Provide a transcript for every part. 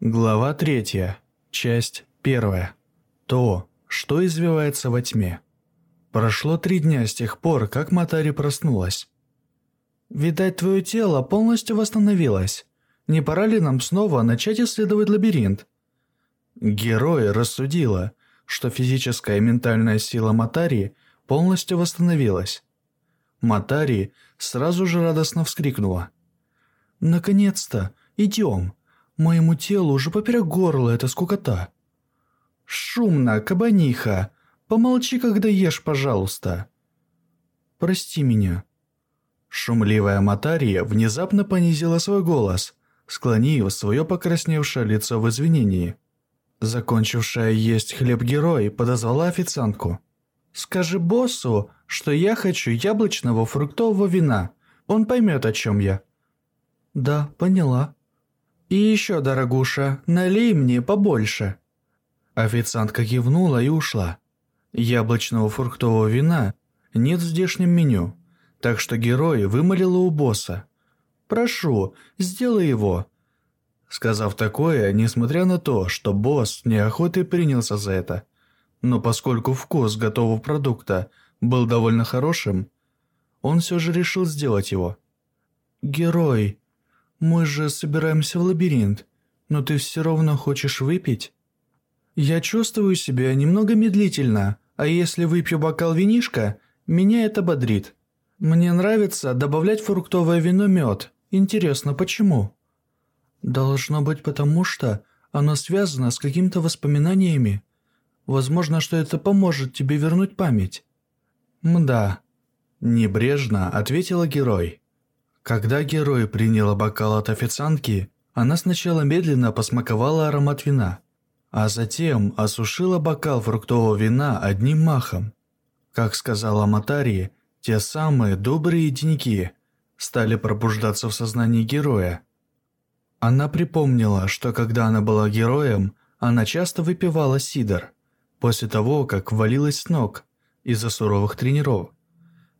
Глава третья. Часть первая. То, что извивается во тьме. Прошло три дня с тех пор, как Матари проснулась. «Видать, твое тело полностью восстановилось. Не пора ли нам снова начать исследовать лабиринт?» Герой рассудила, что физическая и ментальная сила Матари полностью восстановилась. Матари сразу же радостно вскрикнула. «Наконец-то! Идем!» Моему телу уже поперек горла эта скукота. Шумно, кабаниха. Помолчи, когда ешь, пожалуйста. Прости меня. Шумливая Матария внезапно понизила свой голос, склонив свое покрасневшее лицо в извинении. Закончившая есть хлеб герой подозвала официантку. «Скажи боссу, что я хочу яблочного фруктового вина. Он поймет, о чем я». «Да, поняла». «И еще, дорогуша, налей мне побольше». Официантка кивнула и ушла. Яблочного фруктового вина нет в здешнем меню, так что герой вымолила у босса. «Прошу, сделай его». Сказав такое, несмотря на то, что босс неохотой принялся за это, но поскольку вкус готового продукта был довольно хорошим, он все же решил сделать его. «Герой, мы же собираемся в лабиринт, но ты все равно хочешь выпить? Я чувствую себя немного медлительно, а если выпью бокал винишка, меня это бодрит. Мне нравится добавлять фруктовое вино мед. Интересно, почему? Должно быть потому, что оно связано с какими-то воспоминаниями. Возможно, что это поможет тебе вернуть память. Мда. Небрежно ответила герой. Когда герой приняла бокал от официантки, она сначала медленно посмаковала аромат вина, а затем осушила бокал фруктового вина одним махом. Как сказала Матари, те самые добрые деньки стали пробуждаться в сознании героя. Она припомнила, что когда она была героем, она часто выпивала сидр, после того, как валилась с ног из-за суровых тренировок.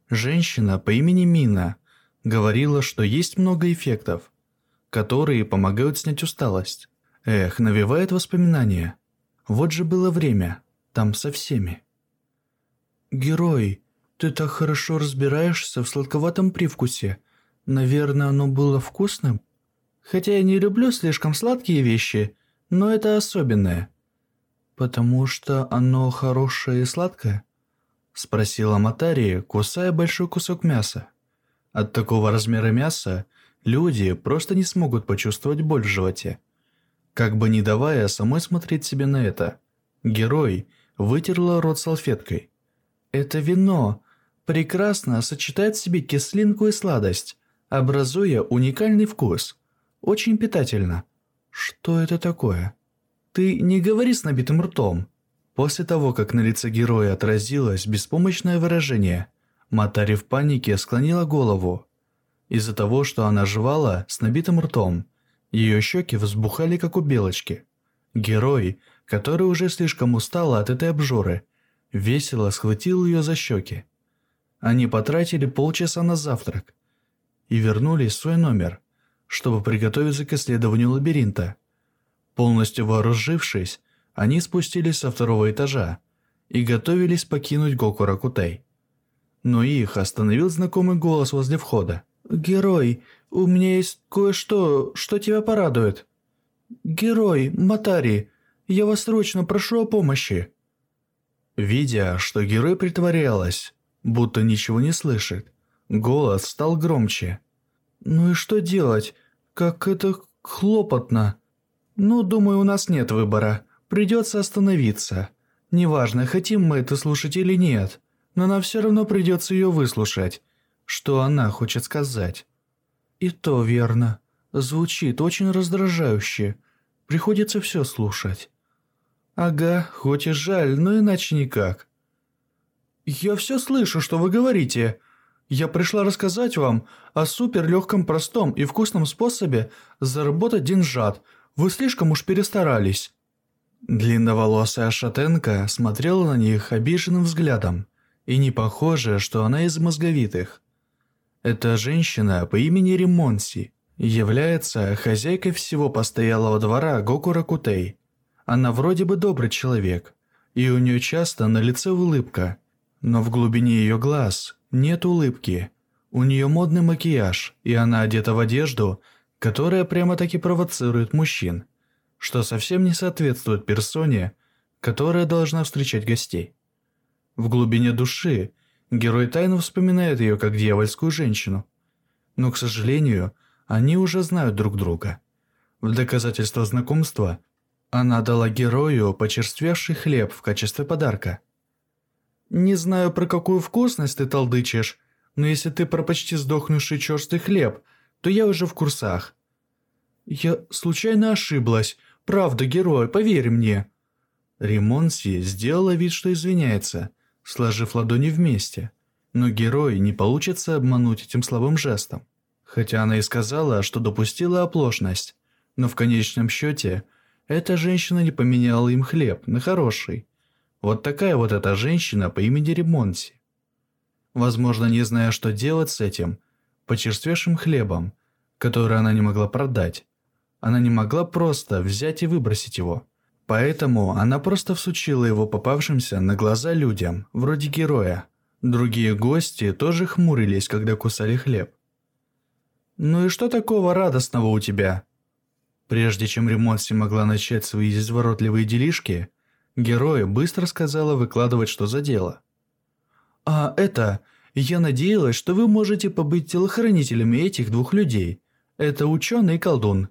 Женщина по имени Мина – Говорила, что есть много эффектов, которые помогают снять усталость. Эх, навевает воспоминания. Вот же было время, там со всеми. «Герой, ты так хорошо разбираешься в сладковатом привкусе. Наверное, оно было вкусным?» «Хотя я не люблю слишком сладкие вещи, но это особенное». «Потому что оно хорошее и сладкое?» Спросила Матария, кусая большой кусок мяса. От такого размера мяса люди просто не смогут почувствовать боль в животе. Как бы не давая самой смотреть себе на это, герой вытерла рот салфеткой. Это вино прекрасно сочетает в себе кислинку и сладость, образуя уникальный вкус. Очень питательно. Что это такое? Ты не говори с набитым ртом. После того, как на лице героя отразилось беспомощное выражение – Матари в панике склонила голову. Из-за того, что она жевала с набитым ртом, ее щеки взбухали, как у белочки. Герой, который уже слишком устала от этой обжоры, весело схватил ее за щеки. Они потратили полчаса на завтрак и вернулись в свой номер, чтобы приготовиться к исследованию лабиринта. Полностью вооружившись, они спустились со второго этажа и готовились покинуть Гокуракутай но их остановил знакомый голос возле входа. «Герой, у меня есть кое-что, что тебя порадует». «Герой, Матари, я вас срочно прошу о помощи». Видя, что герой притворялась, будто ничего не слышит, голос стал громче. «Ну и что делать? Как это хлопотно!» «Ну, думаю, у нас нет выбора. Придется остановиться. Неважно, хотим мы это слушать или нет но нам все равно придется ее выслушать. Что она хочет сказать? И то верно. Звучит очень раздражающе. Приходится все слушать. Ага, хоть и жаль, но иначе никак. Я все слышу, что вы говорите. Я пришла рассказать вам о суперлегком, простом и вкусном способе заработать деньжат. Вы слишком уж перестарались. Длинноволосая шатенка смотрела на них обиженным взглядом. И не похоже, что она из мозговитых. Это женщина по имени Ремонси. является хозяйкой всего постоялого двора Гокура Кутей. Она вроде бы добрый человек, и у нее часто на лице улыбка, но в глубине ее глаз нет улыбки. У нее модный макияж, и она одета в одежду, которая прямо-таки провоцирует мужчин, что совсем не соответствует персоне, которая должна встречать гостей. В глубине души герой тайно вспоминает ее как дьявольскую женщину. Но, к сожалению, они уже знают друг друга. В доказательство знакомства она дала герою почерствевший хлеб в качестве подарка. «Не знаю, про какую вкусность ты толдычишь, но если ты про почти сдохнувший черстый хлеб, то я уже в курсах». «Я случайно ошиблась. Правда, герой, поверь мне». Римонси сделала вид, что извиняется, сложив ладони вместе. Но герой не получится обмануть этим слабым жестом. Хотя она и сказала, что допустила оплошность, но в конечном счете эта женщина не поменяла им хлеб на хороший. Вот такая вот эта женщина по имени Ремонси. Возможно, не зная, что делать с этим, почерствевшим хлебом, который она не могла продать, она не могла просто взять и выбросить его. Поэтому она просто всучила его попавшимся на глаза людям, вроде героя. Другие гости тоже хмурились, когда кусали хлеб. «Ну и что такого радостного у тебя?» Прежде чем Ремонси могла начать свои изворотливые делишки, герой быстро сказала выкладывать, что за дело. «А это... Я надеялась, что вы можете побыть телохранителями этих двух людей. Это ученый и колдун.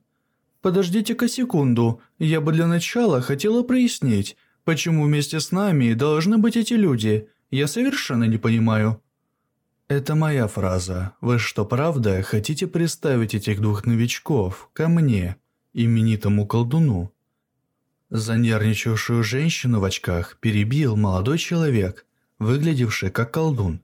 Подождите-ка секунду, я бы для начала хотела прояснить, почему вместе с нами должны быть эти люди. Я совершенно не понимаю». «Это моя фраза. Вы что, правда, хотите представить этих двух новичков ко мне, именитому колдуну?» Занервничавшую женщину в очках перебил молодой человек, выглядевший как колдун.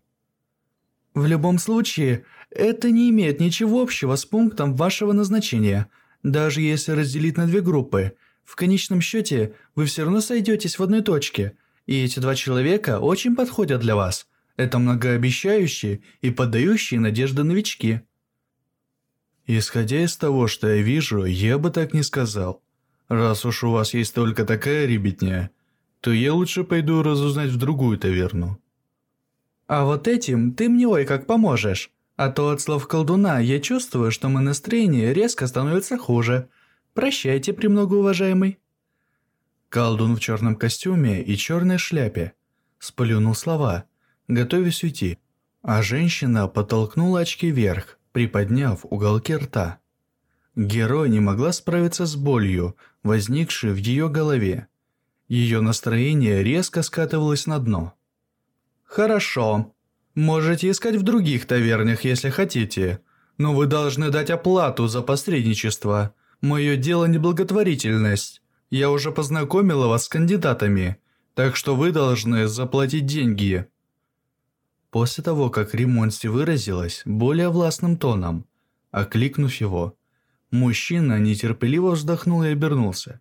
«В любом случае, это не имеет ничего общего с пунктом вашего назначения. Даже если разделить на две группы, в конечном счете вы все равно сойдетесь в одной точке, и эти два человека очень подходят для вас». Это многообещающие и поддающие надежды новички. Исходя из того, что я вижу, я бы так не сказал. Раз уж у вас есть только такая ребятня, то я лучше пойду разузнать в другую таверну. А вот этим ты мне ой как поможешь. А то от слов колдуна я чувствую, что мое настроение резко становится хуже. Прощайте, премногоуважаемый. Колдун в черном костюме и черной шляпе сплюнул слова – готовясь уйти, а женщина подтолкнула очки вверх, приподняв уголки рта. Герой не могла справиться с болью, возникшей в ее голове. Ее настроение резко скатывалось на дно. «Хорошо. Можете искать в других тавернях, если хотите. Но вы должны дать оплату за посредничество. Мое дело не благотворительность. Я уже познакомила вас с кандидатами, так что вы должны заплатить деньги». После того, как Римонси выразилась более властным тоном, окликнув его, мужчина нетерпеливо вздохнул и обернулся.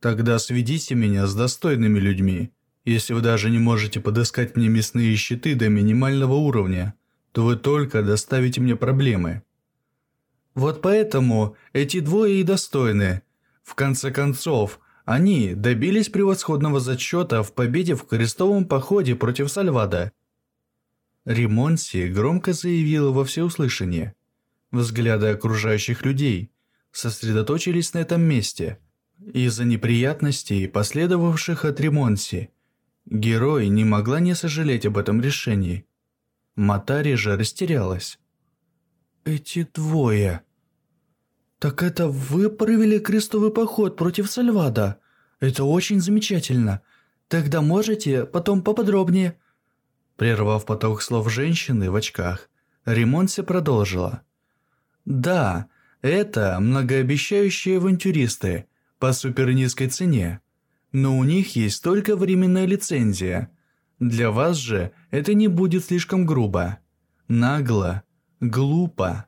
«Тогда сведите меня с достойными людьми. Если вы даже не можете подыскать мне мясные щиты до минимального уровня, то вы только доставите мне проблемы». Вот поэтому эти двое и достойны. В конце концов, они добились превосходного зачета в победе в крестовом походе против Сальвада Римонси громко заявила во всеуслышание. Взгляды окружающих людей сосредоточились на этом месте. Из-за неприятностей, последовавших от Римонси, герой не могла не сожалеть об этом решении. Матари же растерялась. «Эти двое...» «Так это вы провели крестовый поход против Сальвада? Это очень замечательно. Тогда можете потом поподробнее...» Прервав поток слов женщины в очках, Ремонси продолжила. «Да, это многообещающие авантюристы по супернизкой цене, но у них есть только временная лицензия. Для вас же это не будет слишком грубо, нагло, глупо»,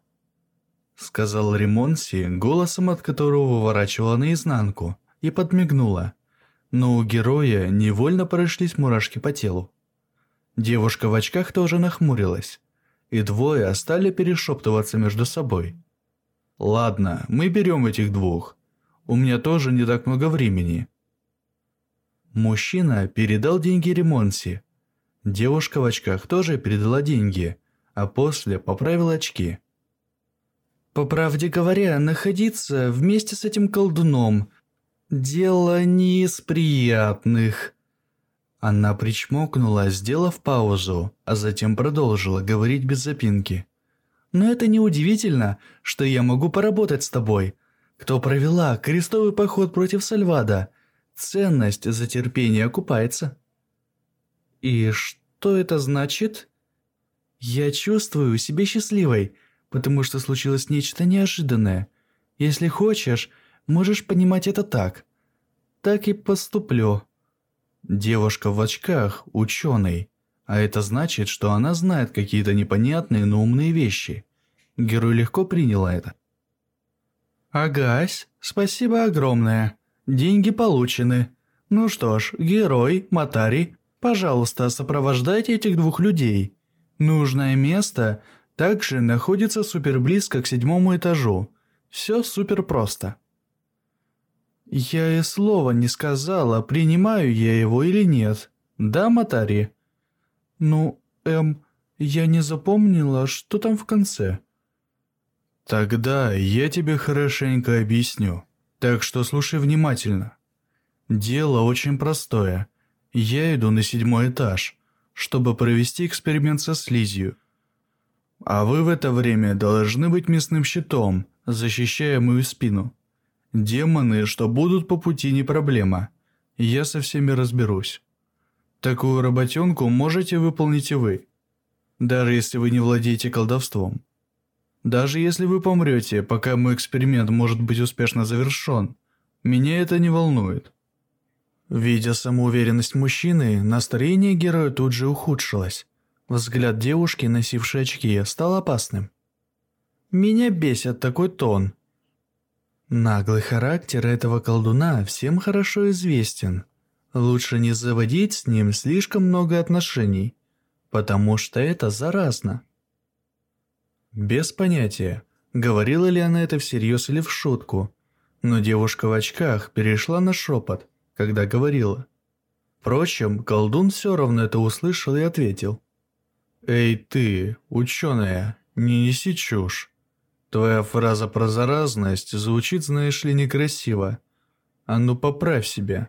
сказал Ремонси голосом, от которого выворачивала наизнанку, и подмигнула. Но у героя невольно прошлись мурашки по телу. Девушка в очках тоже нахмурилась, и двое стали перешептываться между собой. Ладно, мы берем этих двух. У меня тоже не так много времени. Мужчина передал деньги Ремонси. Девушка в очках тоже передала деньги, а после поправила очки. По правде говоря, находиться вместе с этим колдуном – дело не из приятных. Она причмокнула, сделав паузу, а затем продолжила говорить без запинки. «Но это неудивительно, что я могу поработать с тобой. Кто провела крестовый поход против Сальвада? Ценность за терпение окупается». «И что это значит?» «Я чувствую себя счастливой, потому что случилось нечто неожиданное. Если хочешь, можешь понимать это так. Так и поступлю». Девушка в очках – ученый, а это значит, что она знает какие-то непонятные, но умные вещи. Герой легко приняла это. «Агась, спасибо огромное. Деньги получены. Ну что ж, герой, Матари, пожалуйста, сопровождайте этих двух людей. Нужное место также находится супер близко к седьмому этажу. Все супер просто». «Я и слова не сказала, принимаю я его или нет. Да, Матари?» «Ну, эм, я не запомнила, что там в конце». «Тогда я тебе хорошенько объясню, так что слушай внимательно. Дело очень простое. Я иду на седьмой этаж, чтобы провести эксперимент со слизью. А вы в это время должны быть мясным щитом, защищая мою спину». Демоны, что будут по пути, не проблема. Я со всеми разберусь. Такую работенку можете выполнить и вы. Даже если вы не владеете колдовством. Даже если вы помрете, пока мой эксперимент может быть успешно завершен, меня это не волнует. Видя самоуверенность мужчины, настроение героя тут же ухудшилось. Взгляд девушки, носившей очки, стал опасным. «Меня бесит такой тон», Наглый характер этого колдуна всем хорошо известен. Лучше не заводить с ним слишком много отношений, потому что это заразно. Без понятия, говорила ли она это всерьез или в шутку, но девушка в очках перешла на шепот, когда говорила. Впрочем, колдун все равно это услышал и ответил. «Эй ты, ученая, не неси чушь. Твоя фраза про заразность звучит, знаешь ли, некрасиво. А ну поправь себя.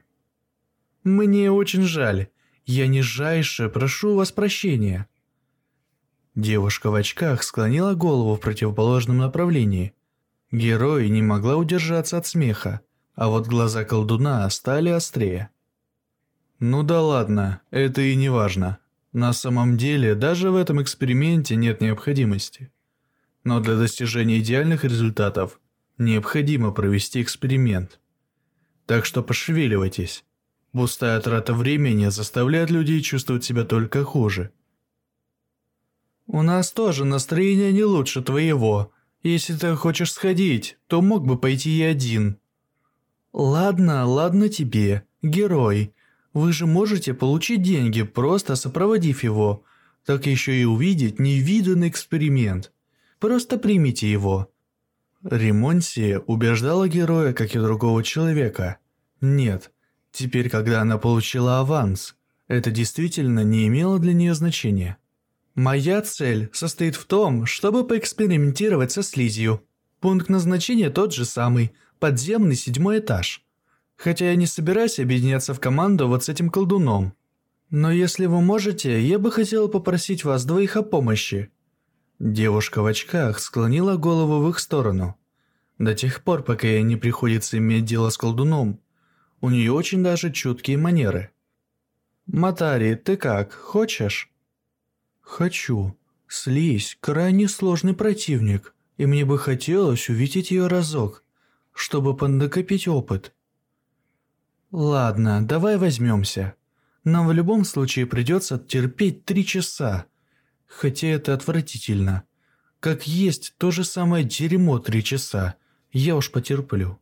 Мне очень жаль. Я нижайше прошу у вас прощения. Девушка в очках склонила голову в противоположном направлении. Герой не могла удержаться от смеха, а вот глаза колдуна стали острее. Ну да ладно, это и не важно. На самом деле, даже в этом эксперименте нет необходимости. Но для достижения идеальных результатов необходимо провести эксперимент. Так что пошевеливайтесь. Пустая трата времени заставляет людей чувствовать себя только хуже. У нас тоже настроение не лучше твоего. Если ты хочешь сходить, то мог бы пойти и один. Ладно, ладно тебе, герой. Вы же можете получить деньги, просто сопроводив его. Так еще и увидеть невиданный эксперимент. Просто примите его». Ремонси убеждала героя, как и другого человека. Нет, теперь, когда она получила аванс, это действительно не имело для нее значения. «Моя цель состоит в том, чтобы поэкспериментировать со слизью. Пункт назначения тот же самый, подземный седьмой этаж. Хотя я не собираюсь объединяться в команду вот с этим колдуном. Но если вы можете, я бы хотела попросить вас двоих о помощи. Девушка в очках склонила голову в их сторону. До тех пор, пока ей не приходится иметь дело с колдуном, у нее очень даже чуткие манеры. «Матари, ты как, хочешь?» «Хочу. Слизь – крайне сложный противник, и мне бы хотелось увидеть ее разок, чтобы поднакопить опыт». «Ладно, давай возьмемся. Нам в любом случае придется терпеть три часа хотя это отвратительно. Как есть то же самое дерьмо три часа, я уж потерплю.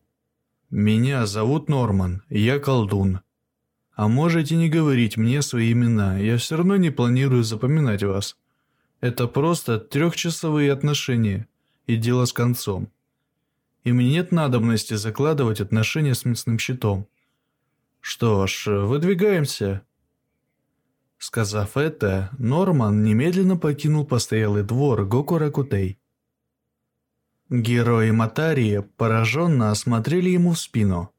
Меня зовут Норман, я колдун. А можете не говорить мне свои имена, я все равно не планирую запоминать вас. Это просто трехчасовые отношения, и дело с концом. и мне нет надобности закладывать отношения с мясным щитом. Что ж, выдвигаемся. Сказав это, Норман немедленно покинул постоялый двор Гоку Ракутей. Герои Матарии пораженно осмотрели ему в спину,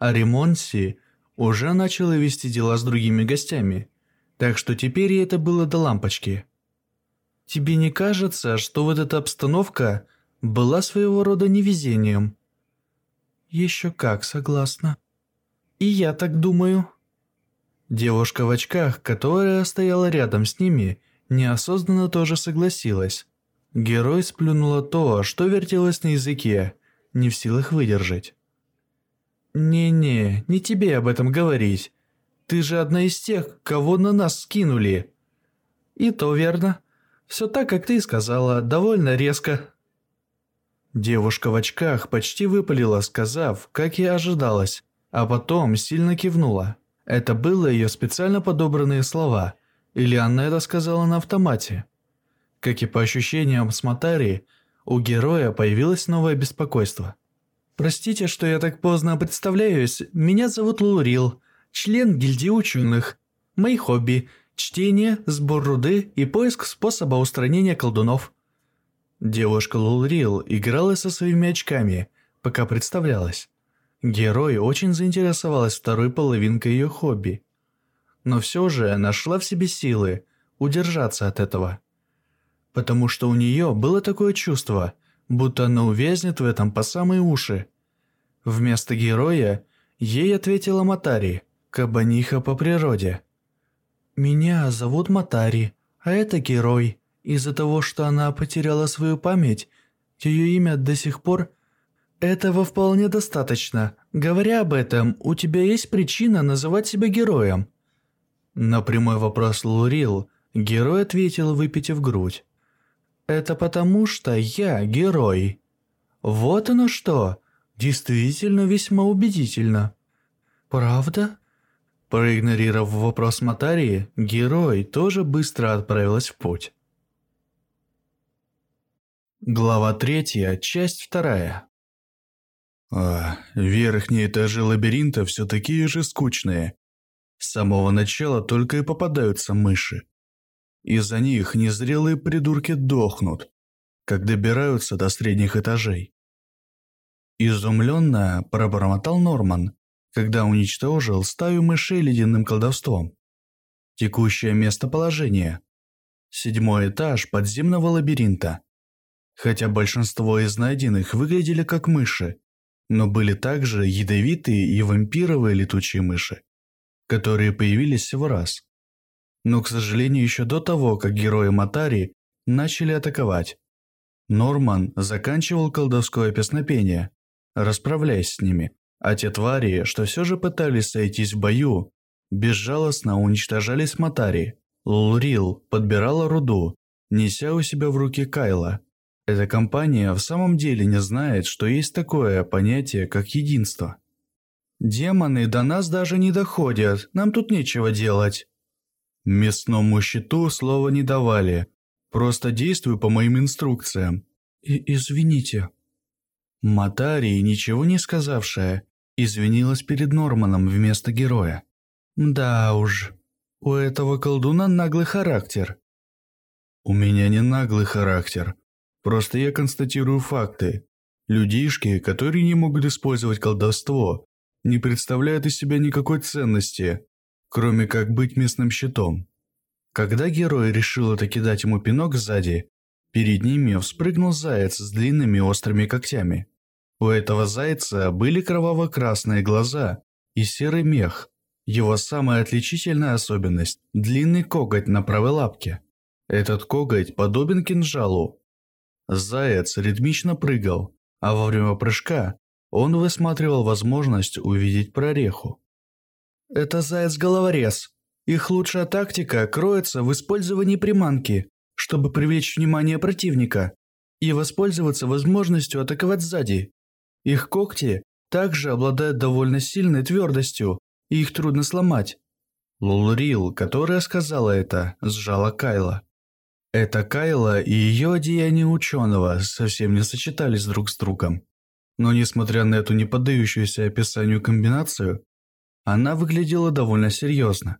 а Ремонси уже начала вести дела с другими гостями, так что теперь ей это было до лампочки. Тебе не кажется, что вот эта обстановка была своего рода невезением? Еще как, согласна. И я так думаю. Девушка в очках, которая стояла рядом с ними, неосознанно тоже согласилась. Герой сплюнула то, что вертелось на языке, не в силах выдержать. «Не-не, не тебе об этом говорить. Ты же одна из тех, кого на нас скинули». «И то верно. Все так, как ты сказала, довольно резко». Девушка в очках почти выпалила, сказав, как и ожидалось, а потом сильно кивнула. Это было ее специально подобранные слова, или она это сказала на автомате. Как и по ощущениям с Матари, у героя появилось новое беспокойство. «Простите, что я так поздно представляюсь. Меня зовут Лурил, член гильдии ученых. Мои хобби – чтение, сбор руды и поиск способа устранения колдунов». Девушка Лурил играла со своими очками, пока представлялась. Герой очень заинтересовалась второй половинкой ее хобби. Но все же нашла в себе силы удержаться от этого. Потому что у нее было такое чувство, будто она увязнет в этом по самые уши. Вместо героя ей ответила Матари, кабаниха по природе. «Меня зовут Матари, а это герой. Из-за того, что она потеряла свою память, ее имя до сих пор этого вполне достаточно. Говоря об этом, у тебя есть причина называть себя героем?» На прямой вопрос Лурил герой ответил, выпитив грудь. «Это потому, что я герой». «Вот оно что! Действительно весьма убедительно». «Правда?» Проигнорировав вопрос Матарии, герой тоже быстро отправилась в путь. Глава третья, часть вторая. А, верхние этажи лабиринта все такие же скучные. С самого начала только и попадаются мыши. Из-за них незрелые придурки дохнут, как добираются до средних этажей. Изумленно пробормотал Норман, когда уничтожил стаю мышей ледяным колдовством. Текущее местоположение. Седьмой этаж подземного лабиринта. Хотя большинство из найденных выглядели как мыши, но были также ядовитые и вампировые летучие мыши, которые появились всего раз. Но, к сожалению, еще до того, как герои Матари начали атаковать. Норман заканчивал колдовское песнопение, расправляясь с ними, а те твари, что все же пытались сойтись в бою, безжалостно уничтожались Матари. Лурил подбирала руду, неся у себя в руки Кайла, эта компания в самом деле не знает, что есть такое понятие, как единство. Демоны до нас даже не доходят, нам тут нечего делать. Местному щиту слова не давали. Просто действуй по моим инструкциям. И извините. Матари, ничего не сказавшая, извинилась перед Норманом вместо героя. Да уж, у этого колдуна наглый характер. У меня не наглый характер, Просто я констатирую факты. Людишки, которые не могут использовать колдовство, не представляют из себя никакой ценности, кроме как быть местным щитом. Когда герой решил это кидать ему пинок сзади, перед ними вспрыгнул заяц с длинными острыми когтями. У этого зайца были кроваво-красные глаза и серый мех. Его самая отличительная особенность – длинный коготь на правой лапке. Этот коготь подобен кинжалу, Заяц ритмично прыгал, а во время прыжка он высматривал возможность увидеть прореху. «Это заяц-головорез. Их лучшая тактика кроется в использовании приманки, чтобы привлечь внимание противника и воспользоваться возможностью атаковать сзади. Их когти также обладают довольно сильной твердостью, и их трудно сломать». Лулрил, которая сказала это, сжала Кайла. Это Кайла и ее одеяние ученого совсем не сочетались друг с другом. Но несмотря на эту неподдающуюся описанию комбинацию, она выглядела довольно серьезно.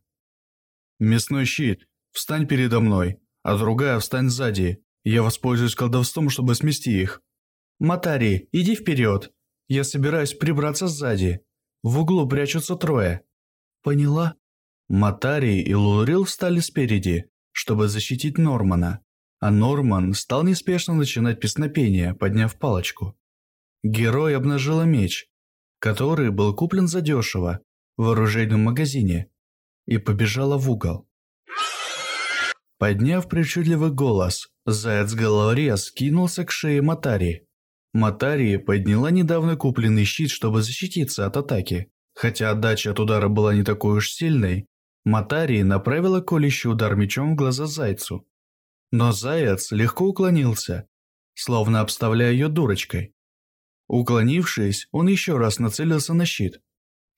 «Мясной щит, встань передо мной, а другая встань сзади. Я воспользуюсь колдовством, чтобы смести их». «Матари, иди вперед. Я собираюсь прибраться сзади. В углу прячутся трое». «Поняла?» Матари и Лурил встали спереди, чтобы защитить Нормана, а Норман стал неспешно начинать песнопение, подняв палочку. Герой обнажила меч, который был куплен задешево в оружейном магазине, и побежала в угол. Подняв причудливый голос, заяц-головорез кинулся к шее Матари. Матари подняла недавно купленный щит, чтобы защититься от атаки. Хотя отдача от удара была не такой уж сильной, Матари направила колющий удар мечом в глаза зайцу. Но заяц легко уклонился, словно обставляя ее дурочкой. Уклонившись, он еще раз нацелился на щит,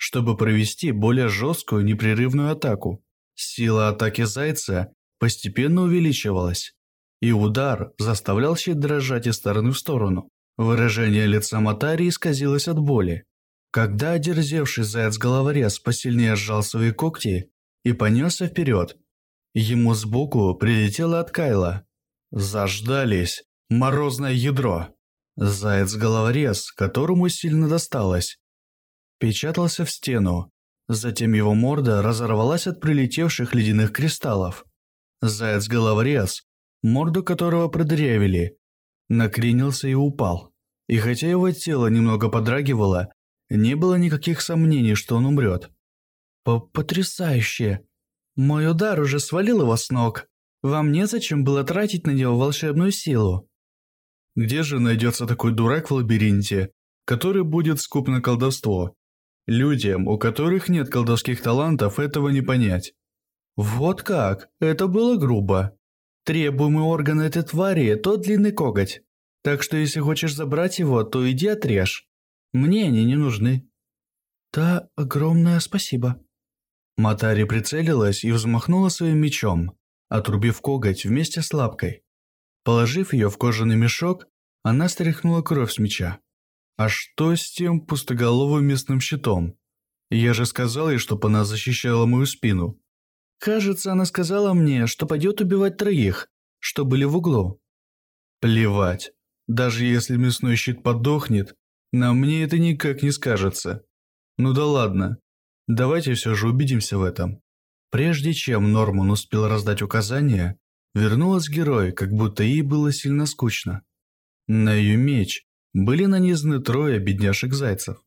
чтобы провести более жесткую непрерывную атаку. Сила атаки зайца постепенно увеличивалась, и удар заставлял щит дрожать из стороны в сторону. Выражение лица Матари исказилось от боли. Когда одерзевший заяц-головорез посильнее сжал свои когти, и понесся вперед. Ему сбоку прилетело от Кайла. Заждались. Морозное ядро. Заяц-головорез, которому сильно досталось. Печатался в стену. Затем его морда разорвалась от прилетевших ледяных кристаллов. Заяц-головорез, морду которого продырявили, накренился и упал. И хотя его тело немного подрагивало, не было никаких сомнений, что он умрет. «Потрясающе! Мой удар уже свалил его с ног. Вам незачем было тратить на него волшебную силу». «Где же найдется такой дурак в лабиринте, который будет скуп на колдовство? Людям, у которых нет колдовских талантов, этого не понять». «Вот как? Это было грубо. Требуемый орган этой твари – тот длинный коготь. Так что если хочешь забрать его, то иди отрежь. Мне они не нужны». «Да, огромное спасибо». Матари прицелилась и взмахнула своим мечом, отрубив коготь вместе с лапкой. Положив ее в кожаный мешок, она стряхнула кровь с меча. «А что с тем пустоголовым местным щитом? Я же сказал ей, чтобы она защищала мою спину». «Кажется, она сказала мне, что пойдет убивать троих, что были в углу». «Плевать. Даже если мясной щит подохнет, на мне это никак не скажется. Ну да ладно, Давайте все же убедимся в этом. Прежде чем Норман успел раздать указания, вернулась герой, как будто ей было сильно скучно. На ее меч были нанизаны трое бедняжек-зайцев.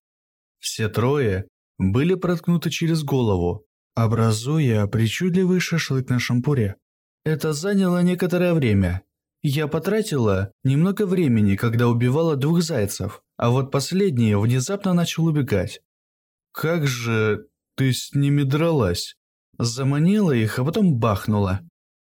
Все трое были проткнуты через голову, образуя причудливый шашлык на шампуре. Это заняло некоторое время. Я потратила немного времени, когда убивала двух зайцев, а вот последний внезапно начал убегать. Как же ты с ними дралась. Заманила их, а потом бахнула.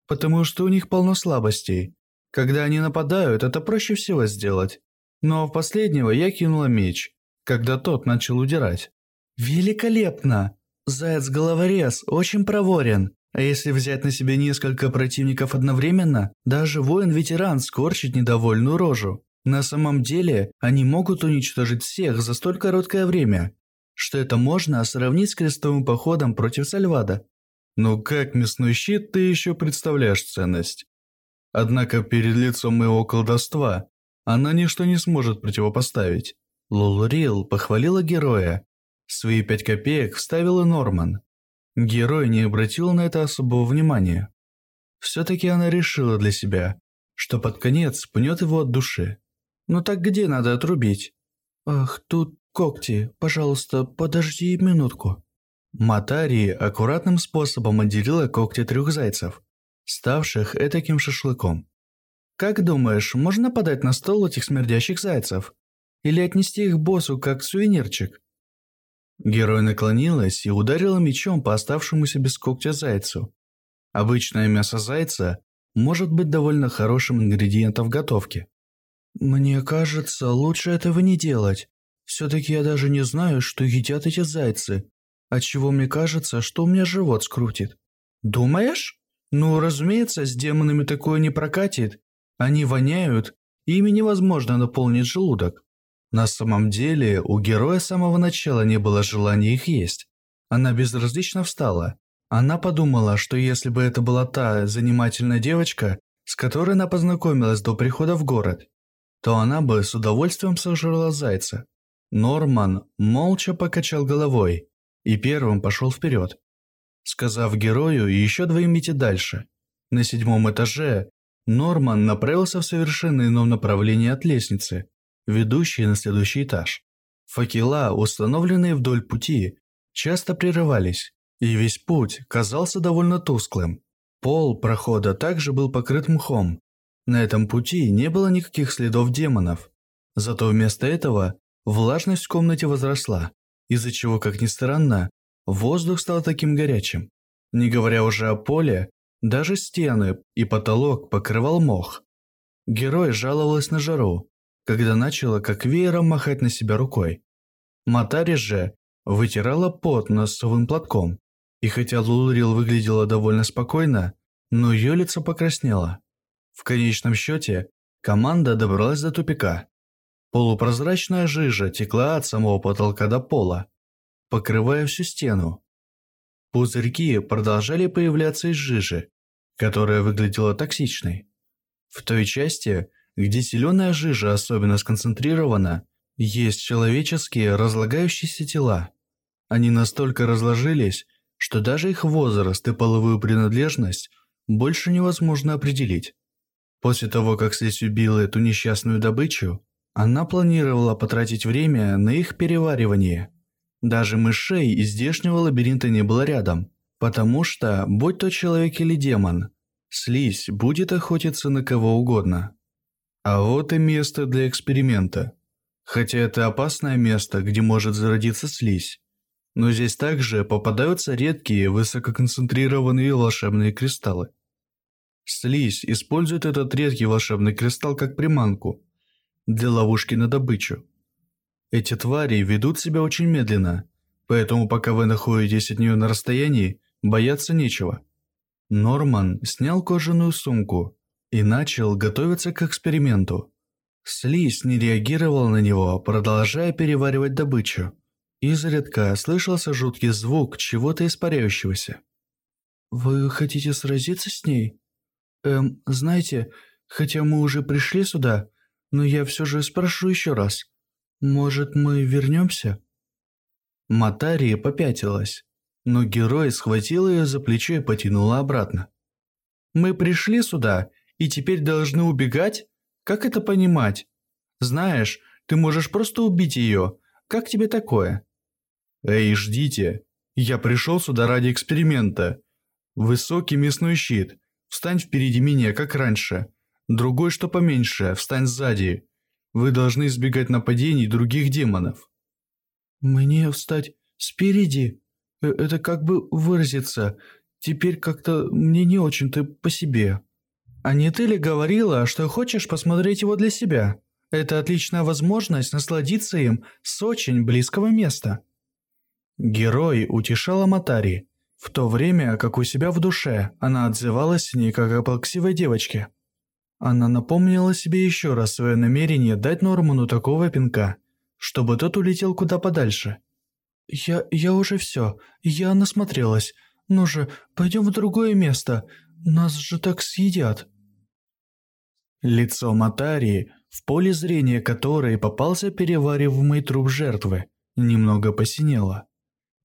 Потому что у них полно слабостей. Когда они нападают, это проще всего сделать. Но в последнего я кинула меч, когда тот начал удирать. Великолепно! Заяц-головорез очень проворен. А если взять на себя несколько противников одновременно, даже воин-ветеран скорчит недовольную рожу. На самом деле, они могут уничтожить всех за столь короткое время что это можно сравнить с крестовым походом против Сальвада. Ну как мясной щит ты еще представляешь ценность? Однако перед лицом моего колдовства она ничто не сможет противопоставить. Лулурил похвалила героя. Свои пять копеек вставила Норман. Герой не обратил на это особого внимания. Все-таки она решила для себя, что под конец пнет его от души. Ну так где надо отрубить? Ах, тут когти, пожалуйста, подожди минутку». Матари аккуратным способом отделила когти трех зайцев, ставших этаким шашлыком. «Как думаешь, можно подать на стол этих смердящих зайцев? Или отнести их боссу как сувенирчик?» Герой наклонилась и ударила мечом по оставшемуся без когтя зайцу. Обычное мясо зайца может быть довольно хорошим ингредиентом в готовке. «Мне кажется, лучше этого не делать. Все-таки я даже не знаю, что едят эти зайцы. Отчего мне кажется, что у меня живот скрутит. Думаешь? Ну, разумеется, с демонами такое не прокатит. Они воняют, и ими невозможно наполнить желудок. На самом деле, у героя с самого начала не было желания их есть. Она безразлично встала. Она подумала, что если бы это была та занимательная девочка, с которой она познакомилась до прихода в город, то она бы с удовольствием сожрала зайца. Норман молча покачал головой и первым пошел вперед, сказав герою еще двоим идти дальше. На седьмом этаже Норман направился в совершенно ином направлении от лестницы, ведущей на следующий этаж. Факела, установленные вдоль пути, часто прерывались, и весь путь казался довольно тусклым. Пол прохода также был покрыт мхом. На этом пути не было никаких следов демонов. Зато вместо этого влажность в комнате возросла, из-за чего, как ни странно, воздух стал таким горячим. Не говоря уже о поле, даже стены и потолок покрывал мох. Герой жаловалась на жару, когда начала как веером махать на себя рукой. Матари же вытирала пот носовым платком, и хотя Лулрил выглядела довольно спокойно, но ее лицо покраснело. В конечном счете, команда добралась до тупика. Полупрозрачная жижа текла от самого потолка до пола, покрывая всю стену. Пузырьки продолжали появляться из жижи, которая выглядела токсичной. В той части, где зеленая жижа особенно сконцентрирована, есть человеческие разлагающиеся тела. Они настолько разложились, что даже их возраст и половую принадлежность больше невозможно определить. После того, как слизь убила эту несчастную добычу, она планировала потратить время на их переваривание. Даже мышей из здешнего лабиринта не было рядом, потому что, будь то человек или демон, слизь будет охотиться на кого угодно. А вот и место для эксперимента. Хотя это опасное место, где может зародиться слизь. Но здесь также попадаются редкие высококонцентрированные волшебные кристаллы. Слизь использует этот редкий волшебный кристалл как приманку для ловушки на добычу. Эти твари ведут себя очень медленно, поэтому пока вы находитесь от нее на расстоянии, бояться нечего. Норман снял кожаную сумку и начал готовиться к эксперименту. Слизь не реагировал на него, продолжая переваривать добычу. Изредка слышался жуткий звук чего-то испаряющегося. «Вы хотите сразиться с ней?» «Эм, знаете, хотя мы уже пришли сюда, но я все же спрошу еще раз. Может, мы вернемся?» Матария попятилась, но герой схватил ее за плечо и потянул обратно. «Мы пришли сюда и теперь должны убегать? Как это понимать? Знаешь, ты можешь просто убить ее. Как тебе такое?» «Эй, ждите! Я пришел сюда ради эксперимента. Высокий мясной щит. Встань впереди меня, как раньше. Другой, что поменьше, встань сзади. Вы должны избегать нападений других демонов». «Мне встать спереди? Э, это как бы выразиться. Теперь как-то мне не очень-то по себе». «А не ты ли говорила, что хочешь посмотреть его для себя? Это отличная возможность насладиться им с очень близкого места». Герой утешала Матари, в то время как у себя в душе она отзывалась не как о плаксивой девочке. Она напомнила себе еще раз свое намерение дать Норману такого пинка, чтобы тот улетел куда подальше. «Я... я уже все. Я насмотрелась. Ну же, пойдем в другое место. Нас же так съедят». Лицо Матарии, в поле зрения которой попался перевариваемый труп жертвы, немного посинело.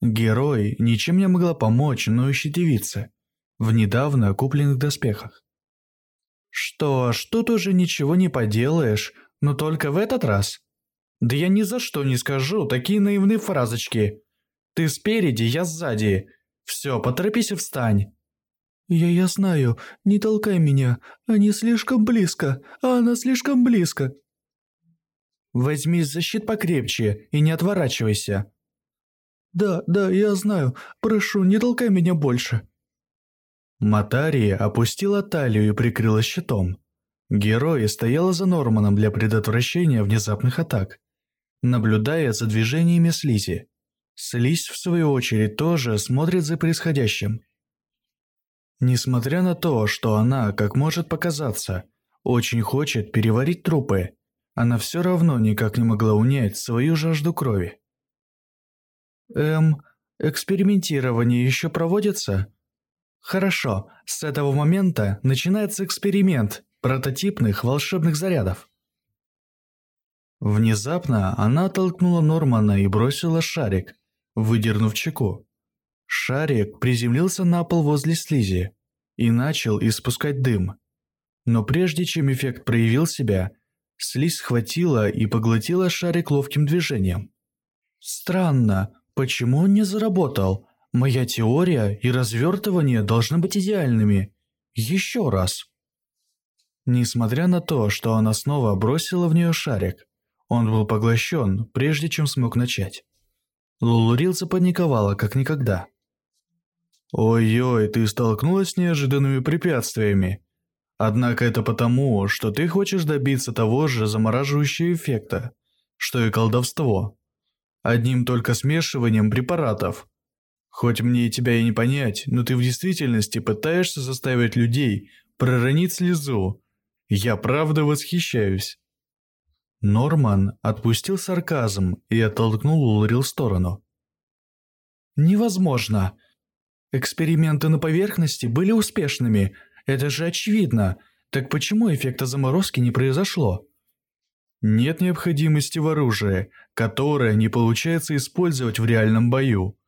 Герой ничем не могла помочь, но щитевице в недавно купленных доспехах. Что ж, тут уже ничего не поделаешь, но только в этот раз. Да я ни за что не скажу такие наивные фразочки. Ты спереди, я сзади. Все, поторопись и встань. Я, я знаю, не толкай меня, они слишком близко, а она слишком близко. Возьми защит покрепче и не отворачивайся. «Да, да, я знаю. Прошу, не толкай меня больше». Матария опустила талию и прикрыла щитом. Герой стояла за Норманом для предотвращения внезапных атак, наблюдая за движениями слизи. Слизь, в свою очередь, тоже смотрит за происходящим. Несмотря на то, что она, как может показаться, очень хочет переварить трупы, она все равно никак не могла унять свою жажду крови. «Эм, экспериментирование еще проводится?» «Хорошо, с этого момента начинается эксперимент прототипных волшебных зарядов». Внезапно она оттолкнула Нормана и бросила шарик, выдернув чеку. Шарик приземлился на пол возле слизи и начал испускать дым. Но прежде чем эффект проявил себя, слизь схватила и поглотила шарик ловким движением. Странно, почему он не заработал? Моя теория и развертывание должны быть идеальными. Еще раз. Несмотря на то, что она снова бросила в нее шарик, он был поглощен, прежде чем смог начать. Лулурил запаниковала, как никогда. «Ой-ой, ты столкнулась с неожиданными препятствиями. Однако это потому, что ты хочешь добиться того же замораживающего эффекта, что и колдовство. Одним только смешиванием препаратов. Хоть мне и тебя и не понять, но ты в действительности пытаешься заставить людей проронить слезу. Я правда восхищаюсь». Норман отпустил сарказм и оттолкнул Улрил в сторону. «Невозможно. Эксперименты на поверхности были успешными. Это же очевидно. Так почему эффекта заморозки не произошло?» Нет необходимости в оружии, которое не получается использовать в реальном бою.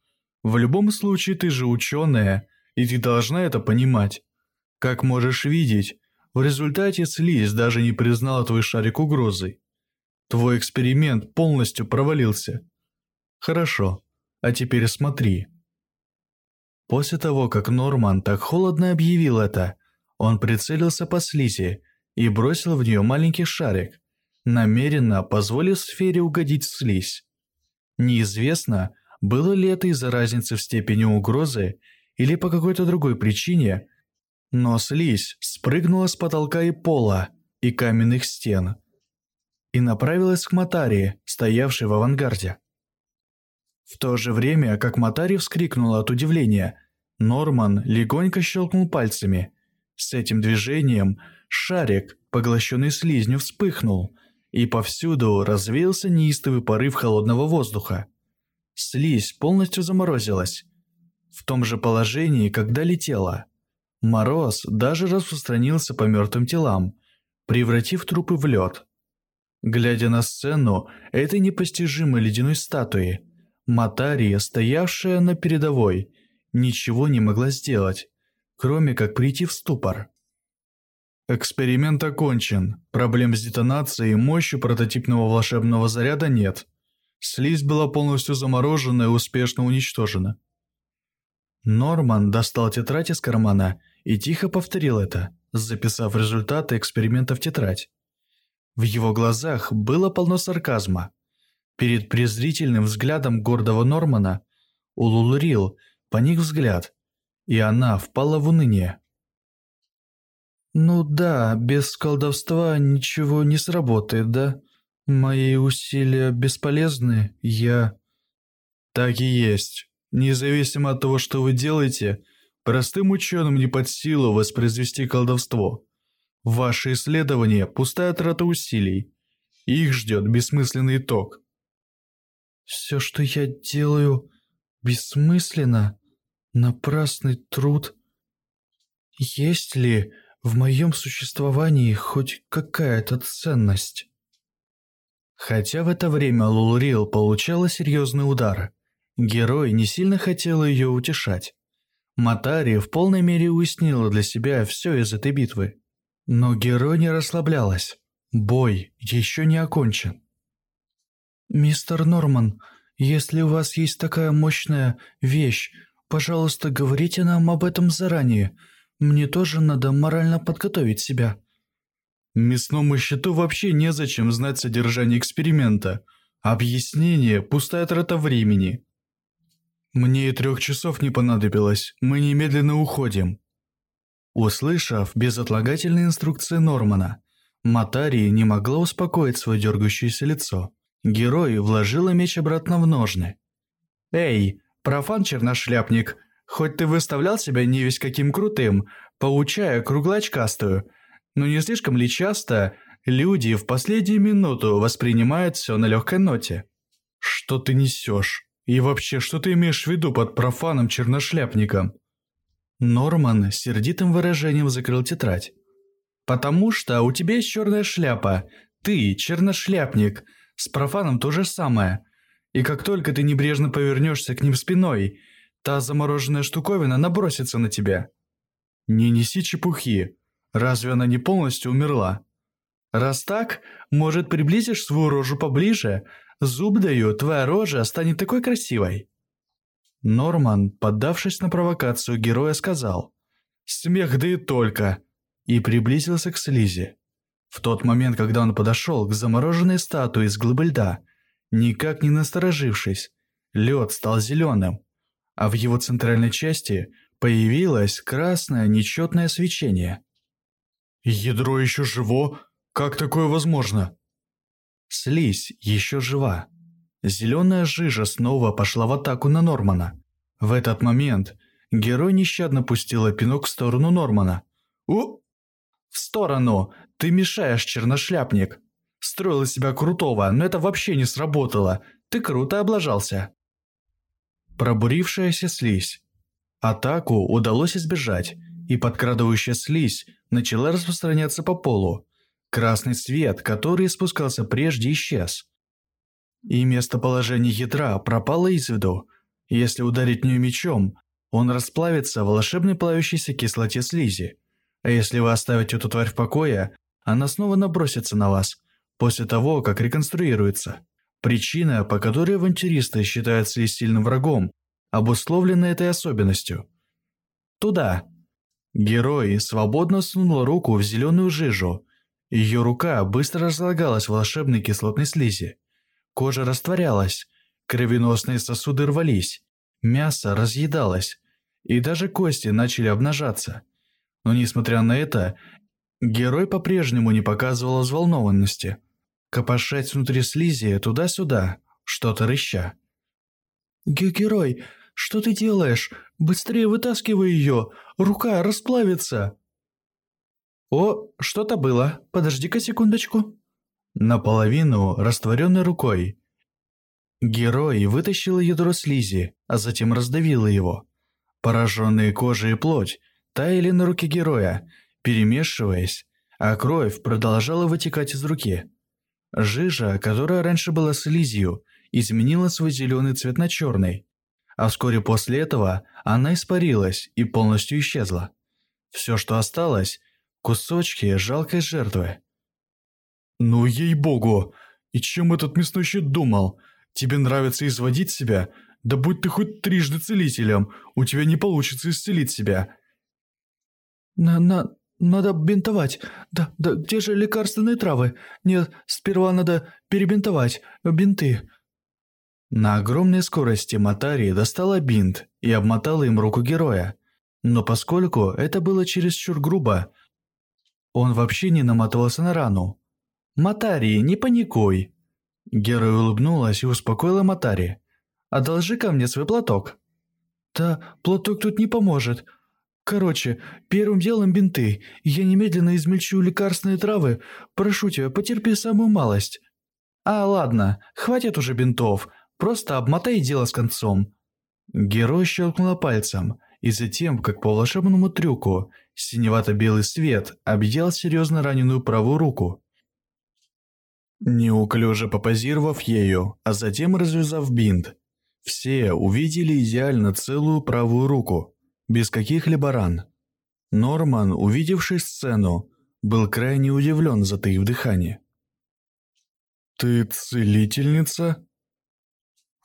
В любом случае ты же ученая, и ты должна это понимать. Как можешь видеть, в результате слизь даже не признала твой шарик угрозой. Твой эксперимент полностью провалился. Хорошо, а теперь смотри. После того, как Норман так холодно объявил это, он прицелился по слизи и бросил в нее маленький шарик, намеренно позволив сфере угодить в слизь. Неизвестно, было ли это из-за разницы в степени угрозы или по какой-то другой причине, но слизь спрыгнула с потолка и пола и каменных стен, и направилась к Матари, стоявшей в авангарде. В то же время, как Матари вскрикнула от удивления, Норман легонько щелкнул пальцами. С этим движением шарик, поглощенный слизнью, вспыхнул, и повсюду развеялся неистовый порыв холодного воздуха. Слизь полностью заморозилась. В том же положении, когда летела. Мороз даже распространился по мертвым телам, превратив трупы в лед. Глядя на сцену этой непостижимой ледяной статуи, Матария, стоявшая на передовой, ничего не могла сделать, кроме как прийти в ступор. Эксперимент окончен. Проблем с детонацией и мощью прототипного волшебного заряда нет. Слизь была полностью заморожена и успешно уничтожена. Норман достал тетрадь из кармана и тихо повторил это, записав результаты эксперимента в тетрадь. В его глазах было полно сарказма. Перед презрительным взглядом гордого Нормана у Лулурил поник взгляд, и она впала в уныние. «Ну да, без колдовства ничего не сработает, да? Мои усилия бесполезны, я...» «Так и есть. Независимо от того, что вы делаете, простым ученым не под силу воспроизвести колдовство. Ваши исследования – пустая трата усилий. Их ждет бессмысленный итог. Все, что я делаю, бессмысленно, напрасный труд. Есть ли в моем существовании хоть какая-то ценность? Хотя в это время Лулурил получала серьезный удар, герой не сильно хотел ее утешать. Матари в полной мере уяснила для себя все из этой битвы. Но герой не расслаблялась. Бой еще не окончен. «Мистер Норман, если у вас есть такая мощная вещь, пожалуйста, говорите нам об этом заранее. Мне тоже надо морально подготовить себя». Мясному счету вообще незачем знать содержание эксперимента. Объяснение – пустая трата времени. Мне и трех часов не понадобилось, мы немедленно уходим. Услышав безотлагательные инструкции Нормана, Матари не могла успокоить свое дергающееся лицо. Герой вложила меч обратно в ножны. «Эй, профан-черношляпник, хоть ты выставлял себя не весь каким крутым, поучая круглоочкастую, но не слишком ли часто Люди в последнюю минуту воспринимают все на легкой ноте. Что ты несешь? И вообще, что ты имеешь в виду под профаном-черношляпником? Норман сердитым выражением закрыл тетрадь. «Потому что у тебя есть черная шляпа. Ты черношляпник. С профаном то же самое. И как только ты небрежно повернешься к ним спиной, та замороженная штуковина набросится на тебя». «Не неси чепухи. Разве она не полностью умерла?» «Раз так, может, приблизишь свою рожу поближе? Зуб даю, твоя рожа станет такой красивой». Норман, поддавшись на провокацию героя, сказал «Смех да и только!» и приблизился к Слизи. В тот момент, когда он подошел к замороженной статуе из глыбы льда, никак не насторожившись, лед стал зеленым, а в его центральной части появилось красное нечетное свечение. «Ядро еще живо? Как такое возможно?» Слизь еще жива. Зеленая жижа снова пошла в атаку на Нормана. В этот момент герой нещадно пустила пинок в сторону Нормана. «У! В сторону! Ты мешаешь, черношляпник!» Строил из себя крутого, но это вообще не сработало. Ты круто облажался. Пробурившаяся слизь. Атаку удалось избежать, и подкрадывающая слизь начала распространяться по полу. Красный свет, который спускался прежде, исчез. И местоположение ядра пропало из виду. Если ударить в нее мечом, он расплавится в волшебной плавящейся кислоте слизи. А если вы оставите эту тварь в покое, она снова набросится на вас, после того, как реконструируется. Причина, по которой авантюристы считают слизь сильным врагом, обусловлена этой особенностью. Туда. Герой свободно сунул руку в зеленую жижу. Ее рука быстро разлагалась в волшебной кислотной слизи. Кожа растворялась, кровеносные сосуды рвались, мясо разъедалось, и даже кости начали обнажаться. Но несмотря на это, герой по-прежнему не показывал взволнованности. Копошать внутри слизи туда-сюда, что-то рыща. «Герой, что ты делаешь? Быстрее вытаскивай ее! Рука расплавится!» «О, что-то было. Подожди-ка секундочку». Наполовину растворенной рукой. Герой вытащил ядро слизи, а затем раздавил его. Пораженные кожа и плоть таяли на руке героя, перемешиваясь, а кровь продолжала вытекать из руки. Жижа, которая раньше была слизью, изменила свой зеленый цвет на черный, а вскоре после этого она испарилась и полностью исчезла. Все, что осталось – кусочки жалкой жертвы. «Ну ей-богу! И чем этот мясной щит думал? Тебе нравится изводить себя? Да будь ты хоть трижды целителем, у тебя не получится исцелить себя». «На... на... надо бинтовать. Да... да где же лекарственные травы? Нет, сперва надо перебинтовать. Бинты». На огромной скорости Матари достала бинт и обмотала им руку героя. Но поскольку это было чересчур грубо, он вообще не намотывался на рану. «Матари, не паникуй!» Герой улыбнулась и успокоила Матари. «Одолжи ко мне свой платок». «Да, платок тут не поможет. Короче, первым делом бинты. Я немедленно измельчу лекарственные травы. Прошу тебя, потерпи самую малость». «А, ладно, хватит уже бинтов. Просто обмотай дело с концом». Герой щелкнула пальцем, и затем, как по волшебному трюку, синевато-белый свет объял серьезно раненую правую руку. Неуклюже попозировав ею, а затем развязав бинт, все увидели идеально целую правую руку, без каких-либо ран. Норман, увидевший сцену, был крайне удивлен, затаив дыхание. «Ты целительница?»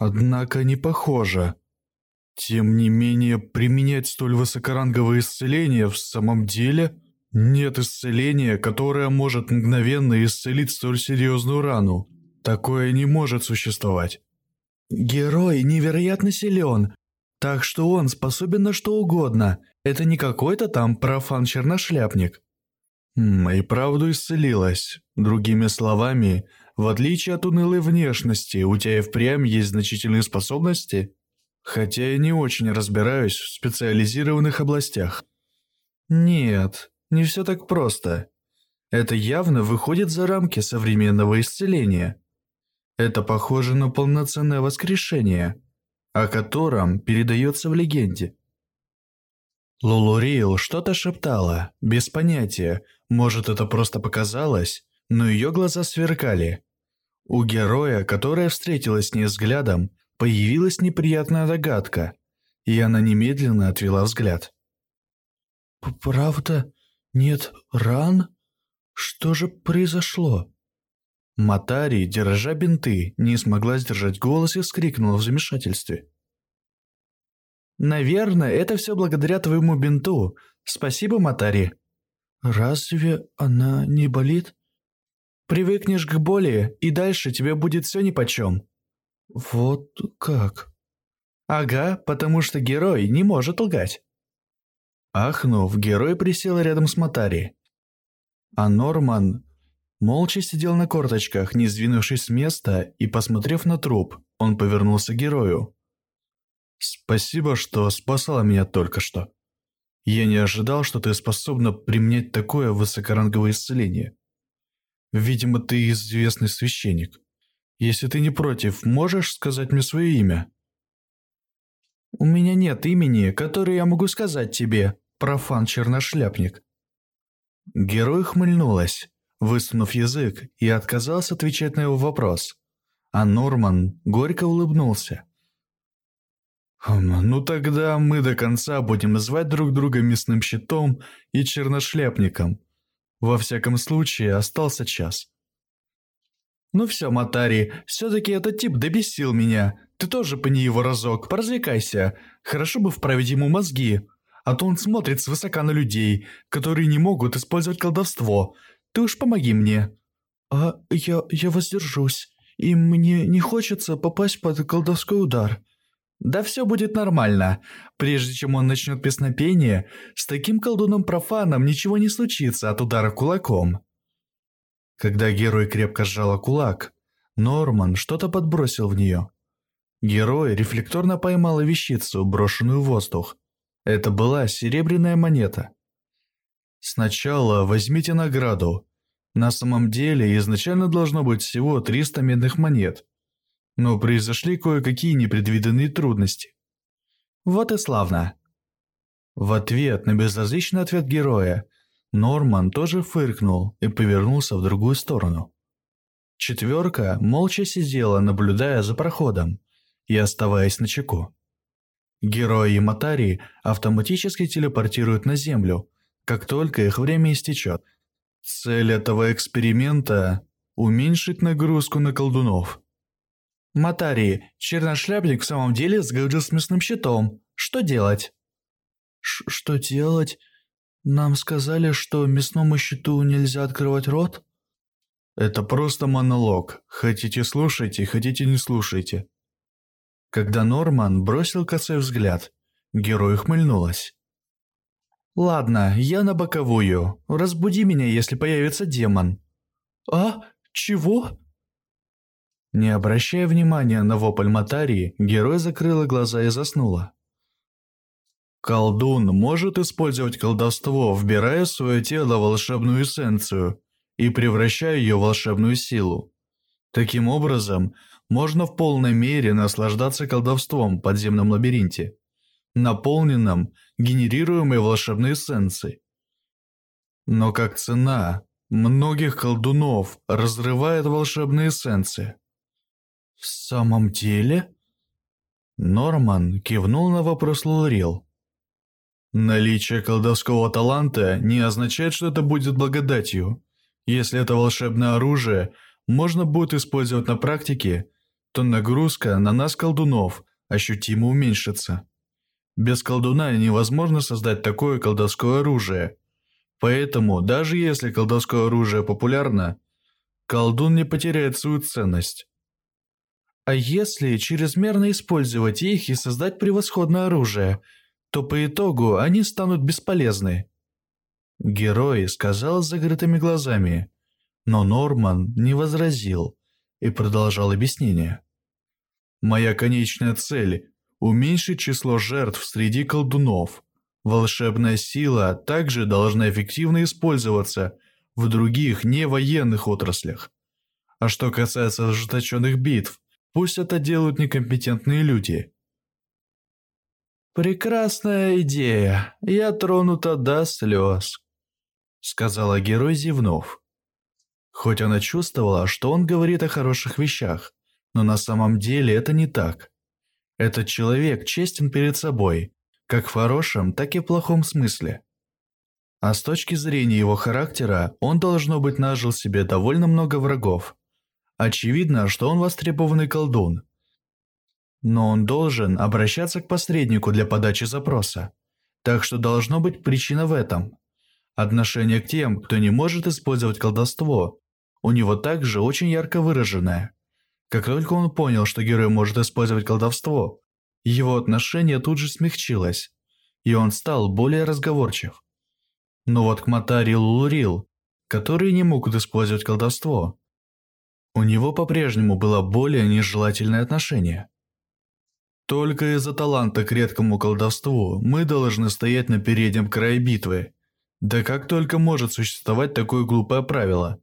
Однако не похоже. Тем не менее, применять столь высокоранговое исцеление в самом деле нет исцеления, которое может мгновенно исцелить столь серьезную рану. Такое не может существовать. Герой невероятно силен, так что он способен на что угодно. Это не какой-то там профан-черношляпник. Хм, и правду исцелилась. Другими словами, в отличие от унылой внешности, у тебя и впрямь есть значительные способности? Хотя я не очень разбираюсь в специализированных областях. Нет, не все так просто. Это явно выходит за рамки современного исцеления. Это похоже на полноценное воскрешение, о котором передается в легенде. Лулуриэл что-то шептала, без понятия, может это просто показалось, но ее глаза сверкали. У героя, которая встретилась с ней взглядом, появилась неприятная догадка, и она немедленно отвела взгляд. «Правда? Нет ран? Что же произошло?» Матари, держа бинты, не смогла сдержать голос и вскрикнула в замешательстве. «Наверное, это все благодаря твоему бинту. Спасибо, Матари». «Разве она не болит?» «Привыкнешь к боли, и дальше тебе будет все нипочем». «Вот как?» «Ага, потому что герой не может лгать». Ахнув, герой присел рядом с Матари. А Норман молча сидел на корточках, не сдвинувшись с места, и, посмотрев на труп, он повернулся к герою. «Спасибо, что спасала меня только что. Я не ожидал, что ты способна применять такое высокоранговое исцеление. Видимо, ты известный священник. Если ты не против, можешь сказать мне свое имя?» «У меня нет имени, которое я могу сказать тебе», профан-черношляпник. Герой хмыльнулась, высунув язык, и отказался отвечать на его вопрос. А Норман горько улыбнулся. «Хм, «Ну тогда мы до конца будем звать друг друга мясным щитом и черношляпником. Во всяком случае, остался час». «Ну все, Матари, все-таки этот тип добесил меня. Ты тоже пни его разок, поразвлекайся. Хорошо бы вправить ему мозги, а то он смотрит свысока на людей, которые не могут использовать колдовство. Ты уж помоги мне». «А я... я воздержусь, и мне не хочется попасть под колдовской удар». «Да все будет нормально. Прежде чем он начнет песнопение, с таким колдуном-профаном ничего не случится от удара кулаком». Когда герой крепко сжала кулак, Норман что-то подбросил в нее. Герой рефлекторно поймала вещицу, брошенную в воздух, это была серебряная монета. Сначала возьмите награду. На самом деле изначально должно быть всего 300 медных монет. Но произошли кое-какие непредвиденные трудности. Вот и славно. В ответ на безразличный ответ героя, Норман тоже фыркнул и повернулся в другую сторону. Четверка молча сидела, наблюдая за проходом и оставаясь на чеку. Герои Матари автоматически телепортируют на Землю, как только их время истечет. Цель этого эксперимента – уменьшить нагрузку на колдунов. Матари, черношляпник в самом деле сгодил с мясным щитом. Что делать? Ш что делать? Нам сказали, что мясному щиту нельзя открывать рот? Это просто монолог. Хотите слушайте, хотите не слушайте. Когда Норман бросил косой взгляд, герой ухмыльнулась. «Ладно, я на боковую. Разбуди меня, если появится демон». «А? Чего?» Не обращая внимания на вопль Матарии, герой закрыла глаза и заснула. Колдун может использовать колдовство, вбирая в свое тело волшебную эссенцию и превращая ее в волшебную силу. Таким образом, можно в полной мере наслаждаться колдовством в подземном лабиринте, наполненном генерируемой волшебной эссенцией. Но как цена, многих колдунов разрывает волшебные эссенции. «В самом деле?» Норман кивнул на вопрос Лурил. Наличие колдовского таланта не означает, что это будет благодатью. Если это волшебное оружие можно будет использовать на практике, то нагрузка на нас колдунов ощутимо уменьшится. Без колдуна невозможно создать такое колдовское оружие. Поэтому, даже если колдовское оружие популярно, колдун не потеряет свою ценность. А если чрезмерно использовать их и создать превосходное оружие, то по итогу они станут бесполезны. Герой сказал с закрытыми глазами, но Норман не возразил и продолжал объяснение. «Моя конечная цель – уменьшить число жертв среди колдунов. Волшебная сила также должна эффективно использоваться в других невоенных отраслях. А что касается ожесточенных битв, пусть это делают некомпетентные люди. «Прекрасная идея, я тронута до слез», — сказала герой, зевнув. Хоть она чувствовала, что он говорит о хороших вещах, но на самом деле это не так. Этот человек честен перед собой, как в хорошем, так и в плохом смысле. А с точки зрения его характера, он, должно быть, нажил себе довольно много врагов. Очевидно, что он востребованный колдун. Но он должен обращаться к посреднику для подачи запроса. Так что должно быть причина в этом. Отношение к тем, кто не может использовать колдовство, у него также очень ярко выраженное. Как только он понял, что герой может использовать колдовство, его отношение тут же смягчилось, и он стал более разговорчив. Но вот к Матари Лулурил, которые не могут использовать колдовство, у него по-прежнему было более нежелательное отношение. Только из-за таланта к редкому колдовству мы должны стоять на переднем крае битвы. Да как только может существовать такое глупое правило?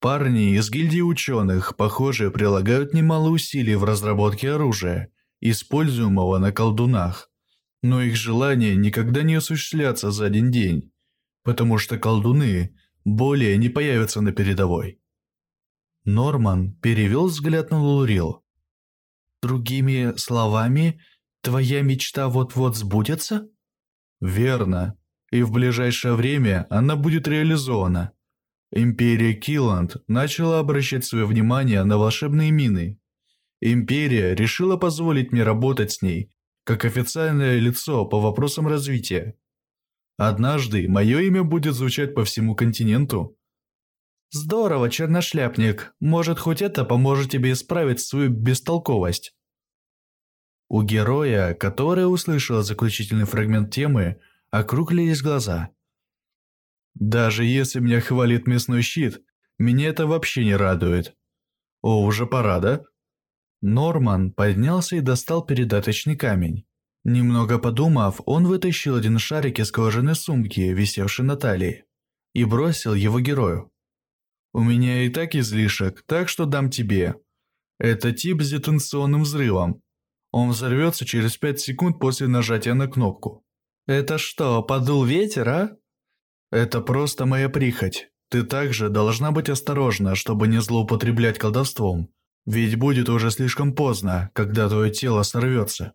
Парни из гильдии ученых, похоже, прилагают немало усилий в разработке оружия, используемого на колдунах но их желание никогда не осуществляться за один день, потому что колдуны более не появятся на передовой. Норман перевел взгляд на Лурил. «Другими словами, твоя мечта вот-вот сбудется?» «Верно, и в ближайшее время она будет реализована. Империя Килланд начала обращать свое внимание на волшебные мины. Империя решила позволить мне работать с ней как официальное лицо по вопросам развития. Однажды мое имя будет звучать по всему континенту. Здорово, черношляпник. Может, хоть это поможет тебе исправить свою бестолковость. У героя, который услышал заключительный фрагмент темы, округлились глаза. Даже если меня хвалит мясной щит, меня это вообще не радует. О, уже пора, да? Норман поднялся и достал передаточный камень. Немного подумав, он вытащил один шарик из кожаной сумки, висевшей на талии, и бросил его герою. «У меня и так излишек, так что дам тебе. Это тип с детонационным взрывом. Он взорвется через 5 секунд после нажатия на кнопку». «Это что, подул ветер, а?» «Это просто моя прихоть. Ты также должна быть осторожна, чтобы не злоупотреблять колдовством. Ведь будет уже слишком поздно, когда твое тело сорвется.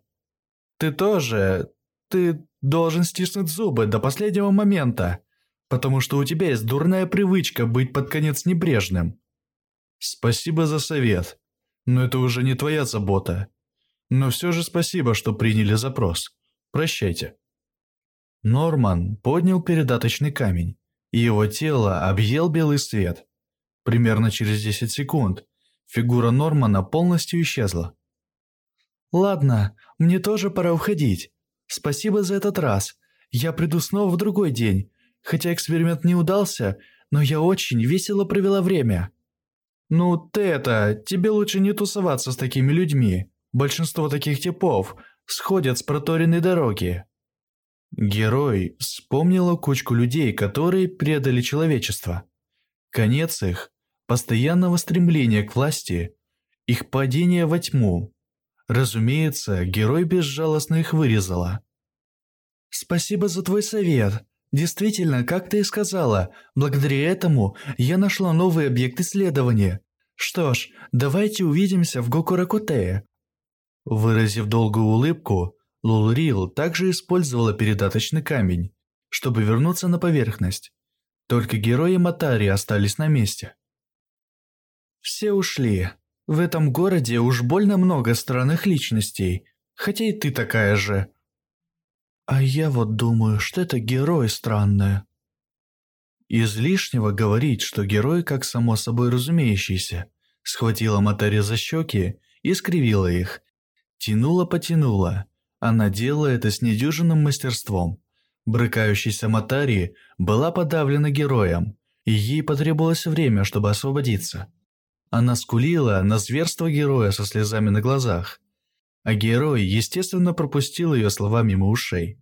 Ты тоже... Ты должен стиснуть зубы до последнего момента, потому что у тебя есть дурная привычка быть под конец небрежным. Спасибо за совет, но это уже не твоя забота. Но все же спасибо, что приняли запрос. Прощайте. Норман поднял передаточный камень, и его тело объел белый свет. Примерно через 10 секунд Фигура Нормана полностью исчезла. «Ладно, мне тоже пора уходить. Спасибо за этот раз. Я приду снова в другой день. Хотя эксперимент не удался, но я очень весело провела время». «Ну ты это, тебе лучше не тусоваться с такими людьми. Большинство таких типов сходят с проторенной дороги». Герой вспомнила кучку людей, которые предали человечество. Конец их постоянного стремления к власти, их падение во тьму. Разумеется, герой безжалостно их вырезала. «Спасибо за твой совет. Действительно, как ты и сказала, благодаря этому я нашла новый объект исследования. Что ж, давайте увидимся в Гокуракутее». Выразив долгую улыбку, Лулрил также использовала передаточный камень, чтобы вернуться на поверхность. Только герои Матари остались на месте. Все ушли. В этом городе уж больно много странных личностей, хотя и ты такая же. А я вот думаю, что это герой странная. Излишнего говорить, что герой как само собой разумеющийся. Схватила Матари за щеки и скривила их. Тянула-потянула. Она делала это с недюжинным мастерством. Брыкающаяся Матари была подавлена героем, и ей потребовалось время, чтобы освободиться. Она скулила на зверство героя со слезами на глазах. А герой, естественно, пропустил ее слова мимо ушей.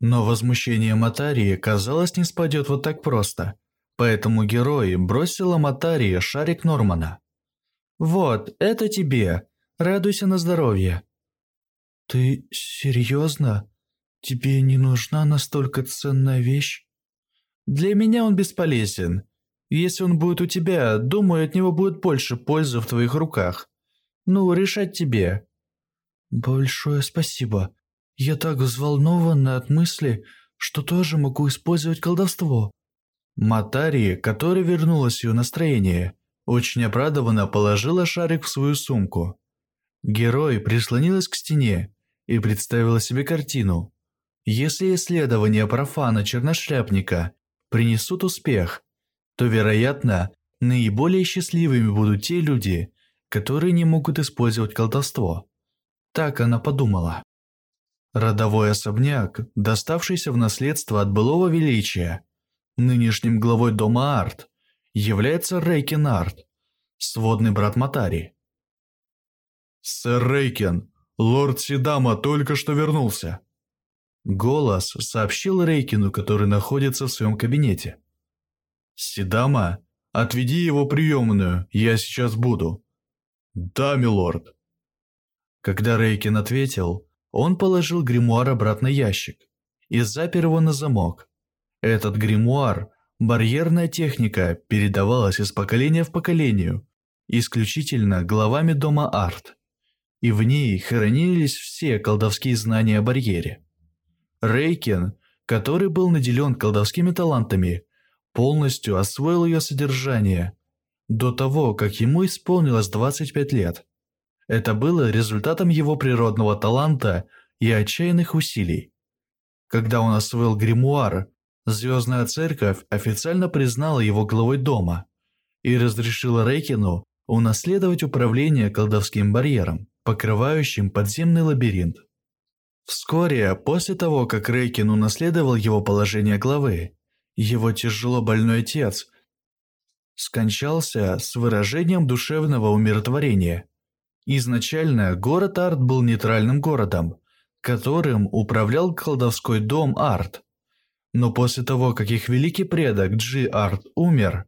Но возмущение Матарии, казалось, не спадет вот так просто. Поэтому герой бросил Аматари шарик Нормана. «Вот, это тебе. Радуйся на здоровье». «Ты серьезно? Тебе не нужна настолько ценная вещь?» «Для меня он бесполезен. Если он будет у тебя, думаю, от него будет больше пользы в твоих руках. Ну, решать тебе». «Большое спасибо. Я так взволнован от мысли, что тоже могу использовать колдовство». Матари, вернулась ее настроение, очень обрадованно положила шарик в свою сумку. Герой прислонилась к стене и представила себе картину. Если исследования профана-черношляпника принесут успех, то, вероятно, наиболее счастливыми будут те люди, которые не могут использовать колдовство. Так она подумала. Родовой особняк, доставшийся в наследство от былого величия, нынешним главой дома Арт, является Рейкин Арт, сводный брат Матари. «Сэр Рейкин, лорд Сидама только что вернулся». Голос сообщил Рейкину, который находится в своем кабинете. «Сидама, отведи его приемную, я сейчас буду». «Да, милорд». Когда Рейкин ответил, он положил гримуар обратно в ящик и запер его на замок. Этот гримуар, барьерная техника, передавалась из поколения в поколение, исключительно главами дома Арт, и в ней хранились все колдовские знания о барьере. Рейкин, который был наделен колдовскими талантами, полностью освоил ее содержание до того, как ему исполнилось 25 лет. Это было результатом его природного таланта и отчаянных усилий. Когда он освоил гримуар, Звездная Церковь официально признала его главой дома и разрешила Рейкину унаследовать управление колдовским барьером, покрывающим подземный лабиринт. Вскоре после того, как Рейкин унаследовал его положение главы, его тяжело больной отец скончался с выражением душевного умиротворения. Изначально город Арт был нейтральным городом, которым управлял колдовской дом Арт. Но после того, как их великий предок Джи Арт умер,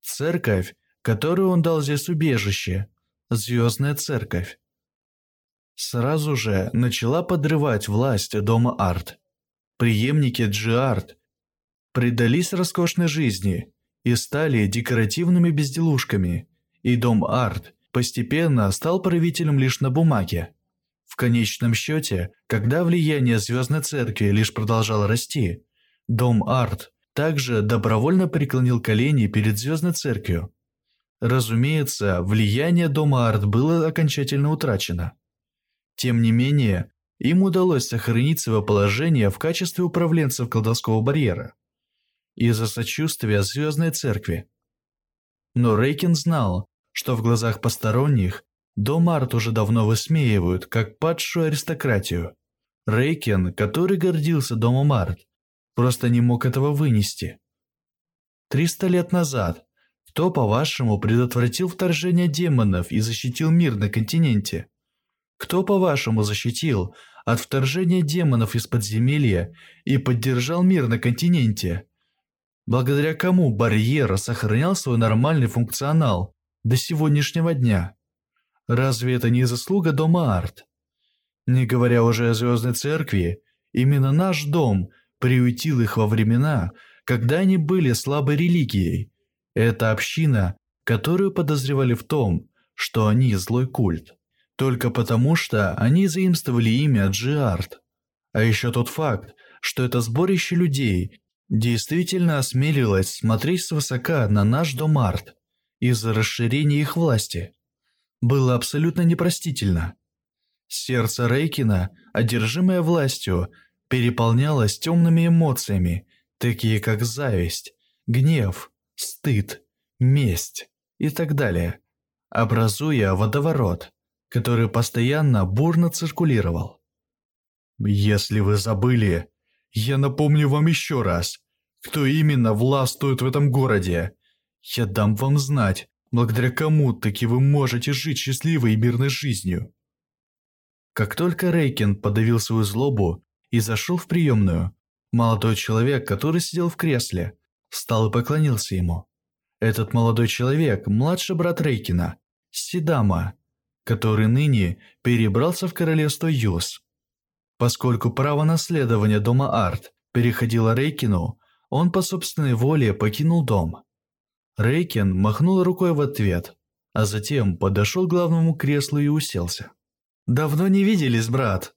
церковь, которую он дал здесь убежище, Звездная Церковь, сразу же начала подрывать власть дома Арт. Приемники Джи Арт предались роскошной жизни и стали декоративными безделушками, и дом Арт постепенно стал правителем лишь на бумаге. В конечном счете, когда влияние Звездной Церкви лишь продолжало расти, дом Арт также добровольно преклонил колени перед Звездной Церковью. Разумеется, влияние дома Арт было окончательно утрачено. Тем не менее, им удалось сохранить свое положение в качестве управленцев колдовского барьера из-за сочувствия Звездной Церкви. Но Рейкин знал, что в глазах посторонних Дом Арт уже давно высмеивают, как падшую аристократию. Рейкин, который гордился Домом Арт, просто не мог этого вынести. Триста лет назад, кто, по-вашему, предотвратил вторжение демонов и защитил мир на континенте? Кто, по-вашему, защитил от вторжения демонов из подземелья и поддержал мир на континенте? благодаря кому барьер сохранял свой нормальный функционал до сегодняшнего дня. Разве это не заслуга дома Арт? Не говоря уже о Звездной Церкви, именно наш дом приютил их во времена, когда они были слабой религией. Это община, которую подозревали в том, что они злой культ. Только потому, что они заимствовали имя Джиарт. А еще тот факт, что это сборище людей, действительно осмелилась смотреть свысока на наш дом Арт из-за расширения их власти. Было абсолютно непростительно. Сердце Рейкина, одержимое властью, переполнялось темными эмоциями, такие как зависть, гнев, стыд, месть и так далее, образуя водоворот, который постоянно бурно циркулировал. «Если вы забыли, я напомню вам еще раз, кто именно властвует в этом городе. Я дам вам знать, благодаря кому таки вы можете жить счастливой и мирной жизнью. Как только Рейкин подавил свою злобу и зашел в приемную, молодой человек, который сидел в кресле, встал и поклонился ему. Этот молодой человек – младший брат Рейкина, Сидама, который ныне перебрался в королевство Юс. Поскольку право наследования дома Арт переходило Рейкину, он по собственной воле покинул дом. Рейкин махнул рукой в ответ, а затем подошел к главному креслу и уселся. «Давно не виделись, брат».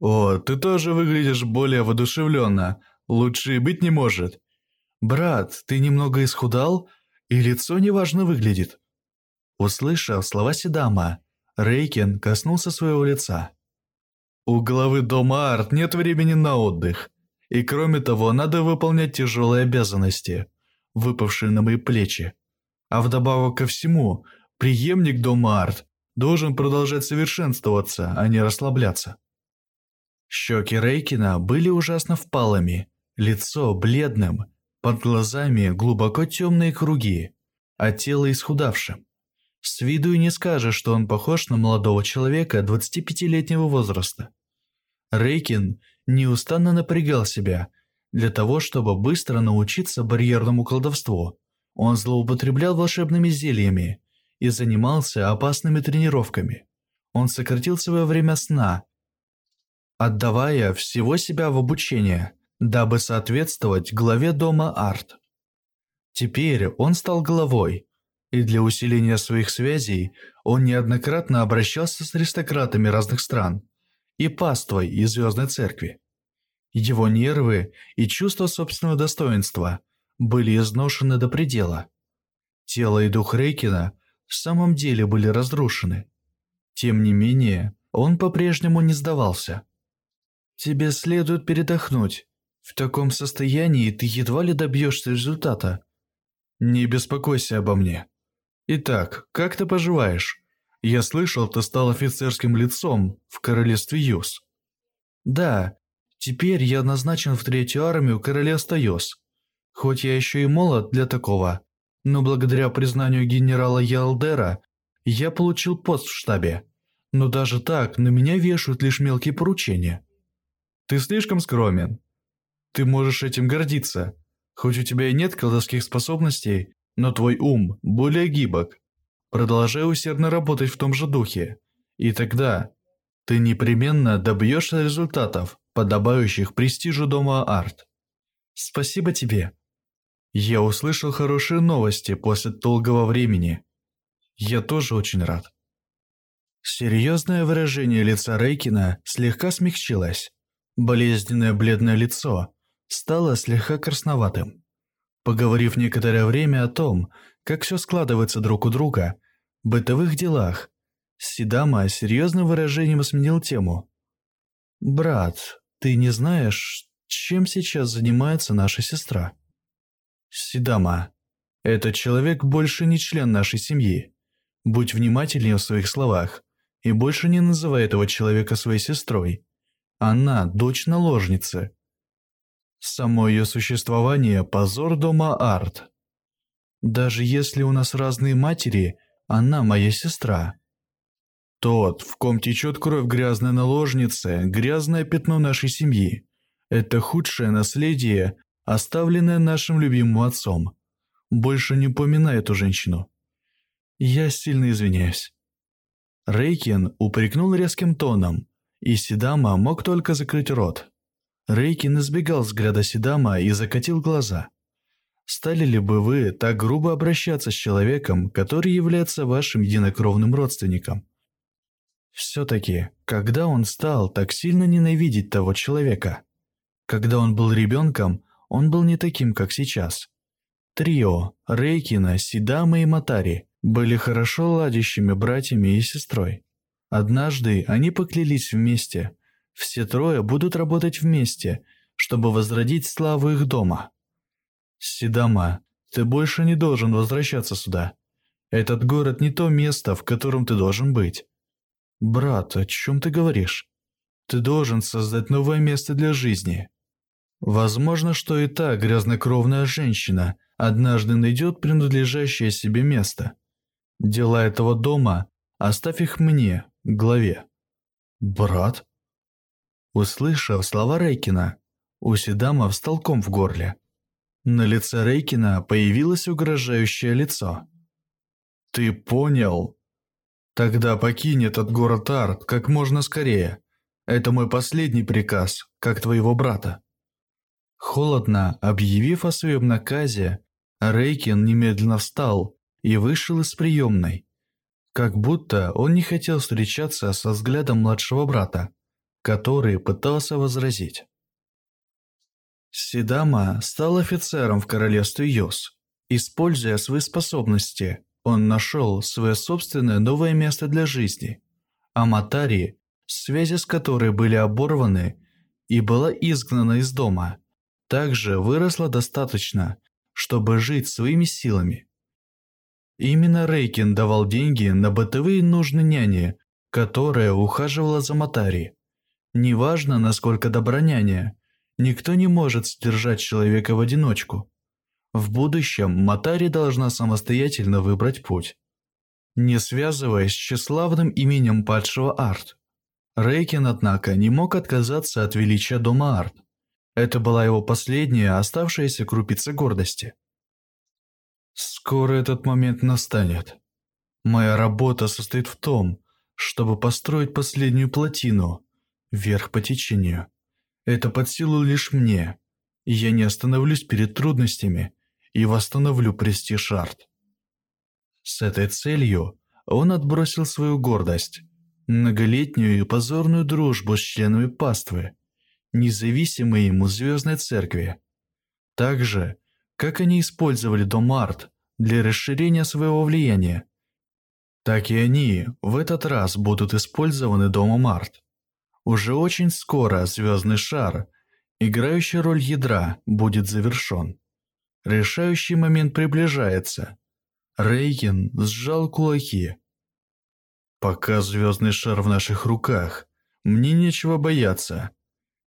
«О, ты тоже выглядишь более воодушевленно. Лучше и быть не может». «Брат, ты немного исхудал, и лицо неважно выглядит». Услышав слова Сидама, Рейкин коснулся своего лица. «У главы дома Арт нет времени на отдых, и кроме того, надо выполнять тяжелые обязанности, выпавшие на мои плечи. А вдобавок ко всему, преемник дома Арт должен продолжать совершенствоваться, а не расслабляться». Щеки Рейкина были ужасно впалыми, лицо бледным, под глазами глубоко темные круги, а тело исхудавшим. С виду и не скажешь, что он похож на молодого человека 25-летнего возраста. Рейкин неустанно напрягал себя для того, чтобы быстро научиться барьерному колдовству. Он злоупотреблял волшебными зельями и занимался опасными тренировками. Он сократил свое время сна, отдавая всего себя в обучение, дабы соответствовать главе дома Арт. Теперь он стал главой, и для усиления своих связей он неоднократно обращался с аристократами разных стран и паствой из Звездной Церкви. Его нервы и чувство собственного достоинства были изношены до предела. Тело и дух Рейкина в самом деле были разрушены. Тем не менее, он по-прежнему не сдавался. «Тебе следует передохнуть. В таком состоянии ты едва ли добьешься результата. Не беспокойся обо мне. Итак, как ты поживаешь? Я слышал, ты стал офицерским лицом в королевстве Юс. Да, теперь я назначен в третью армию королевства Юс. Хоть я еще и молод для такого, но благодаря признанию генерала Ялдера я получил пост в штабе. Но даже так на меня вешают лишь мелкие поручения. Ты слишком скромен. Ты можешь этим гордиться. Хоть у тебя и нет колдовских способностей, но твой ум более гибок. Продолжай усердно работать в том же духе, и тогда ты непременно добьешься результатов, подобающих престижу дома Арт. Спасибо тебе. Я услышал хорошие новости после долгого времени. Я тоже очень рад. Серьезное выражение лица Рейкина слегка смягчилось. Болезненное бледное лицо стало слегка красноватым. Поговорив некоторое время о том, как все складывается друг у друга, бытовых делах, Сидама серьезным выражением сменил тему. «Брат, ты не знаешь, чем сейчас занимается наша сестра?» «Сидама, этот человек больше не член нашей семьи. Будь внимательнее в своих словах и больше не называй этого человека своей сестрой. Она дочь наложницы, Само ее существование – позор дома Арт. Даже если у нас разные матери, она моя сестра. Тот, в ком течет кровь грязной наложницы, грязное пятно нашей семьи. Это худшее наследие, оставленное нашим любимым отцом. Больше не упоминай эту женщину. Я сильно извиняюсь. Рейкин упрекнул резким тоном, и Сидама мог только закрыть рот. Рейкин избегал взгляда Сидама и закатил глаза. Стали ли бы вы так грубо обращаться с человеком, который является вашим единокровным родственником? Все-таки, когда он стал так сильно ненавидеть того человека? Когда он был ребенком, он был не таким, как сейчас. Трио, Рейкина, Сидама и Матари были хорошо ладящими братьями и сестрой. Однажды они поклялись вместе – все трое будут работать вместе, чтобы возродить славу их дома. Сидама, ты больше не должен возвращаться сюда. Этот город не то место, в котором ты должен быть. Брат, о чем ты говоришь? Ты должен создать новое место для жизни. Возможно, что и та грязнокровная женщина однажды найдет принадлежащее себе место. Дела этого дома оставь их мне, главе. Брат? Услышав слова Рейкина, у Сидама встал ком в горле. На лице Рейкина появилось угрожающее лицо. «Ты понял? Тогда покинь этот город Арт как можно скорее. Это мой последний приказ, как твоего брата». Холодно объявив о своем наказе, Рейкин немедленно встал и вышел из приемной. Как будто он не хотел встречаться со взглядом младшего брата, который пытался возразить. Сидама стал офицером в королевстве Йос. Используя свои способности, он нашел свое собственное новое место для жизни. А Матари, связи с которой были оборваны и была изгнана из дома, также выросла достаточно, чтобы жить своими силами. Именно Рейкин давал деньги на бытовые нужны няни, которая ухаживала за Матари. Неважно, насколько добра няня, никто не может содержать человека в одиночку. В будущем Матари должна самостоятельно выбрать путь. Не связываясь с тщеславным именем падшего Арт. Рейкин, однако, не мог отказаться от величия дома Арт. Это была его последняя оставшаяся крупица гордости. Скоро этот момент настанет. Моя работа состоит в том, чтобы построить последнюю плотину, вверх по течению. Это под силу лишь мне, и я не остановлюсь перед трудностями и восстановлю престиж арт. С этой целью он отбросил свою гордость, многолетнюю и позорную дружбу с членами паствы, независимой ему Звездной Церкви. Так же, как они использовали Дом Арт для расширения своего влияния, так и они в этот раз будут использованы Домом Арт. Уже очень скоро звездный шар, играющий роль ядра, будет завершен. Решающий момент приближается. Рейкин сжал кулаки. «Пока звездный шар в наших руках, мне нечего бояться.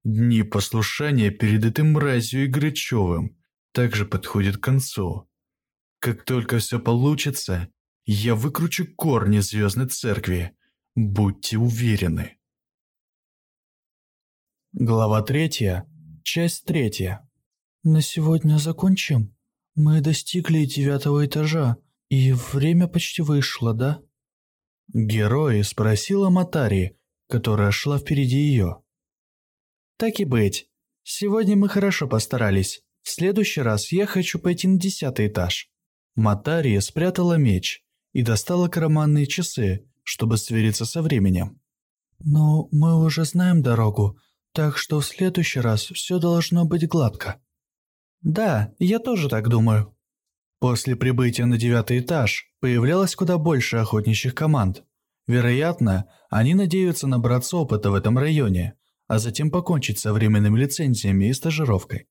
Дни послушания перед этим мразью и Грачевым также подходит к концу. Как только все получится, я выкручу корни Звездной Церкви. Будьте уверены. Глава третья, часть третья. На сегодня закончим. Мы достигли девятого этажа, и время почти вышло, да? Герой спросила Матари, которая шла впереди ее. Так и быть. Сегодня мы хорошо постарались. В следующий раз я хочу пойти на десятый этаж. Матария спрятала меч и достала карманные часы, чтобы свериться со временем. «Но мы уже знаем дорогу, так что в следующий раз все должно быть гладко». «Да, я тоже так думаю». После прибытия на девятый этаж появлялось куда больше охотничьих команд. Вероятно, они надеются набраться опыта в этом районе, а затем покончить со временными лицензиями и стажировкой.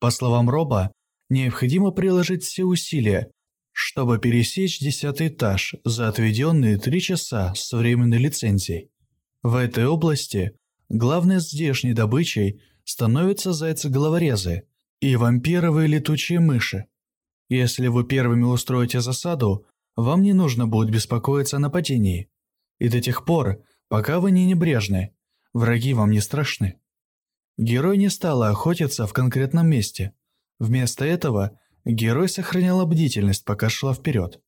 По словам Роба, необходимо приложить все усилия, чтобы пересечь десятый этаж за отведенные три часа с временной лицензией. В этой области главной здешней добычей становятся зайцы-головорезы и вампировые летучие мыши. Если вы первыми устроите засаду, вам не нужно будет беспокоиться о нападении. И до тех пор, пока вы не небрежны, враги вам не страшны. Герой не стала охотиться в конкретном месте. Вместо этого герой сохраняла бдительность, пока шла вперед.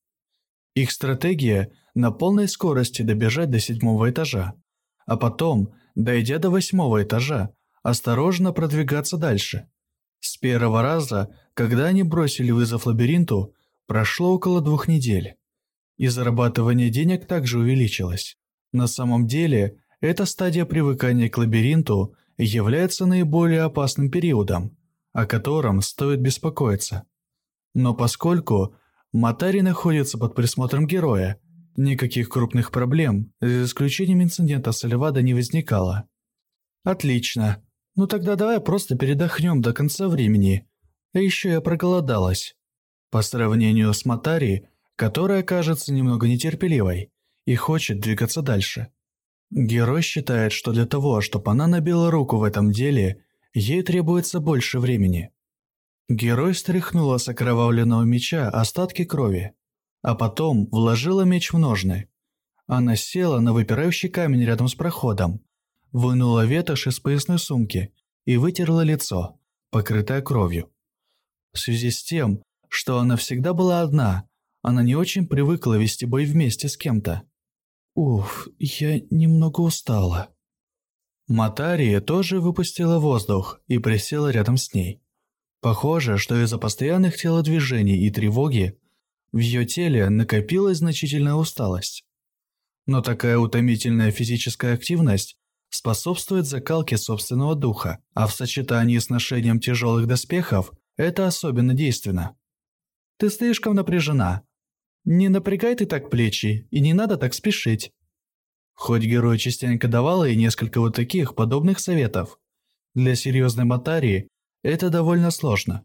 Их стратегия – на полной скорости добежать до седьмого этажа, а потом, дойдя до восьмого этажа, осторожно продвигаться дальше. С первого раза, когда они бросили вызов лабиринту, прошло около двух недель. И зарабатывание денег также увеличилось. На самом деле, эта стадия привыкания к лабиринту является наиболее опасным периодом, о котором стоит беспокоиться. Но поскольку Матари находится под присмотром героя, никаких крупных проблем, за исключением инцидента с Альвадо, не возникало. Отлично. Ну тогда давай просто передохнем до конца времени. А еще я проголодалась. По сравнению с Матари, которая кажется немного нетерпеливой и хочет двигаться дальше. Герой считает, что для того, чтобы она набила руку в этом деле, ей требуется больше времени. Герой стряхнула с окровавленного меча остатки крови, а потом вложила меч в ножны. Она села на выпирающий камень рядом с проходом, вынула ветошь из поясной сумки и вытерла лицо, покрытое кровью. В связи с тем, что она всегда была одна, она не очень привыкла вести бой вместе с кем-то. Уф, я немного устала. Матария тоже выпустила воздух и присела рядом с ней. Похоже, что из-за постоянных телодвижений и тревоги в ее теле накопилась значительная усталость. Но такая утомительная физическая активность способствует закалке собственного духа, а в сочетании с ношением тяжелых доспехов это особенно действенно. Ты слишком напряжена. Не напрягай ты так плечи, и не надо так спешить. Хоть герой частенько давал ей несколько вот таких подобных советов, для серьезной матарии это довольно сложно.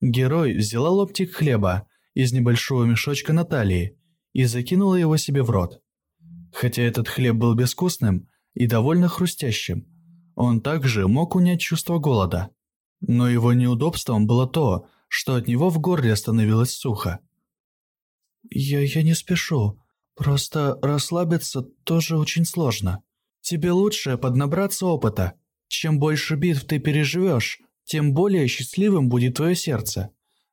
Герой взяла лоптик хлеба из небольшого мешочка Натальи и закинула его себе в рот. Хотя этот хлеб был безвкусным и довольно хрустящим, он также мог унять чувство голода. Но его неудобством было то, что от него в горле становилось сухо. «Я, я не спешу. Просто расслабиться тоже очень сложно. Тебе лучше поднабраться опыта. Чем больше битв ты переживешь, тем более счастливым будет твое сердце.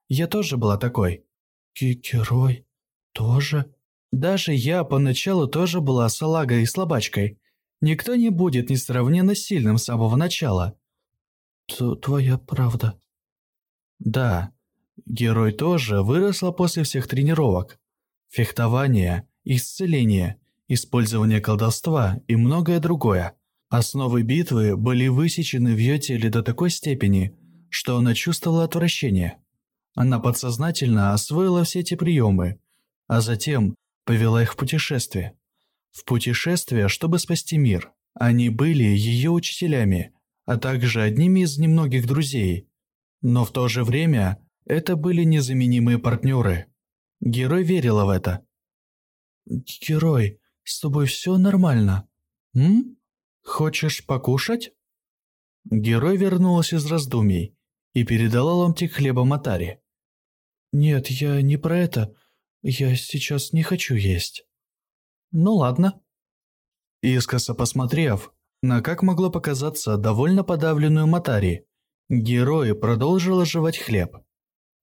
Я тоже была такой». «Герой? Тоже?» Даже я поначалу тоже была салагой и слабачкой. Никто не будет несравненно сильным с самого начала. Т твоя правда. Да, герой тоже выросла после всех тренировок. Фехтование, исцеление, использование колдовства и многое другое. Основы битвы были высечены в ее теле до такой степени, что она чувствовала отвращение. Она подсознательно освоила все эти приемы, а затем повела их в путешествие. В путешествие, чтобы спасти мир. Они были ее учителями, а также одними из немногих друзей. Но в то же время это были незаменимые партнеры. Герой верила в это. «Герой, с тобой все нормально? М? Хочешь покушать?» Герой вернулась из раздумий и передала ломтик хлеба Матари. «Нет, я не про это. Я сейчас не хочу есть». «Ну ладно». Искоса посмотрев на, как могло показаться, довольно подавленную Матари, герой продолжил жевать хлеб.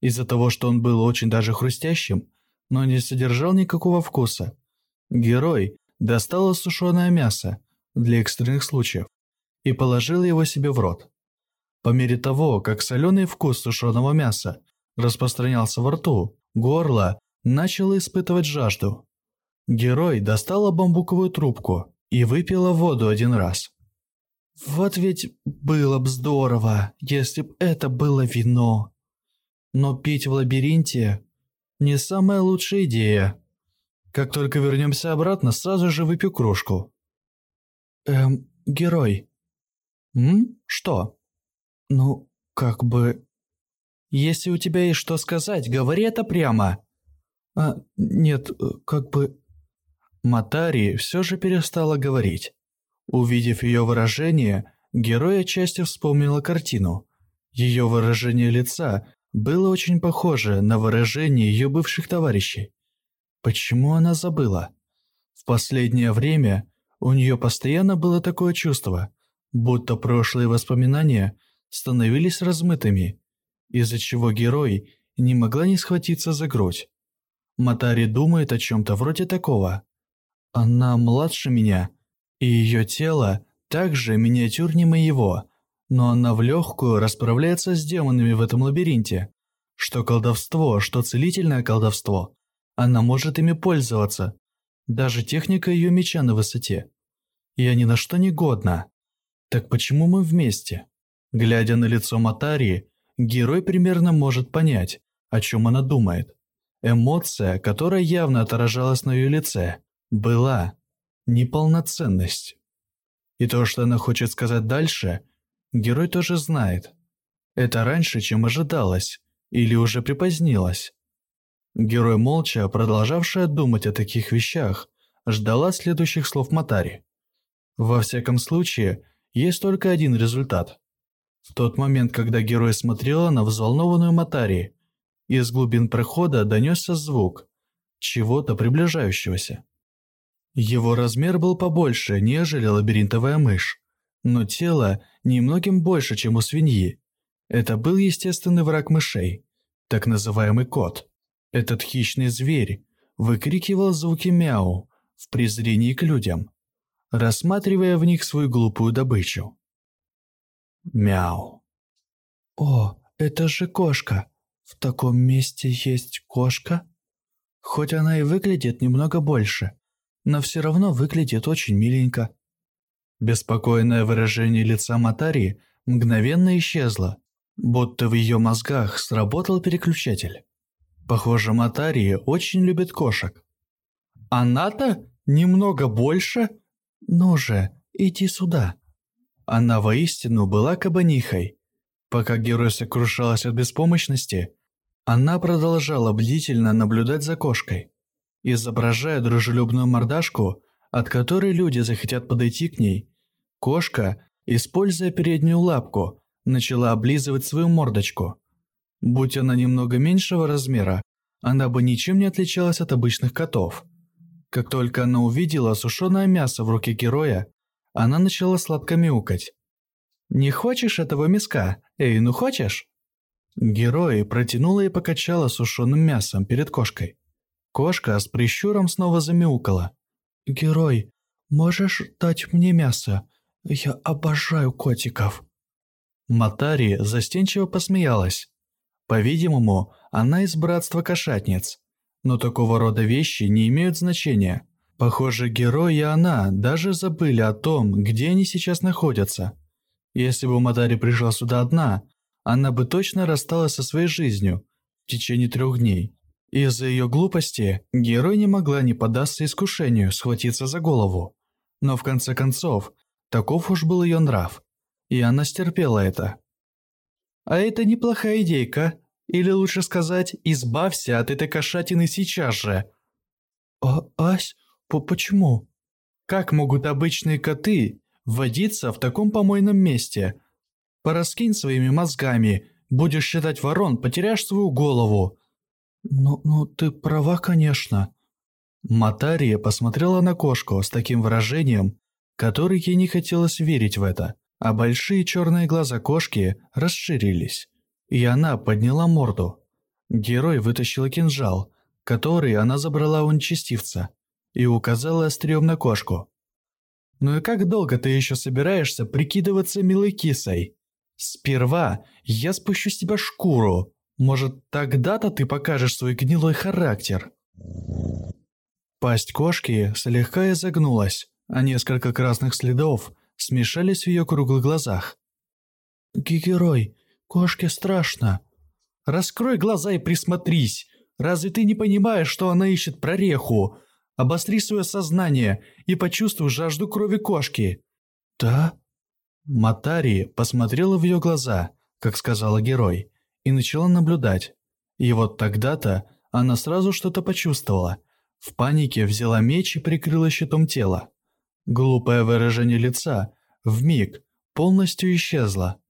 Из-за того, что он был очень даже хрустящим, но не содержал никакого вкуса, герой достал сушеное мясо для экстренных случаев и положил его себе в рот. По мере того, как соленый вкус сушеного мяса распространялся во рту, горло начало испытывать жажду. Герой достала бамбуковую трубку и выпила воду один раз. Вот ведь было б здорово, если б это было вино. Но пить в лабиринте не самая лучшая идея. Как только вернемся обратно, сразу же выпью кружку. Эм, герой. М? Что? Ну, как бы... Если у тебя есть что сказать, говори это прямо. А, нет, э, как бы... Матари все же перестала говорить. Увидев ее выражение, герой отчасти вспомнила картину. Ее выражение лица было очень похоже на выражение ее бывших товарищей. Почему она забыла? В последнее время у нее постоянно было такое чувство, будто прошлые воспоминания становились размытыми, из-за чего герой не могла не схватиться за грудь. Матари думает о чем-то вроде такого. Она младше меня, и ее тело также миниатюрнее моего, но она в легкую расправляется с демонами в этом лабиринте. Что колдовство, что целительное колдовство. Она может ими пользоваться. Даже техника ее меча на высоте. Я ни на что не годна. Так почему мы вместе? Глядя на лицо Матарии, герой примерно может понять, о чем она думает. Эмоция, которая явно отражалась на ее лице, была неполноценность. И то, что она хочет сказать дальше, герой тоже знает. Это раньше, чем ожидалось, или уже припозднилось. Герой, молча продолжавшая думать о таких вещах, ждала следующих слов Матари. Во всяком случае, есть только один результат. В тот момент, когда герой смотрела на взволнованную Матари, из глубин прохода донесся звук чего-то приближающегося. Его размер был побольше, нежели лабиринтовая мышь, но тело немногим больше, чем у свиньи. Это был естественный враг мышей. так называемый кот. Этот хищный зверь выкрикивал звуки мяу в презрении к людям, рассматривая в них свою глупую добычу. Мяу. «О, это же кошка! В таком месте есть кошка?» Хоть она и выглядит немного больше, но все равно выглядит очень миленько. Беспокойное выражение лица Матари мгновенно исчезло, будто в ее мозгах сработал переключатель. Похоже, Матари очень любит кошек. Она-то немного больше? Ну же, иди сюда. Она воистину была кабанихой. Пока герой сокрушалась от беспомощности, она продолжала бдительно наблюдать за кошкой, изображая дружелюбную мордашку, от которой люди захотят подойти к ней. Кошка, используя переднюю лапку, начала облизывать свою мордочку. Будь она немного меньшего размера, она бы ничем не отличалась от обычных котов. Как только она увидела сушеное мясо в руке героя, она начала сладко мяукать. «Не хочешь этого мяска? Эй, ну хочешь?» Герой протянула и покачала сушеным мясом перед кошкой. Кошка с прищуром снова замяукала. «Герой, можешь дать мне мясо? Я обожаю котиков». Матари застенчиво посмеялась. По-видимому, она из братства кошатниц. Но такого рода вещи не имеют значения. Похоже, герой и она даже забыли о том, где они сейчас находятся. Если бы Матари пришла сюда одна, она бы точно рассталась со своей жизнью в течение трех дней. Из-за ее глупости герой не могла не поддаться искушению схватиться за голову. Но в конце концов, таков уж был ее нрав, и она стерпела это. А это неплохая идейка, или лучше сказать, избавься от этой кошатины сейчас же. А, Ась, по почему? Как могут обычные коты водиться в таком помойном месте, Пораскинь своими мозгами. Будешь считать ворон, потеряешь свою голову». «Ну, ну, ты права, конечно». Матария посмотрела на кошку с таким выражением, которое ей не хотелось верить в это, а большие черные глаза кошки расширились, и она подняла морду. Герой вытащил кинжал, который она забрала у нечестивца, и указала острием на кошку. «Ну и как долго ты еще собираешься прикидываться милой кисой?» Сперва я спущу с тебя шкуру. Может, тогда-то ты покажешь свой гнилой характер. Пасть кошки слегка изогнулась, а несколько красных следов смешались в ее круглых глазах. Герой, кошке страшно. Раскрой глаза и присмотрись. Разве ты не понимаешь, что она ищет прореху? Обостри свое сознание и почувствуй жажду крови кошки. Да? Матари посмотрела в ее глаза, как сказала герой, и начала наблюдать. И вот тогда-то она сразу что-то почувствовала. В панике взяла меч и прикрыла щитом тело. Глупое выражение лица в миг полностью исчезло.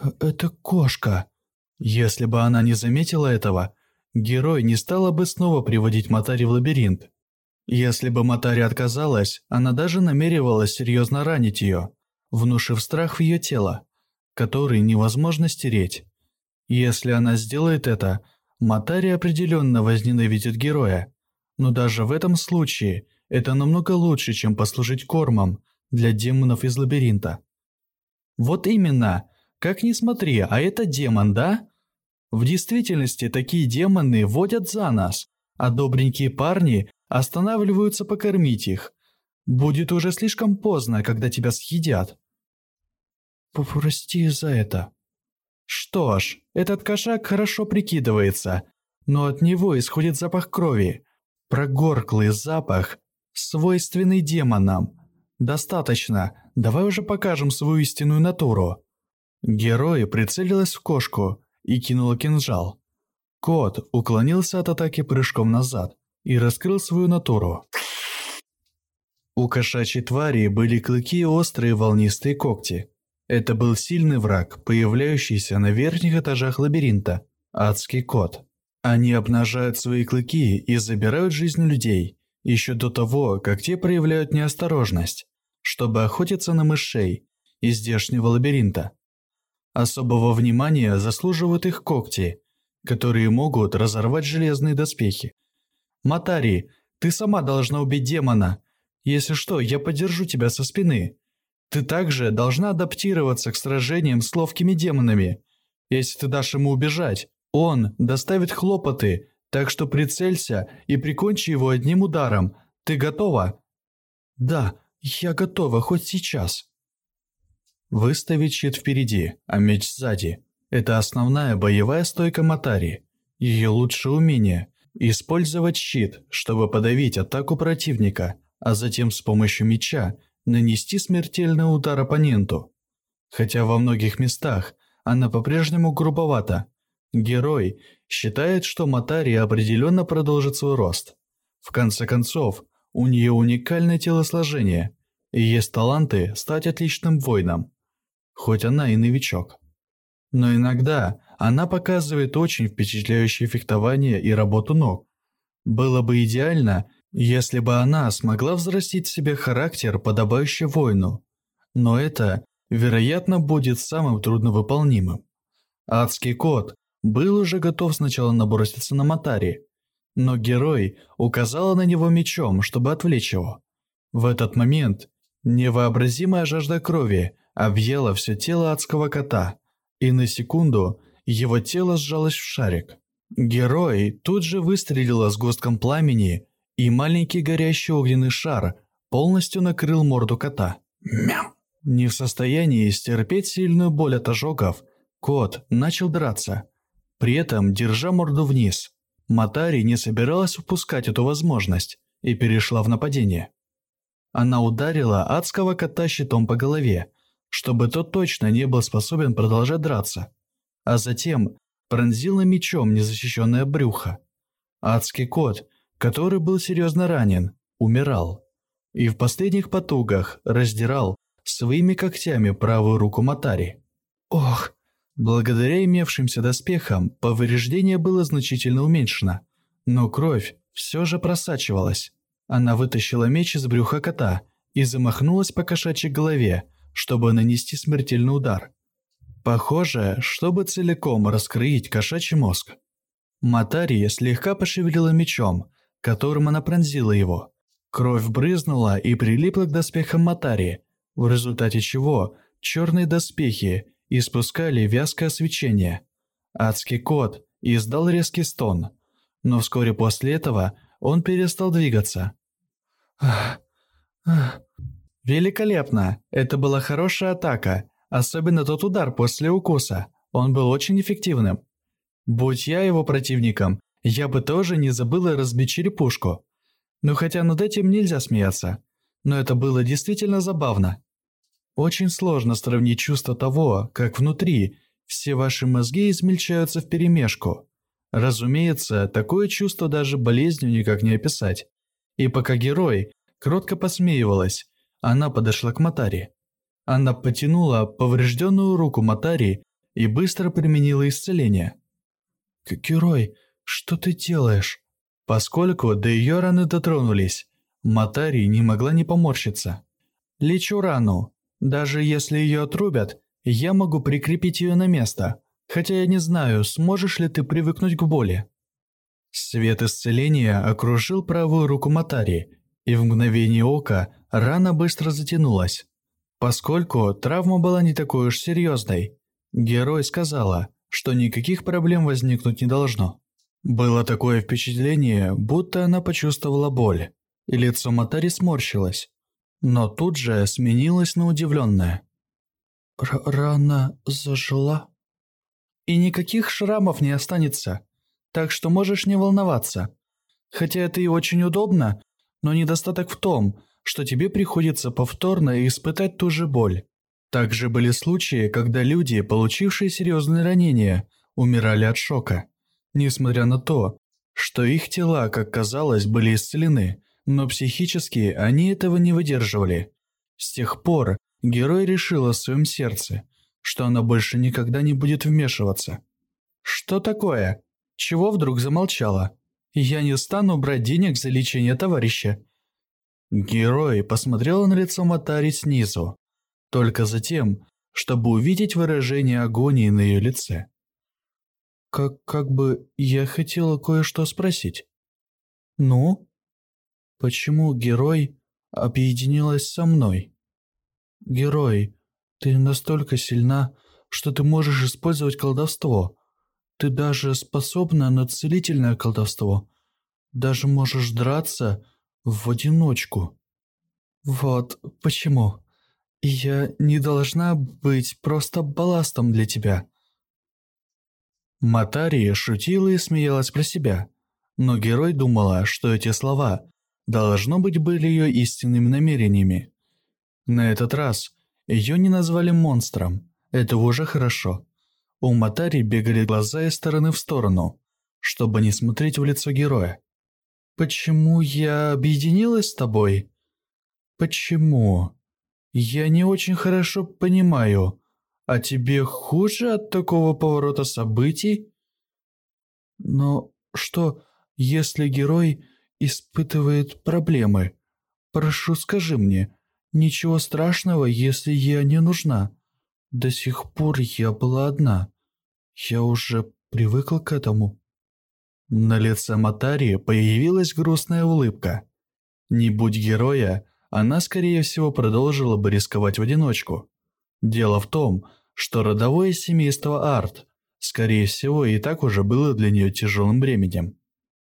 «Э, «Это кошка». Если бы она не заметила этого, герой не стала бы снова приводить Матари в лабиринт. Если бы Матари отказалась, она даже намеревалась серьезно ранить ее – внушив страх в ее тело, который невозможно стереть. Если она сделает это, Матари определенно возненавидит героя. Но даже в этом случае это намного лучше, чем послужить кормом для демонов из лабиринта. Вот именно, как ни смотри, а это демон, да? В действительности такие демоны водят за нас, а добренькие парни останавливаются покормить их. Будет уже слишком поздно, когда тебя съедят. Прости за это. Что ж, этот кошак хорошо прикидывается, но от него исходит запах крови. Прогорклый запах, свойственный демонам. Достаточно, давай уже покажем свою истинную натуру. Герой прицелилась в кошку и кинула кинжал. Кот уклонился от атаки прыжком назад и раскрыл свою натуру. У кошачьей твари были клыки и острые волнистые когти. Это был сильный враг, появляющийся на верхних этажах лабиринта – адский кот. Они обнажают свои клыки и забирают жизнь людей, еще до того, как те проявляют неосторожность, чтобы охотиться на мышей из здешнего лабиринта. Особого внимания заслуживают их когти, которые могут разорвать железные доспехи. Матари, ты сама должна убить демона. Если что, я поддержу тебя со спины. Ты также должна адаптироваться к сражениям с ловкими демонами. Если ты дашь ему убежать, он доставит хлопоты, так что прицелься и прикончи его одним ударом. Ты готова? Да, я готова хоть сейчас. Выставить щит впереди, а меч сзади. Это основная боевая стойка Матари. Ее лучшее умение – использовать щит, чтобы подавить атаку противника, а затем с помощью меча нанести смертельный удар оппоненту. Хотя во многих местах она по-прежнему грубовата, герой считает, что Матари определенно продолжит свой рост. В конце концов, у нее уникальное телосложение и есть таланты стать отличным воином, хоть она и новичок. Но иногда она показывает очень впечатляющее фехтование и работу ног. Было бы идеально, если бы она смогла взрастить в себе характер, подобающий воину. Но это, вероятно, будет самым трудновыполнимым. Адский кот был уже готов сначала наброситься на Матари, но герой указала на него мечом, чтобы отвлечь его. В этот момент невообразимая жажда крови объела все тело адского кота, и на секунду его тело сжалось в шарик. Герой тут же выстрелила с густком пламени и маленький горящий огненный шар полностью накрыл морду кота. Мяу! Не в состоянии стерпеть сильную боль от ожогов, кот начал драться, при этом держа морду вниз. Матари не собиралась упускать эту возможность и перешла в нападение. Она ударила адского кота щитом по голове, чтобы тот точно не был способен продолжать драться, а затем пронзила мечом незащищенное брюхо. Адский кот который был серьезно ранен, умирал. И в последних потугах раздирал своими когтями правую руку Матари. Ох! Благодаря имевшимся доспехам повреждение было значительно уменьшено, но кровь все же просачивалась. Она вытащила меч из брюха кота и замахнулась по кошачьей голове, чтобы нанести смертельный удар. Похоже, чтобы целиком раскрыть кошачий мозг. Матария слегка пошевелила мечом, которым она пронзила его. Кровь брызнула и прилипла к доспехам Матари, в результате чего черные доспехи испускали вязкое свечение. Адский кот издал резкий стон, но вскоре после этого он перестал двигаться. Великолепно! Это была хорошая атака, особенно тот удар после укуса. Он был очень эффективным. Будь я его противником, я бы тоже не забыла разбить черепушку. Ну хотя над этим нельзя смеяться. Но это было действительно забавно. Очень сложно сравнить чувство того, как внутри все ваши мозги измельчаются вперемешку. Разумеется, такое чувство даже болезнью никак не описать. И пока герой кротко посмеивалась, она подошла к Матари. Она потянула поврежденную руку Матари и быстро применила исцеление. «Герой, «Что ты делаешь?» Поскольку до ее раны дотронулись, Матари не могла не поморщиться. «Лечу рану. Даже если ее отрубят, я могу прикрепить ее на место, хотя я не знаю, сможешь ли ты привыкнуть к боли». Свет исцеления окружил правую руку Матари, и в мгновение ока рана быстро затянулась. Поскольку травма была не такой уж серьезной, герой сказала, что никаких проблем возникнуть не должно. Было такое впечатление, будто она почувствовала боль, и лицо Матари сморщилось, но тут же сменилось на удивленное. «Рана зажила?» «И никаких шрамов не останется, так что можешь не волноваться. Хотя это и очень удобно, но недостаток в том, что тебе приходится повторно испытать ту же боль. Также были случаи, когда люди, получившие серьезные ранения, умирали от шока. Несмотря на то, что их тела, как казалось, были исцелены, но психически они этого не выдерживали. С тех пор герой решила в своем сердце, что она больше никогда не будет вмешиваться. «Что такое? Чего вдруг замолчала? Я не стану брать денег за лечение товарища». Герой посмотрел на лицо Матари снизу, только затем, чтобы увидеть выражение агонии на ее лице. Как, как бы я хотела кое-что спросить. Ну? Почему герой объединилась со мной? Герой, ты настолько сильна, что ты можешь использовать колдовство. Ты даже способна на целительное колдовство. Даже можешь драться в одиночку. Вот почему. Я не должна быть просто балластом для тебя. Матария шутила и смеялась про себя, но герой думала, что эти слова, должно быть, были ее истинными намерениями. На этот раз ее не назвали монстром, это уже хорошо. У Матари бегали глаза из стороны в сторону, чтобы не смотреть в лицо героя. «Почему я объединилась с тобой?» «Почему?» «Я не очень хорошо понимаю. А тебе хуже от такого поворота событий?» «Но что, если герой испытывает проблемы? Прошу, скажи мне, ничего страшного, если я не нужна. До сих пор я была одна. Я уже привыкла к этому». На лице Матари появилась грустная улыбка. Не будь героя, она, скорее всего, продолжила бы рисковать в одиночку. Дело в том, что родовое семейство Арт, скорее всего, и так уже было для нее тяжелым бременем.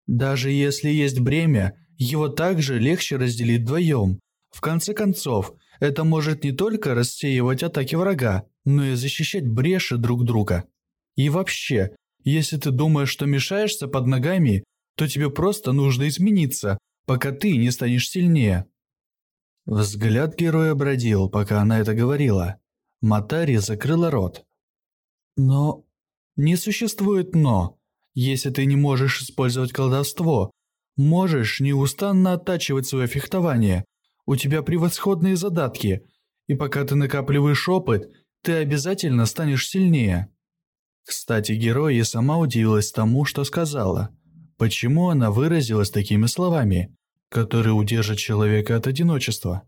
Даже если есть бремя, его также легче разделить вдвоем. В конце концов, это может не только рассеивать атаки врага, но и защищать бреши друг друга. И вообще, если ты думаешь, что мешаешься под ногами, то тебе просто нужно измениться, пока ты не станешь сильнее. Взгляд героя бродил, пока она это говорила. Матари закрыла рот. Но не существует «но». Если ты не можешь использовать колдовство, можешь неустанно оттачивать свое фехтование. У тебя превосходные задатки, и пока ты накапливаешь опыт, ты обязательно станешь сильнее. Кстати, герой и сама удивилась тому, что сказала. Почему она выразилась такими словами, которые удержат человека от одиночества?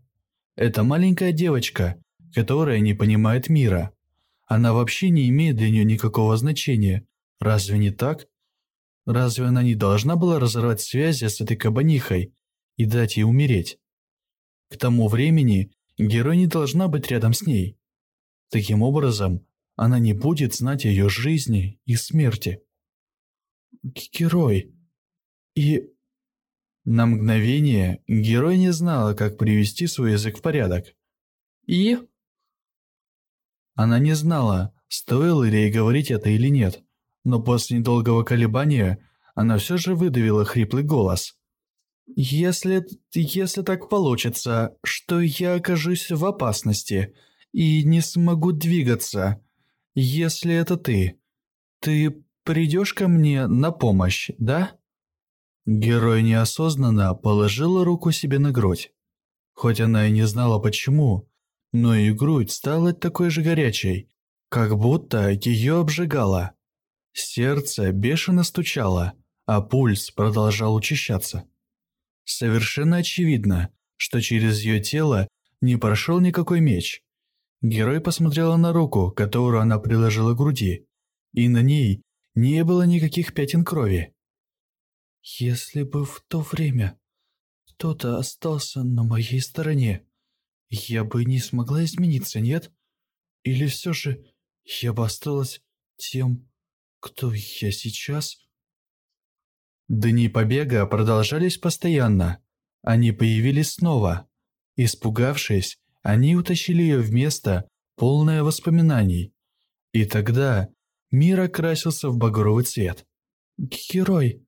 Это маленькая девочка, которая не понимает мира. Она вообще не имеет для нее никакого значения. Разве не так? Разве она не должна была разорвать связи с этой кабанихой и дать ей умереть? К тому времени герой не должна быть рядом с ней. Таким образом, она не будет знать о ее жизни и смерти. Герой. И... На мгновение герой не знала, как привести свой язык в порядок. И... Она не знала, стоило ли ей говорить это или нет, но после недолгого колебания она все же выдавила хриплый голос. «Если... если так получится, что я окажусь в опасности и не смогу двигаться, если это ты, ты придешь ко мне на помощь, да?» Герой неосознанно положила руку себе на грудь. Хоть она и не знала почему, но и грудь стала такой же горячей, как будто ее обжигало. Сердце бешено стучало, а пульс продолжал учащаться. Совершенно очевидно, что через ее тело не прошел никакой меч. Герой посмотрела на руку, которую она приложила к груди, и на ней не было никаких пятен крови. «Если бы в то время кто-то остался на моей стороне, я бы не смогла измениться, нет? Или все же я бы осталась тем, кто я сейчас? Дни побега продолжались постоянно. Они появились снова. Испугавшись, они утащили ее в место, полное воспоминаний. И тогда мир окрасился в багровый цвет. «Герой!»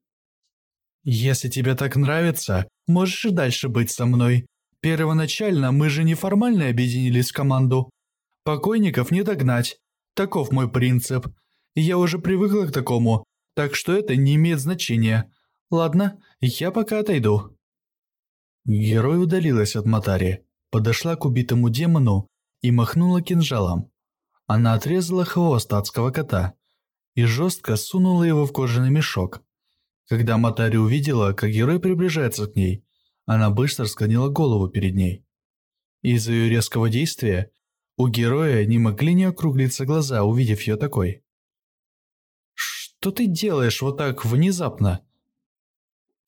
«Если тебе так нравится, можешь и дальше быть со мной. Первоначально мы же неформально объединились в команду. Покойников не догнать. Таков мой принцип. Я уже привыкла к такому, так что это не имеет значения. Ладно, я пока отойду». Герой удалилась от Матари, подошла к убитому демону и махнула кинжалом. Она отрезала хвост адского кота и жестко сунула его в кожаный мешок. Когда Матари увидела, как герой приближается к ней, она быстро склонила голову перед ней. Из-за ее резкого действия у героя не могли не округлиться глаза, увидев ее такой. Что ты делаешь вот так внезапно?»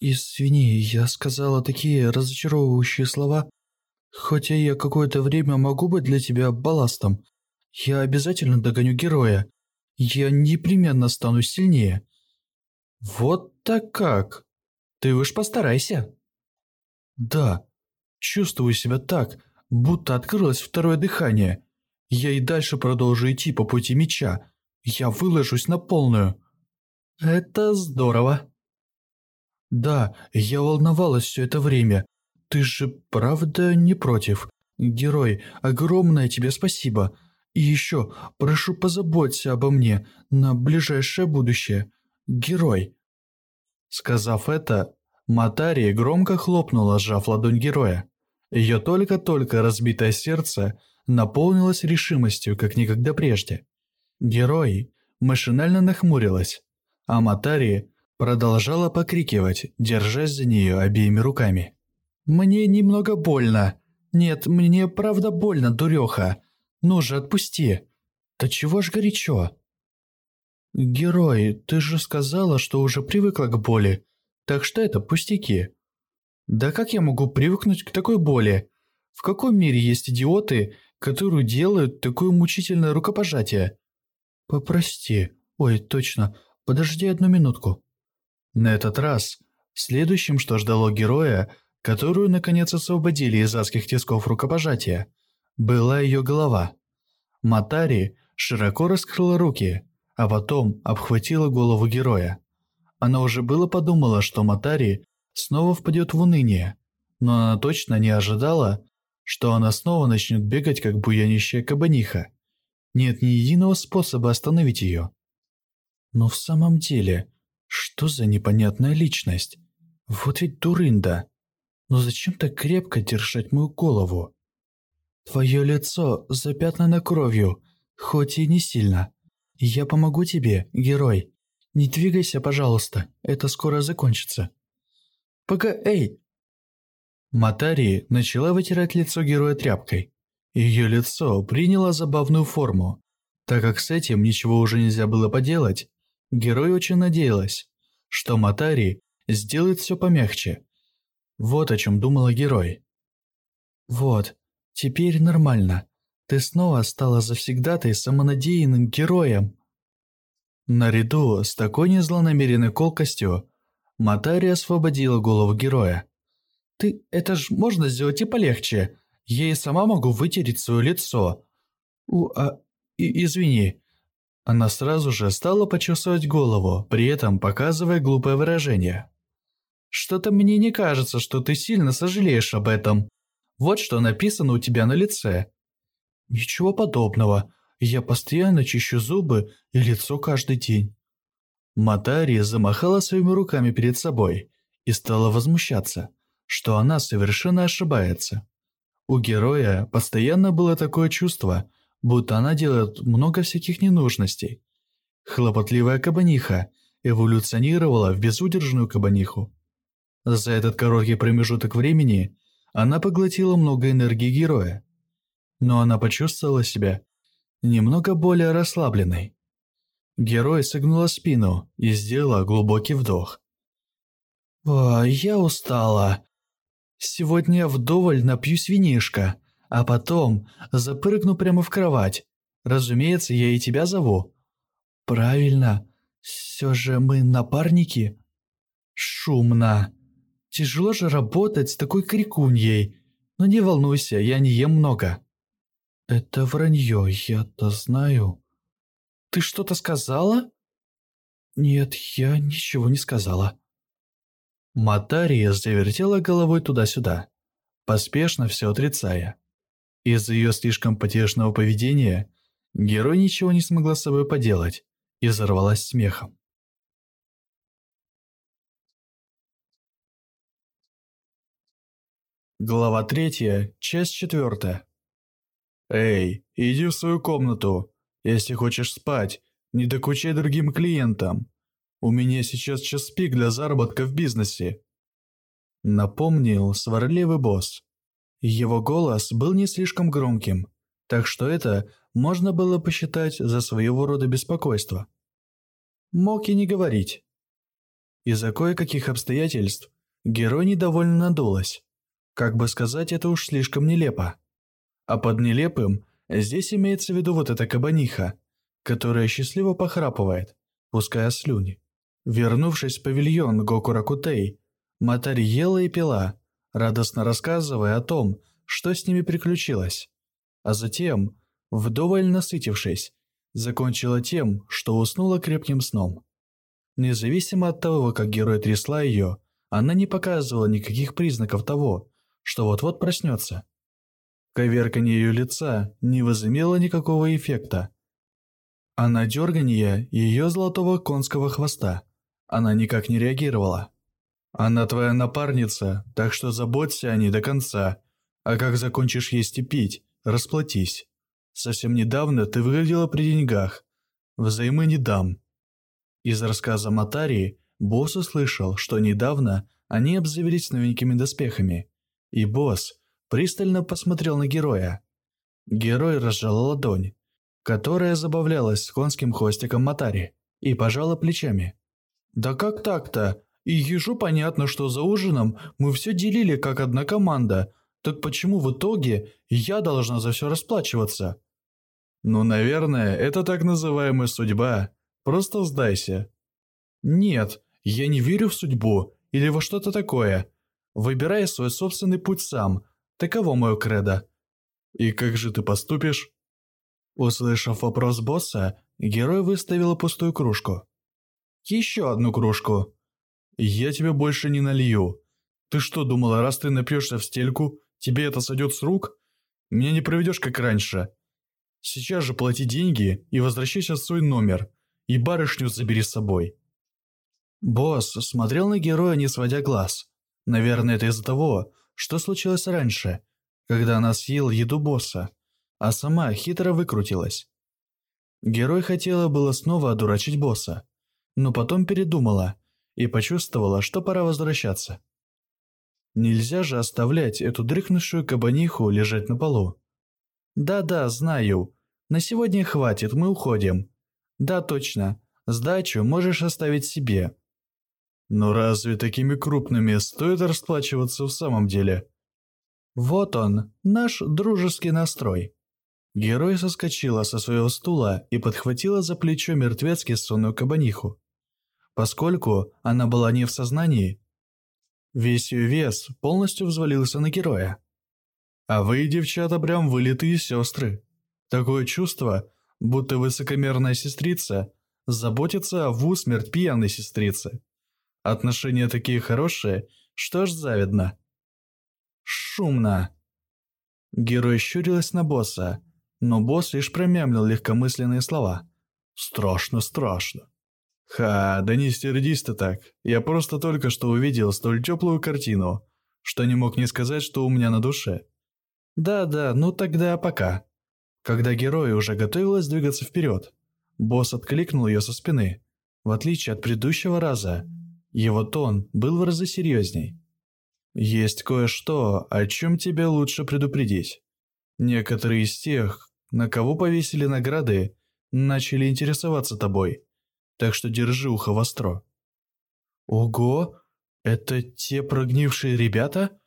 «Извини, я сказала такие разочаровывающие слова. Хотя я какое-то время могу быть для тебя балластом. Я обязательно догоню героя. Я непременно стану сильнее». «Вот так как? Ты уж постарайся». «Да, чувствую себя так, будто открылось второе дыхание. Я и дальше продолжу идти по пути меча. Я выложусь на полную». «Это здорово». «Да, я волновалась все это время. Ты же правда не против? Герой, огромное тебе спасибо. И еще, прошу позаботься обо мне на ближайшее будущее. Герой». Сказав это, Матари громко хлопнула, сжав ладонь героя. Ее только-только разбитое сердце наполнилось решимостью, как никогда прежде. Герой машинально нахмурилась, а Матари продолжала покрикивать, держась за нее обеими руками. «Мне немного больно. Нет, мне правда больно, дуреха. Ну же, отпусти. Да чего ж горячо?» «Герой, ты же сказала, что уже привыкла к боли. Так что это пустяки». «Да как я могу привыкнуть к такой боли? В каком мире есть идиоты, которые делают такое мучительное рукопожатие?» «Попрости. Ой, точно. Подожди одну минутку». На этот раз, следующим, что ждало героя, которую наконец освободили из адских тисков рукопожатия, была ее голова. Матари широко раскрыла руки, а потом обхватила голову героя. Она уже было подумала, что Матари снова впадет в уныние, но она точно не ожидала, что она снова начнет бегать, как буянищая кабаниха. Нет ни единого способа остановить ее. Но в самом деле, что за непонятная личность? Вот ведь дурында. Но зачем так крепко держать мою голову? Твое лицо запятнано кровью, хоть и не сильно. Я помогу тебе, герой. Не двигайся, пожалуйста, это скоро закончится. Пока, эй, Матари начала вытирать лицо героя тряпкой. Ее лицо приняло забавную форму. Так как с этим ничего уже нельзя было поделать, герой очень надеялась, что Матари сделает все помягче. Вот о чем думала герой. «Вот, теперь нормально. Ты снова стала завсегдатой самонадеянным героем». Наряду с такой незлонамеренной колкостью, Матари освободила голову героя. Ты, это ж можно сделать и полегче. Я и сама могу вытереть свое лицо. У, а, и, извини. Она сразу же стала почесывать голову, при этом показывая глупое выражение. Что-то мне не кажется, что ты сильно сожалеешь об этом. Вот что написано у тебя на лице. Ничего подобного. Я постоянно чищу зубы и лицо каждый день. Матари замахала своими руками перед собой и стала возмущаться – что она совершенно ошибается. У героя постоянно было такое чувство, будто она делает много всяких ненужностей. Хлопотливая кабаниха эволюционировала в безудержную кабаниху. За этот короткий промежуток времени она поглотила много энергии героя. Но она почувствовала себя немного более расслабленной. Герой согнула спину и сделала глубокий вдох. «О, я устала. Сегодня я вдоволь напьюсь винишка, а потом запрыгну прямо в кровать. Разумеется, я и тебя зову. Правильно, все же мы напарники. Шумно. Тяжело же работать с такой крикуньей. Но не волнуйся, я не ем много. Это вранье, я-то знаю. Ты что-то сказала? Нет, я ничего не сказала. Матария завертела головой туда-сюда, поспешно все отрицая. Из-за ее слишком потешного поведения герой ничего не смогла с собой поделать и взорвалась смехом. Глава третья, часть четвертая. «Эй, иди в свою комнату. Если хочешь спать, не докучай другим клиентам. У меня сейчас час пик для заработка в бизнесе. Напомнил сварливый босс. Его голос был не слишком громким, так что это можно было посчитать за своего рода беспокойство. Мог и не говорить. Из-за кое-каких обстоятельств герой недовольно надулась. Как бы сказать, это уж слишком нелепо. А под нелепым здесь имеется в виду вот эта кабаниха, которая счастливо похрапывает, пуская слюни. Вернувшись в павильон Гокуракутей, Матари ела и пила, радостно рассказывая о том, что с ними приключилось. А затем, вдоволь насытившись, закончила тем, что уснула крепким сном. Независимо от того, как герой трясла ее, она не показывала никаких признаков того, что вот-вот проснется. Коверканье ее лица не возымело никакого эффекта. А на дерганье ее золотого конского хвоста она никак не реагировала. Она твоя напарница, так что заботься о ней до конца. А как закончишь есть и пить, расплатись. Совсем недавно ты выглядела при деньгах. Взаймы не дам. Из рассказа Матарии босс услышал, что недавно они обзавелись новенькими доспехами. И босс пристально посмотрел на героя. Герой разжал ладонь, которая забавлялась с конским хвостиком Матари, и пожала плечами. «Да как так-то? И ежу понятно, что за ужином мы все делили как одна команда. Так почему в итоге я должна за все расплачиваться? Ну, наверное, это так называемая судьба. Просто сдайся. Нет, я не верю в судьбу или во что-то такое. Выбирай свой собственный путь сам. Таково мое кредо. И как же ты поступишь? Услышав вопрос босса, герой выставил пустую кружку. Еще одну кружку. «Я тебе больше не налью. Ты что, думала, раз ты напьешься в стельку, тебе это сойдет с рук? Меня не проведешь, как раньше. Сейчас же плати деньги и возвращайся в свой номер, и барышню забери с собой». Босс смотрел на героя, не сводя глаз. Наверное, это из-за того, что случилось раньше, когда она съел еду босса, а сама хитро выкрутилась. Герой хотела было снова одурачить босса, но потом передумала и почувствовала, что пора возвращаться. Нельзя же оставлять эту дрыхнувшую кабаниху лежать на полу. «Да-да, знаю. На сегодня хватит, мы уходим». «Да, точно. Сдачу можешь оставить себе». «Но разве такими крупными стоит расплачиваться в самом деле?» «Вот он, наш дружеский настрой». Герой соскочила со своего стула и подхватила за плечо мертвецки сонную кабаниху. Поскольку она была не в сознании, весь ее вес полностью взвалился на героя. А вы, девчата, прям вылитые сестры. Такое чувство, будто высокомерная сестрица заботится в усмерть пьяной сестрице. Отношения такие хорошие, что ж завидно. Шумно. Герой щурилась на босса, но босс лишь промямлил легкомысленные слова. «Страшно, страшно». Ха, да не сердись ты так. Я просто только что увидел столь теплую картину, что не мог не сказать, что у меня на душе. Да-да, ну тогда пока. Когда герой уже готовилась двигаться вперед, босс откликнул ее со спины. В отличие от предыдущего раза, его тон был в разы серьезней. Есть кое-что, о чем тебе лучше предупредить. Некоторые из тех, на кого повесили награды, начали интересоваться тобой так что держи ухо востро». «Ого, это те прогнившие ребята?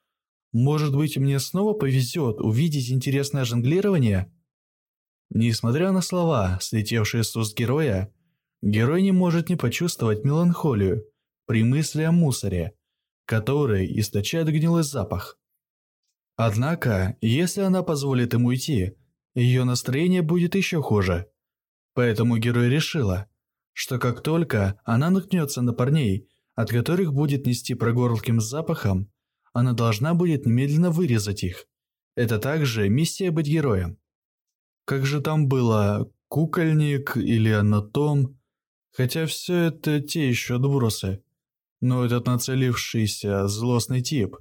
Может быть, мне снова повезет увидеть интересное жонглирование?» Несмотря на слова, слетевшие с уст героя, герой не может не почувствовать меланхолию при мысли о мусоре, который источает гнилый запах. Однако, если она позволит ему уйти, ее настроение будет еще хуже. Поэтому герой решила, что как только она наткнется на парней, от которых будет нести прогорлким запахом, она должна будет немедленно вырезать их. Это также миссия быть героем. Как же там было, кукольник или анатом? Хотя все это те еще отбросы. Но этот нацелившийся злостный тип,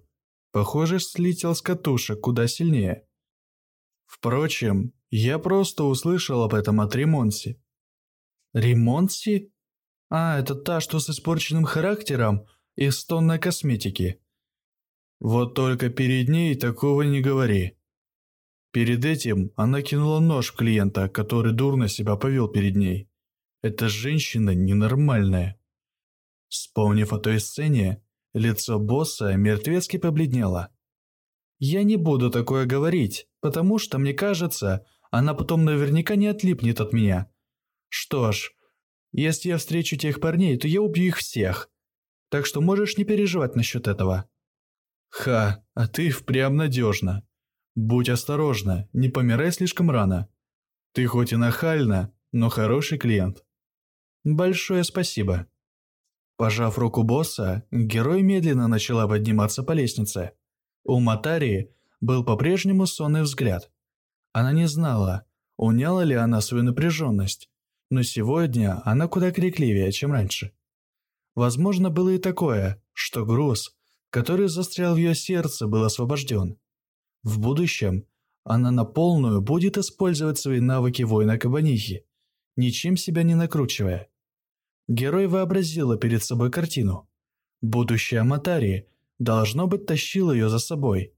похоже, слетел с катушек куда сильнее. Впрочем, я просто услышал об этом от Ремонси. Ремонтси? А, это та, что с испорченным характером и с тонной косметики. Вот только перед ней такого не говори. Перед этим она кинула нож клиента, который дурно себя повел перед ней. Эта женщина ненормальная. Вспомнив о той сцене, лицо босса мертвецки побледнело. Я не буду такое говорить, потому что, мне кажется, она потом наверняка не отлипнет от меня. Что ж, если я встречу тех парней, то я убью их всех. Так что можешь не переживать насчет этого. Ха, а ты впрямь надежна. Будь осторожна, не помирай слишком рано. Ты хоть и нахальна, но хороший клиент. Большое спасибо. Пожав руку босса, герой медленно начала подниматься по лестнице. У Матари был по-прежнему сонный взгляд. Она не знала, уняла ли она свою напряженность, но сегодня она куда крикливее, чем раньше. Возможно, было и такое, что груз, который застрял в ее сердце, был освобожден. В будущем она на полную будет использовать свои навыки воина Кабанихи, ничем себя не накручивая. Герой вообразила перед собой картину. Будущее Матари должно быть тащило ее за собой.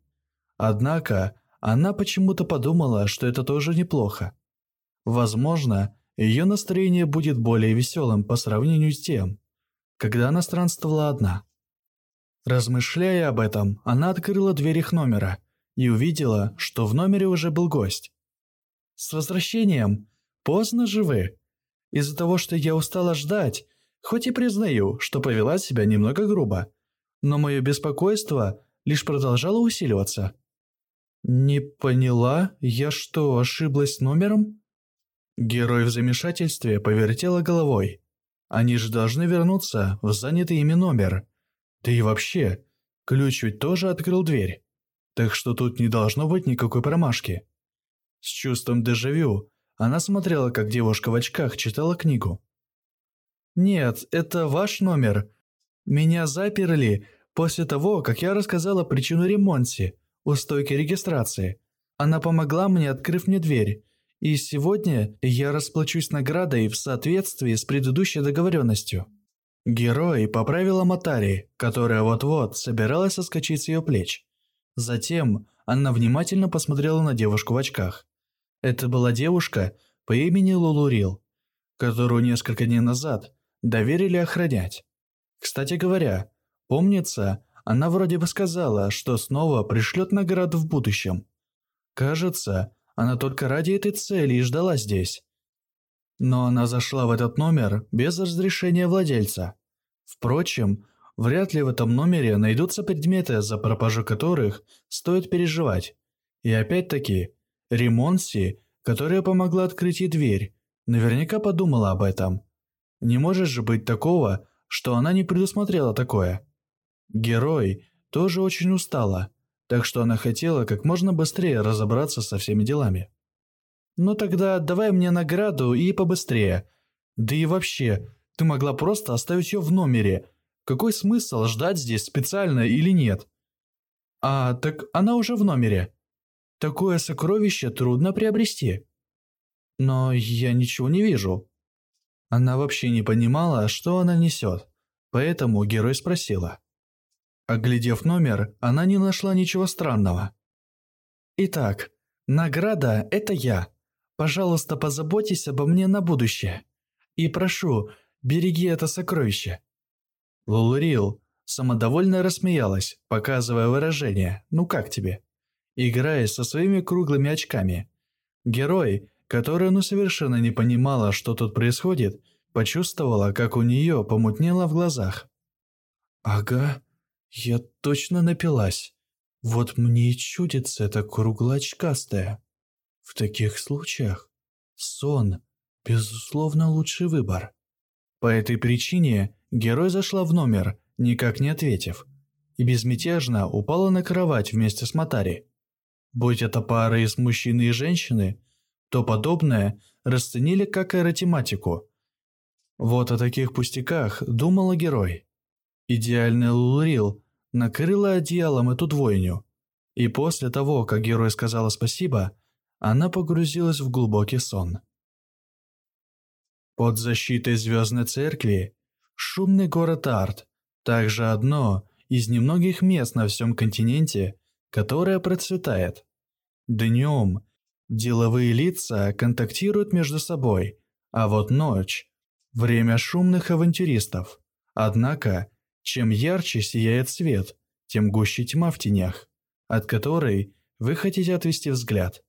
Однако она почему-то подумала, что это тоже неплохо. Возможно, ее настроение будет более веселым по сравнению с тем, когда она странствовала одна. Размышляя об этом, она открыла дверь их номера и увидела, что в номере уже был гость. «С возвращением! Поздно же вы!» Из-за того, что я устала ждать, хоть и признаю, что повела себя немного грубо, но мое беспокойство лишь продолжало усиливаться. «Не поняла? Я что, ошиблась номером?» Герой в замешательстве повертела головой. Они же должны вернуться в занятый ими номер. Да и вообще, ключ ведь тоже открыл дверь. Так что тут не должно быть никакой промашки. С чувством дежавю она смотрела, как девушка в очках читала книгу. «Нет, это ваш номер. Меня заперли после того, как я рассказала причину ремонте у стойки регистрации. Она помогла мне, открыв мне дверь. И сегодня я расплачусь наградой в соответствии с предыдущей договоренностью». Герой поправила Матари, которая вот-вот собиралась соскочить с ее плеч. Затем она внимательно посмотрела на девушку в очках. Это была девушка по имени Лулурил, которую несколько дней назад доверили охранять. Кстати говоря, помнится, она вроде бы сказала, что снова пришлет награду в будущем. Кажется, она только ради этой цели и ждала здесь. Но она зашла в этот номер без разрешения владельца. Впрочем, вряд ли в этом номере найдутся предметы, за пропажу которых стоит переживать. И опять-таки, Ремонси, которая помогла открыть ей дверь, наверняка подумала об этом. Не может же быть такого, что она не предусмотрела такое. Герой тоже очень устала, так что она хотела как можно быстрее разобраться со всеми делами. «Ну тогда давай мне награду и побыстрее. Да и вообще, ты могла просто оставить ее в номере. Какой смысл ждать здесь специально или нет?» «А, так она уже в номере. Такое сокровище трудно приобрести. Но я ничего не вижу. Она вообще не понимала, что она несет, поэтому герой спросила. Оглядев номер, она не нашла ничего странного. «Итак, награда – это я. Пожалуйста, позаботьтесь обо мне на будущее. И прошу, береги это сокровище». Лулурил самодовольно рассмеялась, показывая выражение «Ну как тебе?». Играя со своими круглыми очками. Герой, который ну совершенно не понимала, что тут происходит, почувствовала, как у нее помутнело в глазах. «Ага, я точно напилась. Вот мне и чудится эта круглоочкастая. В таких случаях сон, безусловно, лучший выбор». По этой причине герой зашла в номер, никак не ответив, и безмятежно упала на кровать вместе с Матари. Будь это пара из мужчины и женщины, то подобное расценили как эротематику. Вот о таких пустяках думала герой. Идеальный Лулрил накрыла одеялом эту двойню, и после того, как герой сказала спасибо, она погрузилась в глубокий сон. Под защитой Звездной Церкви шумный город Арт также одно из немногих мест на всем континенте, которое процветает. Днем деловые лица контактируют между собой, а вот ночь Время шумных авантюристов. Однако, чем ярче сияет свет, тем гуще тьма в тенях, от которой вы хотите отвести взгляд.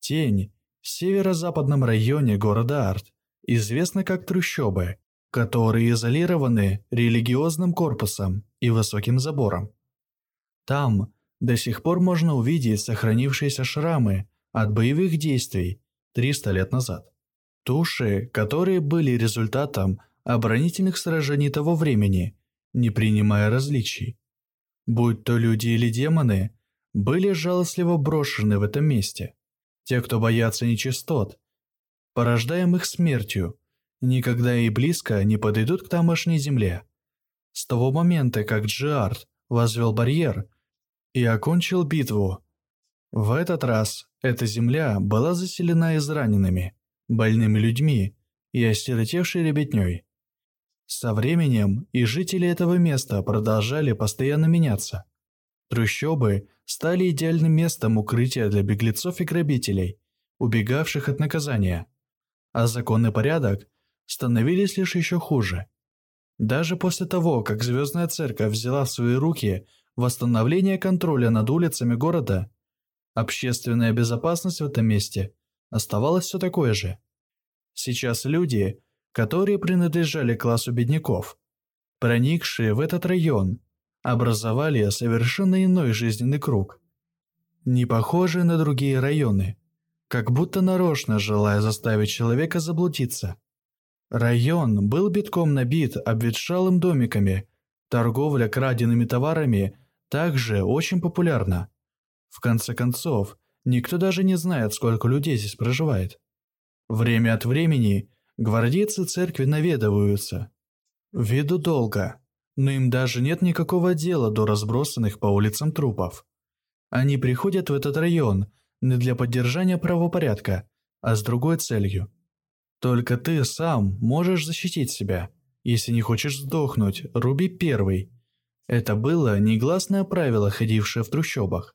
Тень в северо-западном районе города Арт известна как трущобы, которые изолированы религиозным корпусом и высоким забором. Там до сих пор можно увидеть сохранившиеся шрамы от боевых действий 300 лет назад. Туши, которые были результатом оборонительных сражений того времени, не принимая различий. Будь то люди или демоны, были жалостливо брошены в этом месте. Те, кто боятся нечистот, порождаемых смертью, никогда и близко не подойдут к тамошней земле. С того момента, как Джиард возвел барьер и окончил битву, в этот раз эта земля была заселена израненными, больными людьми и осиротевшей ребятней. Со временем и жители этого места продолжали постоянно меняться. Трущобы стали идеальным местом укрытия для беглецов и грабителей, убегавших от наказания. А закон и порядок становились лишь еще хуже. Даже после того, как Звездная Церковь взяла в свои руки восстановление контроля над улицами города, общественная безопасность в этом месте оставалась все такой же. Сейчас люди которые принадлежали классу бедняков, проникшие в этот район, образовали совершенно иной жизненный круг, не похожий на другие районы, как будто нарочно желая заставить человека заблудиться. Район был битком набит обветшалым домиками, торговля краденными товарами также очень популярна. В конце концов, никто даже не знает, сколько людей здесь проживает. Время от времени Гвардейцы церкви наведываются. Виду долго, но им даже нет никакого дела до разбросанных по улицам трупов. Они приходят в этот район не для поддержания правопорядка, а с другой целью. Только ты сам можешь защитить себя. Если не хочешь сдохнуть, руби первый. Это было негласное правило, ходившее в трущобах.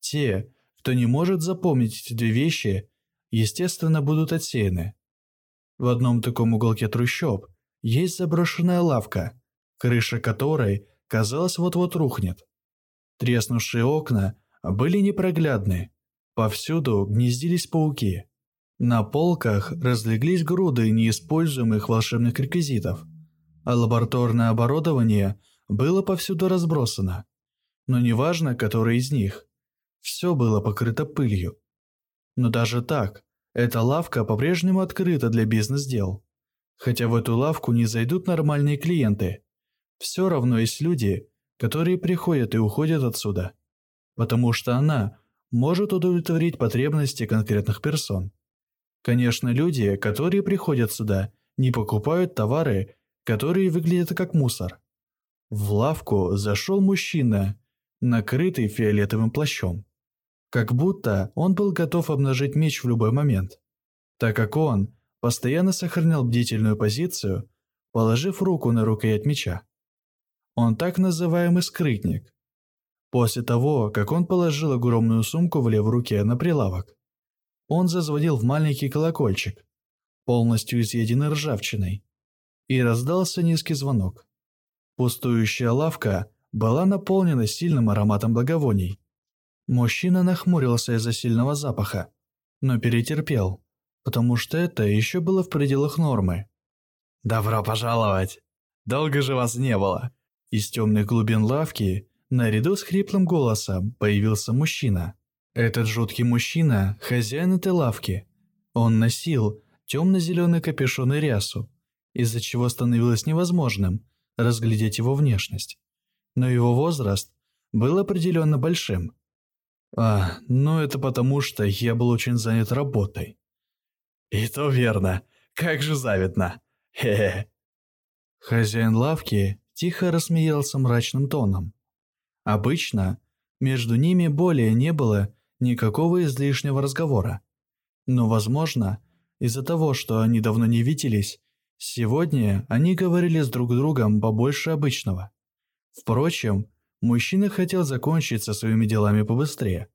Те, кто не может запомнить эти две вещи, естественно, будут отсеяны. В одном таком уголке трущоб есть заброшенная лавка, крыша которой, казалось, вот-вот рухнет. Треснувшие окна были непроглядны, повсюду гнездились пауки. На полках разлеглись груды неиспользуемых волшебных реквизитов, а лабораторное оборудование было повсюду разбросано. Но неважно, который из них, все было покрыто пылью. Но даже так, эта лавка по-прежнему открыта для бизнес-дел. Хотя в эту лавку не зайдут нормальные клиенты. Все равно есть люди, которые приходят и уходят отсюда. Потому что она может удовлетворить потребности конкретных персон. Конечно, люди, которые приходят сюда, не покупают товары, которые выглядят как мусор. В лавку зашел мужчина, накрытый фиолетовым плащом. Как будто он был готов обнажить меч в любой момент, так как он постоянно сохранял бдительную позицию, положив руку на рукоять меча. Он так называемый скрытник. После того, как он положил огромную сумку в левой руке на прилавок, он зазвонил в маленький колокольчик, полностью изъеденный ржавчиной, и раздался низкий звонок. Пустующая лавка была наполнена сильным ароматом благовоний. Мужчина нахмурился из-за сильного запаха, но перетерпел, потому что это еще было в пределах нормы. «Добро пожаловать! Долго же вас не было!» Из темных глубин лавки, наряду с хриплым голосом, появился мужчина. Этот жуткий мужчина – хозяин этой лавки. Он носил темно-зеленый капюшон и рясу, из-за чего становилось невозможным разглядеть его внешность. Но его возраст был определенно большим – а, ну это потому, что я был очень занят работой. И то верно. Как же завидно. Хе-хе. Хозяин лавки тихо рассмеялся мрачным тоном. Обычно между ними более не было никакого излишнего разговора. Но, возможно, из-за того, что они давно не виделись, сегодня они говорили с друг другом побольше обычного. Впрочем, Мужчина хотел закончить со своими делами побыстрее.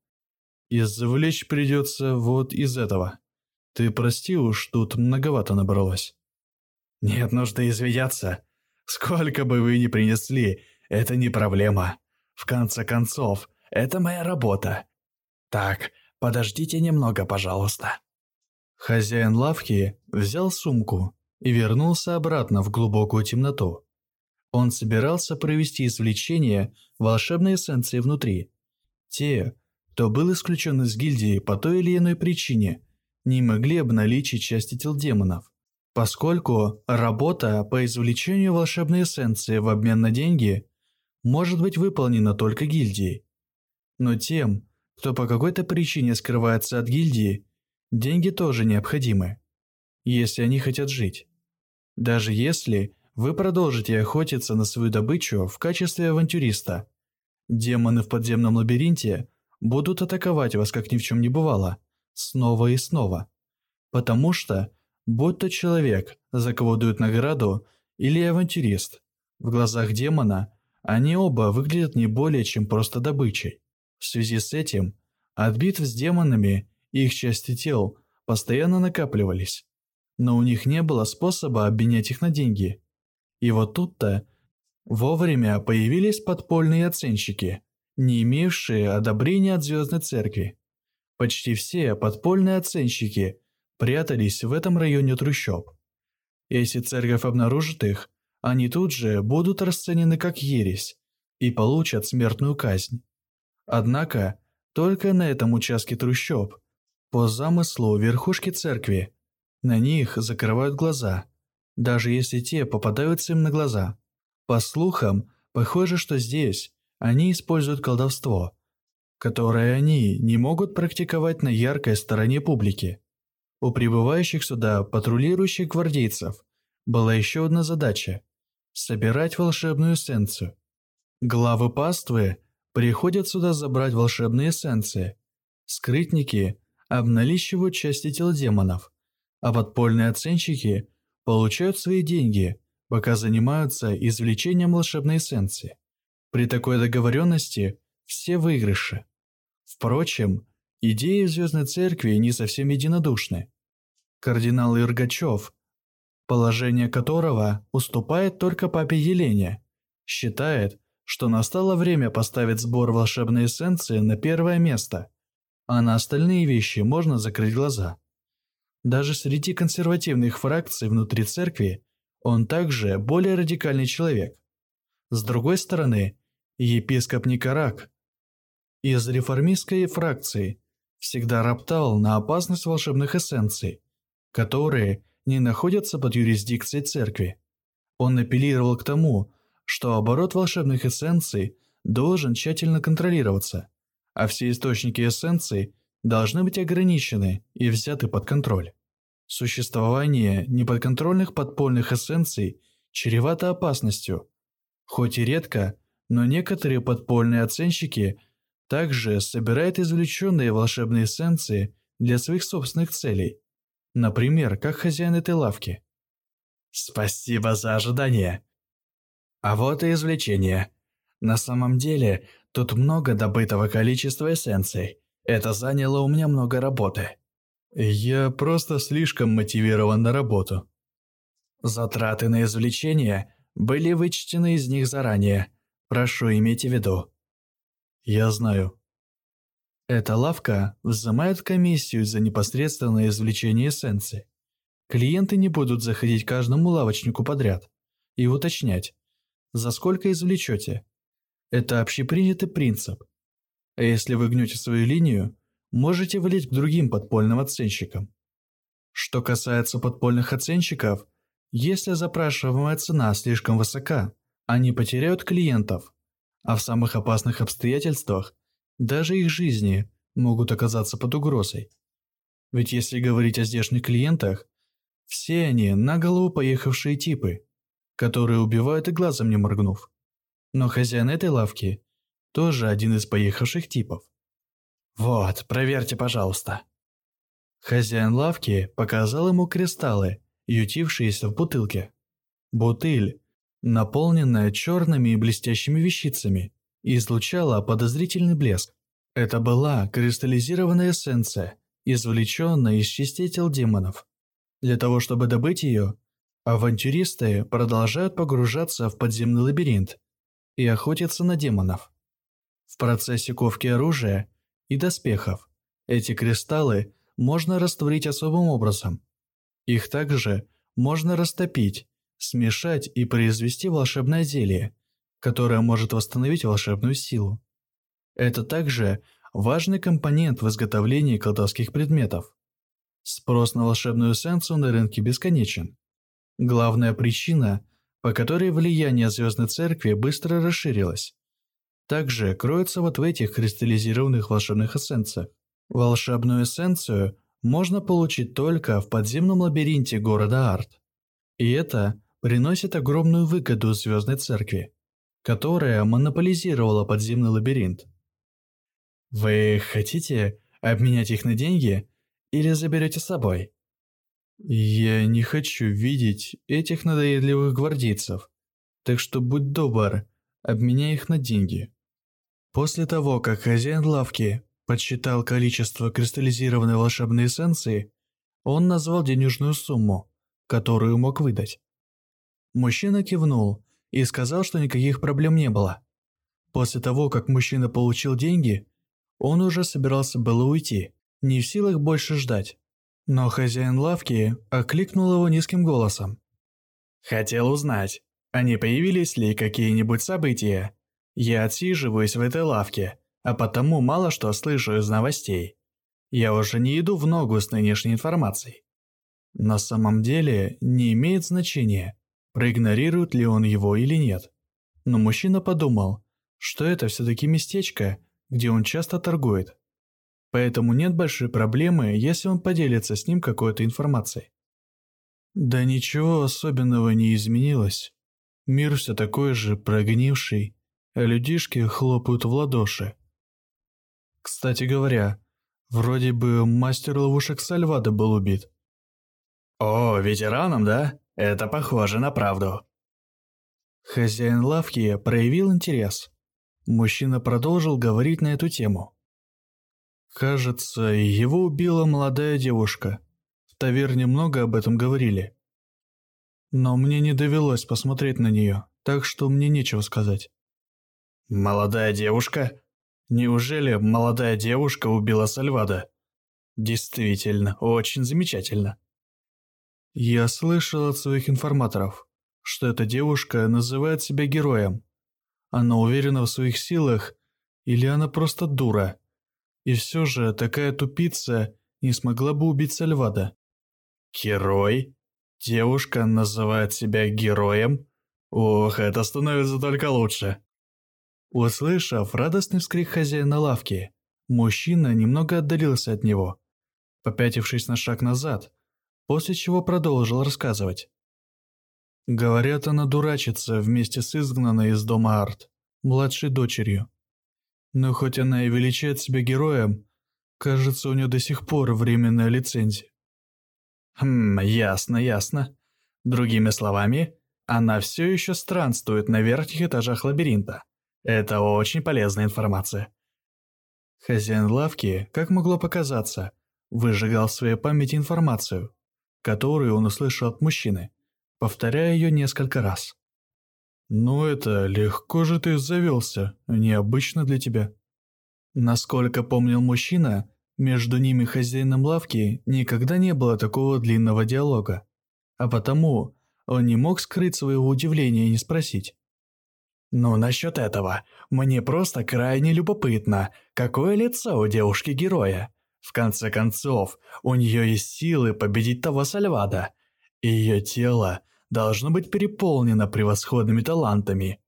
Извлечь придется вот из этого. Ты прости уж, тут многовато набралось. Нет нужды извиняться. Сколько бы вы ни принесли, это не проблема. В конце концов, это моя работа. Так, подождите немного, пожалуйста». Хозяин лавки взял сумку и вернулся обратно в глубокую темноту. Он собирался провести извлечение волшебной эссенции внутри. Те, кто был исключен из гильдии по той или иной причине, не могли обналичить части тел демонов. Поскольку работа по извлечению волшебной эссенции в обмен на деньги может быть выполнена только гильдией. Но тем, кто по какой-то причине скрывается от гильдии, деньги тоже необходимы, если они хотят жить. Даже если вы продолжите охотиться на свою добычу в качестве авантюриста, демоны в подземном лабиринте будут атаковать вас как ни в чем не бывало, снова и снова. Потому что, будь то человек, за кого дают награду, или авантюрист, в глазах демона они оба выглядят не более чем просто добычей. В связи с этим, от битв с демонами их части тел постоянно накапливались, но у них не было способа обменять их на деньги. И вот тут-то вовремя появились подпольные оценщики, не имевшие одобрения от Звездной Церкви. Почти все подпольные оценщики прятались в этом районе трущоб. Если церковь обнаружит их, они тут же будут расценены как ересь и получат смертную казнь. Однако, только на этом участке трущоб, по замыслу верхушки церкви, на них закрывают глаза, даже если те попадаются им на глаза. По слухам, похоже, что здесь они используют колдовство, которое они не могут практиковать на яркой стороне публики. У прибывающих сюда патрулирующих гвардейцев была еще одна задача – собирать волшебную эссенцию. Главы паствы приходят сюда забрать волшебные эссенции. Скрытники обналичивают части тел демонов, а подпольные оценщики получают свои деньги, пока занимаются извлечением волшебной эссенции. При такой договоренности все выигрыши. Впрочем, идеи Звездной Церкви не совсем единодушны. Кардинал Иргачев, положение которого уступает только папе Елене, считает, что настало время поставить сбор волшебной эссенции на первое место, а на остальные вещи можно закрыть глаза. Даже среди консервативных фракций внутри церкви он также более радикальный человек. С другой стороны, епископ Никарак из реформистской фракции всегда роптал на опасность волшебных эссенций, которые не находятся под юрисдикцией церкви. Он апеллировал к тому, что оборот волшебных эссенций должен тщательно контролироваться, а все источники эссенций должны быть ограничены и взяты под контроль. Существование неподконтрольных подпольных эссенций чревато опасностью. Хоть и редко, но некоторые подпольные оценщики также собирают извлеченные волшебные эссенции для своих собственных целей. Например, как хозяин этой лавки. Спасибо за ожидание. А вот и извлечение. На самом деле, тут много добытого количества эссенций. Это заняло у меня много работы. Я просто слишком мотивирован на работу. Затраты на извлечение были вычтены из них заранее. Прошу, имейте в виду. Я знаю. Эта лавка взимает комиссию за непосредственное извлечение эссенции. Клиенты не будут заходить каждому лавочнику подряд и уточнять, за сколько извлечете. Это общепринятый принцип. А если вы гнете свою линию, можете влить к другим подпольным оценщикам. Что касается подпольных оценщиков, если запрашиваемая цена слишком высока, они потеряют клиентов, а в самых опасных обстоятельствах даже их жизни могут оказаться под угрозой. Ведь если говорить о здешних клиентах, все они на голову поехавшие типы, которые убивают и глазом не моргнув. Но хозяин этой лавки тоже один из поехавших типов. «Вот, проверьте, пожалуйста». Хозяин лавки показал ему кристаллы, ютившиеся в бутылке. Бутыль, наполненная черными и блестящими вещицами, излучала подозрительный блеск. Это была кристаллизированная эссенция, извлеченная из частей тел демонов. Для того, чтобы добыть ее, Авантюристы продолжают погружаться в подземный лабиринт и охотиться на демонов. В процессе ковки оружия и доспехов эти кристаллы можно растворить особым образом. Их также можно растопить, смешать и произвести волшебное зелье, которое может восстановить волшебную силу. Это также важный компонент в изготовлении колдовских предметов. Спрос на волшебную эссенцию на рынке бесконечен. Главная причина, по которой влияние Звездной Церкви быстро расширилось, также кроется вот в этих кристаллизированных волшебных эссенциях. Волшебную эссенцию можно получить только в подземном лабиринте города Арт. И это приносит огромную выгоду Звездной Церкви, которая монополизировала подземный лабиринт. Вы хотите обменять их на деньги или заберете с собой? Я не хочу видеть этих надоедливых гвардейцев, так что будь добр, обменяй их на деньги. После того, как хозяин лавки подсчитал количество кристаллизированной волшебной эссенции, он назвал денежную сумму, которую мог выдать. Мужчина кивнул и сказал, что никаких проблем не было. После того, как мужчина получил деньги, он уже собирался было уйти, не в силах больше ждать. Но хозяин лавки окликнул его низким голосом. «Хотел узнать, а не появились ли какие-нибудь события? Я отсиживаюсь в этой лавке, а потому мало что слышу из новостей. Я уже не иду в ногу с нынешней информацией. На самом деле не имеет значения, проигнорирует ли он его или нет. Но мужчина подумал, что это все-таки местечко, где он часто торгует. Поэтому нет большой проблемы, если он поделится с ним какой-то информацией. Да ничего особенного не изменилось. Мир все такой же прогнивший, людишки хлопают в ладоши. Кстати говоря, вроде бы мастер ловушек Сальвада был убит. О, ветераном, да? Это похоже на правду. Хозяин лавки проявил интерес. Мужчина продолжил говорить на эту тему. Кажется, его убила молодая девушка. В таверне много об этом говорили. Но мне не довелось посмотреть на нее, так что мне нечего сказать. Молодая девушка? Неужели молодая девушка убила Сальвада? Действительно, очень замечательно. Я слышал от своих информаторов, что эта девушка называет себя героем. Она уверена в своих силах, или она просто дура. И все же такая тупица не смогла бы убить Сальвада. Герой? Девушка называет себя героем? Ох, это становится только лучше. Услышав радостный вскрик хозяина лавки, мужчина немного отдалился от него, попятившись на шаг назад, после чего продолжил рассказывать. Говорят, она дурачится вместе с изгнанной из дома Арт, младшей дочерью. Но хоть она и величает себя героем, кажется, у нее до сих пор временная лицензия. Хм, ясно, ясно. Другими словами, она все еще странствует на верхних этажах лабиринта. Это очень полезная информация. Хозяин лавки, как могло показаться, выжигал в своей памяти информацию, которую он услышал от мужчины, повторяя ее несколько раз. «Ну это, легко же ты завелся, необычно для тебя». Насколько помнил мужчина, между ними хозяином лавки никогда не было такого длинного диалога, а потому он не мог скрыть своего удивления и не спросить. «Ну, насчет этого, мне просто крайне любопытно, какое лицо у девушки-героя. В конце концов, у нее есть силы победить того Сальвада, и ее тело должно быть переполнено превосходными талантами.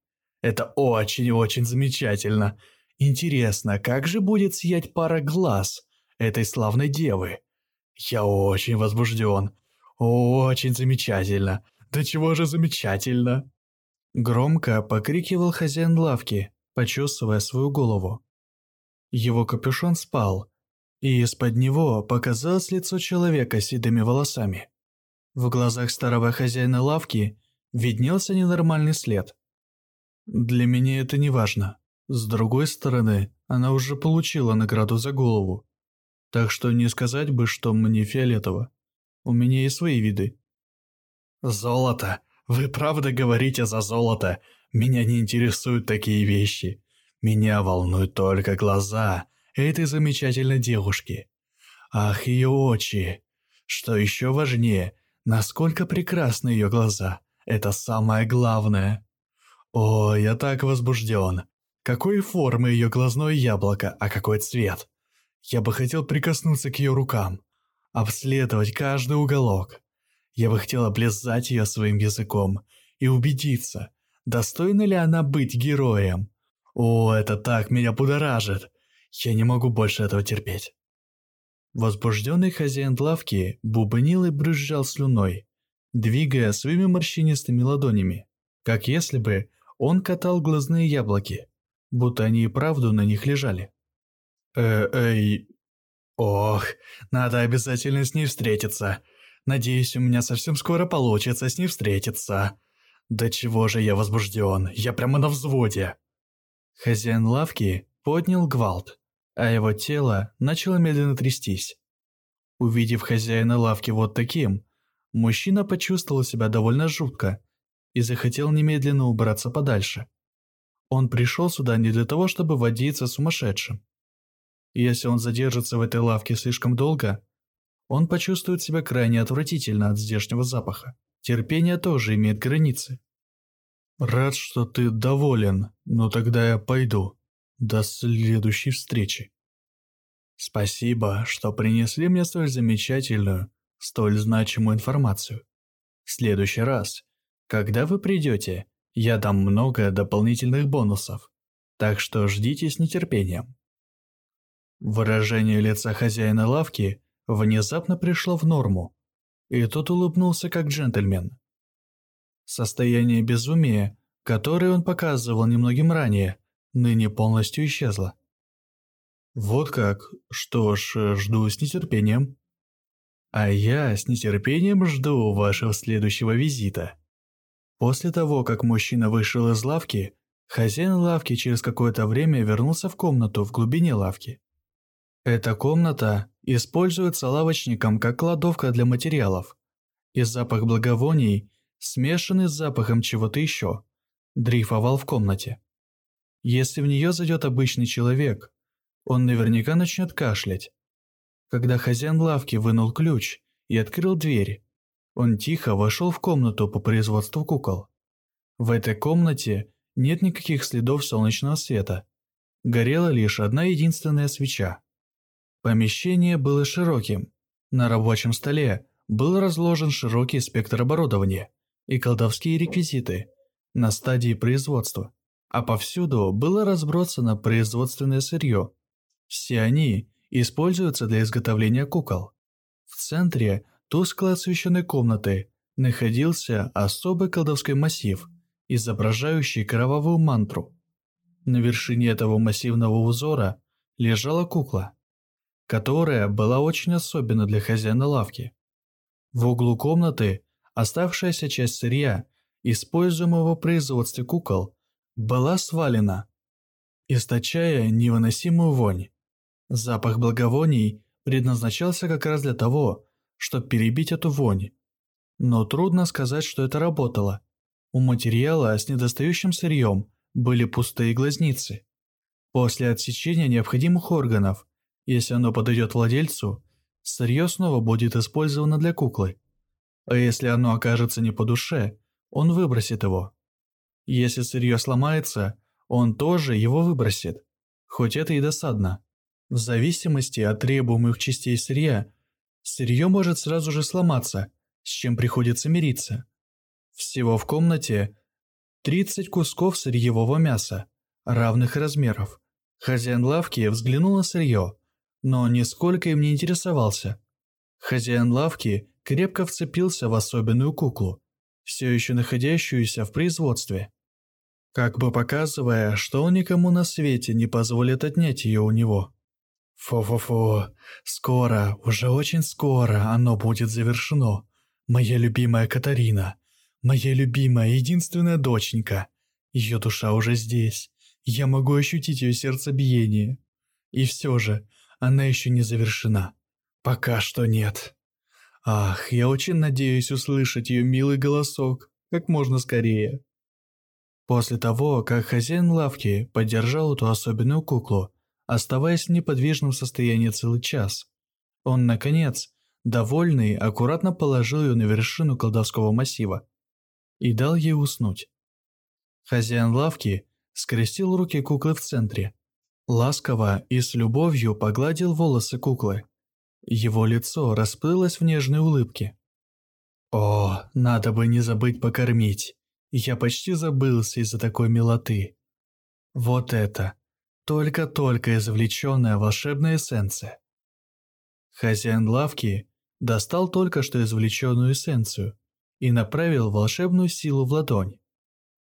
Это очень-очень замечательно. Интересно, как же будет сиять пара глаз этой славной девы? Я очень возбужден. Очень замечательно. Да чего же замечательно? Громко покрикивал хозяин лавки, почесывая свою голову. Его капюшон спал, и из-под него показалось лицо человека с седыми волосами. В глазах старого хозяина лавки виднелся ненормальный след. Для меня это не важно. С другой стороны, она уже получила награду за голову. Так что не сказать бы, что мне фиолетово. У меня и свои виды. Золото. Вы правда говорите за золото? Меня не интересуют такие вещи. Меня волнуют только глаза этой замечательной девушки. Ах, ее очи. Что еще важнее, насколько прекрасны ее глаза. Это самое главное. О, я так возбужден. Какой формы ее глазное яблоко, а какой цвет. Я бы хотел прикоснуться к ее рукам, обследовать каждый уголок. Я бы хотел облизать ее своим языком и убедиться, достойна ли она быть героем. О, это так меня будоражит. Я не могу больше этого терпеть. Возбужденный хозяин лавки бубнил и брызжал слюной, двигая своими морщинистыми ладонями, как если бы он катал глазные яблоки, будто они и правду на них лежали. Э, эй... Ох, надо обязательно с ней встретиться. Надеюсь, у меня совсем скоро получится с ней встретиться. Да чего же я возбужден, я прямо на взводе. Хозяин лавки поднял гвалт, а его тело начало медленно трястись. Увидев хозяина лавки вот таким, мужчина почувствовал себя довольно жутко и захотел немедленно убраться подальше. Он пришел сюда не для того, чтобы водиться сумасшедшим. Если он задержится в этой лавке слишком долго, он почувствует себя крайне отвратительно от здешнего запаха. Терпение тоже имеет границы. Рад, что ты доволен, но тогда я пойду. До следующей встречи. Спасибо, что принесли мне столь замечательную, столь значимую информацию. В следующий раз, когда вы придете, я дам много дополнительных бонусов, так что ждите с нетерпением. Выражение лица хозяина лавки внезапно пришло в норму, и тот улыбнулся как джентльмен. Состояние безумия, которое он показывал немногим ранее, ныне полностью исчезло. Вот как. Что ж, жду с нетерпением. А я с нетерпением жду вашего следующего визита. После того, как мужчина вышел из лавки, хозяин лавки через какое-то время вернулся в комнату в глубине лавки. Эта комната используется лавочником как кладовка для материалов, и запах благовоний, смешанный с запахом чего-то еще, дрейфовал в комнате. Если в нее зайдет обычный человек, он наверняка начнет кашлять. Когда хозяин лавки вынул ключ и открыл дверь, он тихо вошел в комнату по производству кукол. В этой комнате нет никаких следов солнечного света. Горела лишь одна единственная свеча. Помещение было широким. На рабочем столе был разложен широкий спектр оборудования и колдовские реквизиты на стадии производства, а повсюду было разбросано производственное сырье. Все они используются для изготовления кукол. В центре тускло освещенной комнаты находился особый колдовской массив, изображающий кровавую мантру. На вершине этого массивного узора лежала кукла, которая была очень особенна для хозяина лавки. В углу комнаты оставшаяся часть сырья, используемого в производстве кукол, была свалена, источая невыносимую вонь. Запах благовоний предназначался как раз для того, чтобы перебить эту вонь. Но трудно сказать, что это работало. У материала с недостающим сырьем были пустые глазницы. После отсечения необходимых органов если оно подойдет владельцу, сырье снова будет использовано для куклы. А если оно окажется не по душе, он выбросит его. Если сырье сломается, он тоже его выбросит. Хоть это и досадно. В зависимости от требуемых частей сырья, сырье может сразу же сломаться, с чем приходится мириться. Всего в комнате 30 кусков сырьевого мяса, равных размеров. Хозяин лавки взглянул на сырье, но нисколько им не интересовался. Хозяин лавки крепко вцепился в особенную куклу, все еще находящуюся в производстве, как бы показывая, что он никому на свете не позволит отнять ее у него. Фу-фу-фу, скоро, уже очень скоро оно будет завершено. Моя любимая Катарина, моя любимая единственная доченька. Ее душа уже здесь. Я могу ощутить ее сердцебиение. И все же, она еще не завершена. Пока что нет. Ах, я очень надеюсь услышать ее милый голосок как можно скорее. После того, как хозяин лавки поддержал эту особенную куклу, оставаясь в неподвижном состоянии целый час, он, наконец, довольный, аккуратно положил ее на вершину колдовского массива и дал ей уснуть. Хозяин лавки скрестил руки куклы в центре, ласково и с любовью погладил волосы куклы. Его лицо расплылось в нежной улыбке. «О, надо бы не забыть покормить. Я почти забылся из-за такой милоты. Вот это, только-только извлеченная волшебная эссенция». Хозяин лавки достал только что извлеченную эссенцию и направил волшебную силу в ладонь.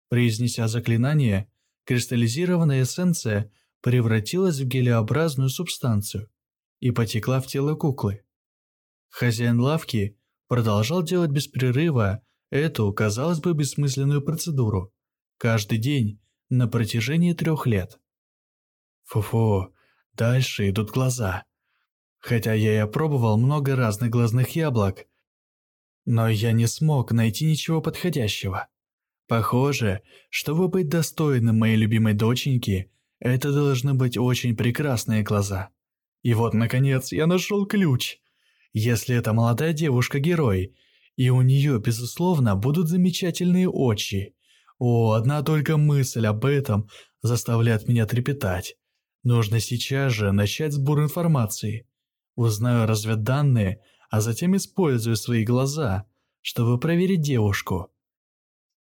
Произнеся заклинание, кристаллизированная эссенция превратилась в гелеобразную субстанцию и потекла в тело куклы. Хозяин лавки продолжал делать без перерыва эту, казалось бы, бессмысленную процедуру каждый день на протяжении трех лет. Фу-фу, дальше идут глаза. Хотя я и опробовал много разных глазных яблок, но я не смог найти ничего подходящего. Похоже, чтобы быть достойным моей любимой доченьки, это должны быть очень прекрасные глаза. И вот, наконец, я нашел ключ. Если эта молодая девушка-герой, и у нее, безусловно, будут замечательные очи. О, одна только мысль об этом заставляет меня трепетать. Нужно сейчас же начать сбор информации. Узнаю разведданные, а затем использую свои глаза, чтобы проверить девушку.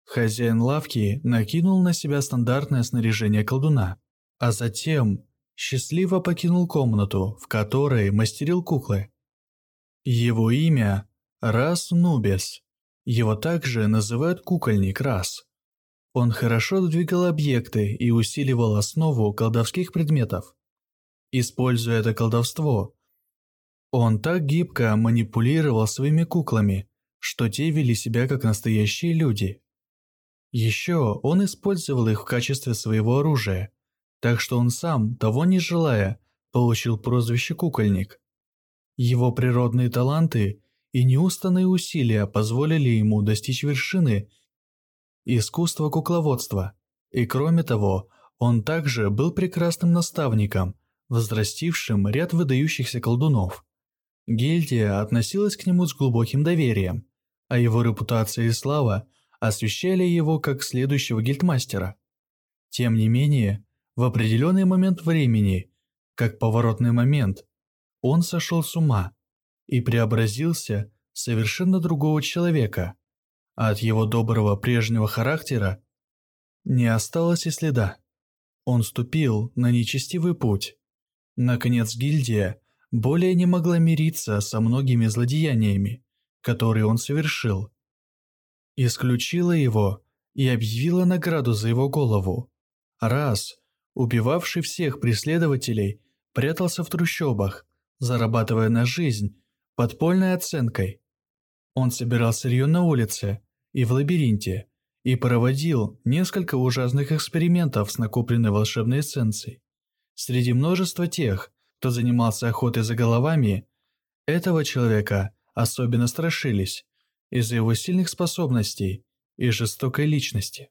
Хозяин лавки накинул на себя стандартное снаряжение колдуна, а затем счастливо покинул комнату, в которой мастерил куклы. Его имя Рас Нубес. Его также называют кукольник Рас. Он хорошо двигал объекты и усиливал основу колдовских предметов. Используя это колдовство, он так гибко манипулировал своими куклами, что те вели себя как настоящие люди. Еще он использовал их в качестве своего оружия, так что он сам, того не желая, получил прозвище «кукольник». Его природные таланты и неустанные усилия позволили ему достичь вершины искусства кукловодства, и кроме того, он также был прекрасным наставником, возрастившим ряд выдающихся колдунов. Гильдия относилась к нему с глубоким доверием, а его репутация и слава – освещали его как следующего гильдмастера. Тем не менее, в определенный момент времени, как поворотный момент, он сошел с ума и преобразился в совершенно другого человека, а от его доброго прежнего характера не осталось и следа. Он ступил на нечестивый путь. Наконец гильдия более не могла мириться со многими злодеяниями, которые он совершил, исключила его и объявила награду за его голову. Раз, убивавший всех преследователей, прятался в трущобах, зарабатывая на жизнь подпольной оценкой. Он собирал сырье на улице и в лабиринте и проводил несколько ужасных экспериментов с накопленной волшебной эссенцией. Среди множества тех, кто занимался охотой за головами, этого человека особенно страшились из-за его сильных способностей и жестокой личности.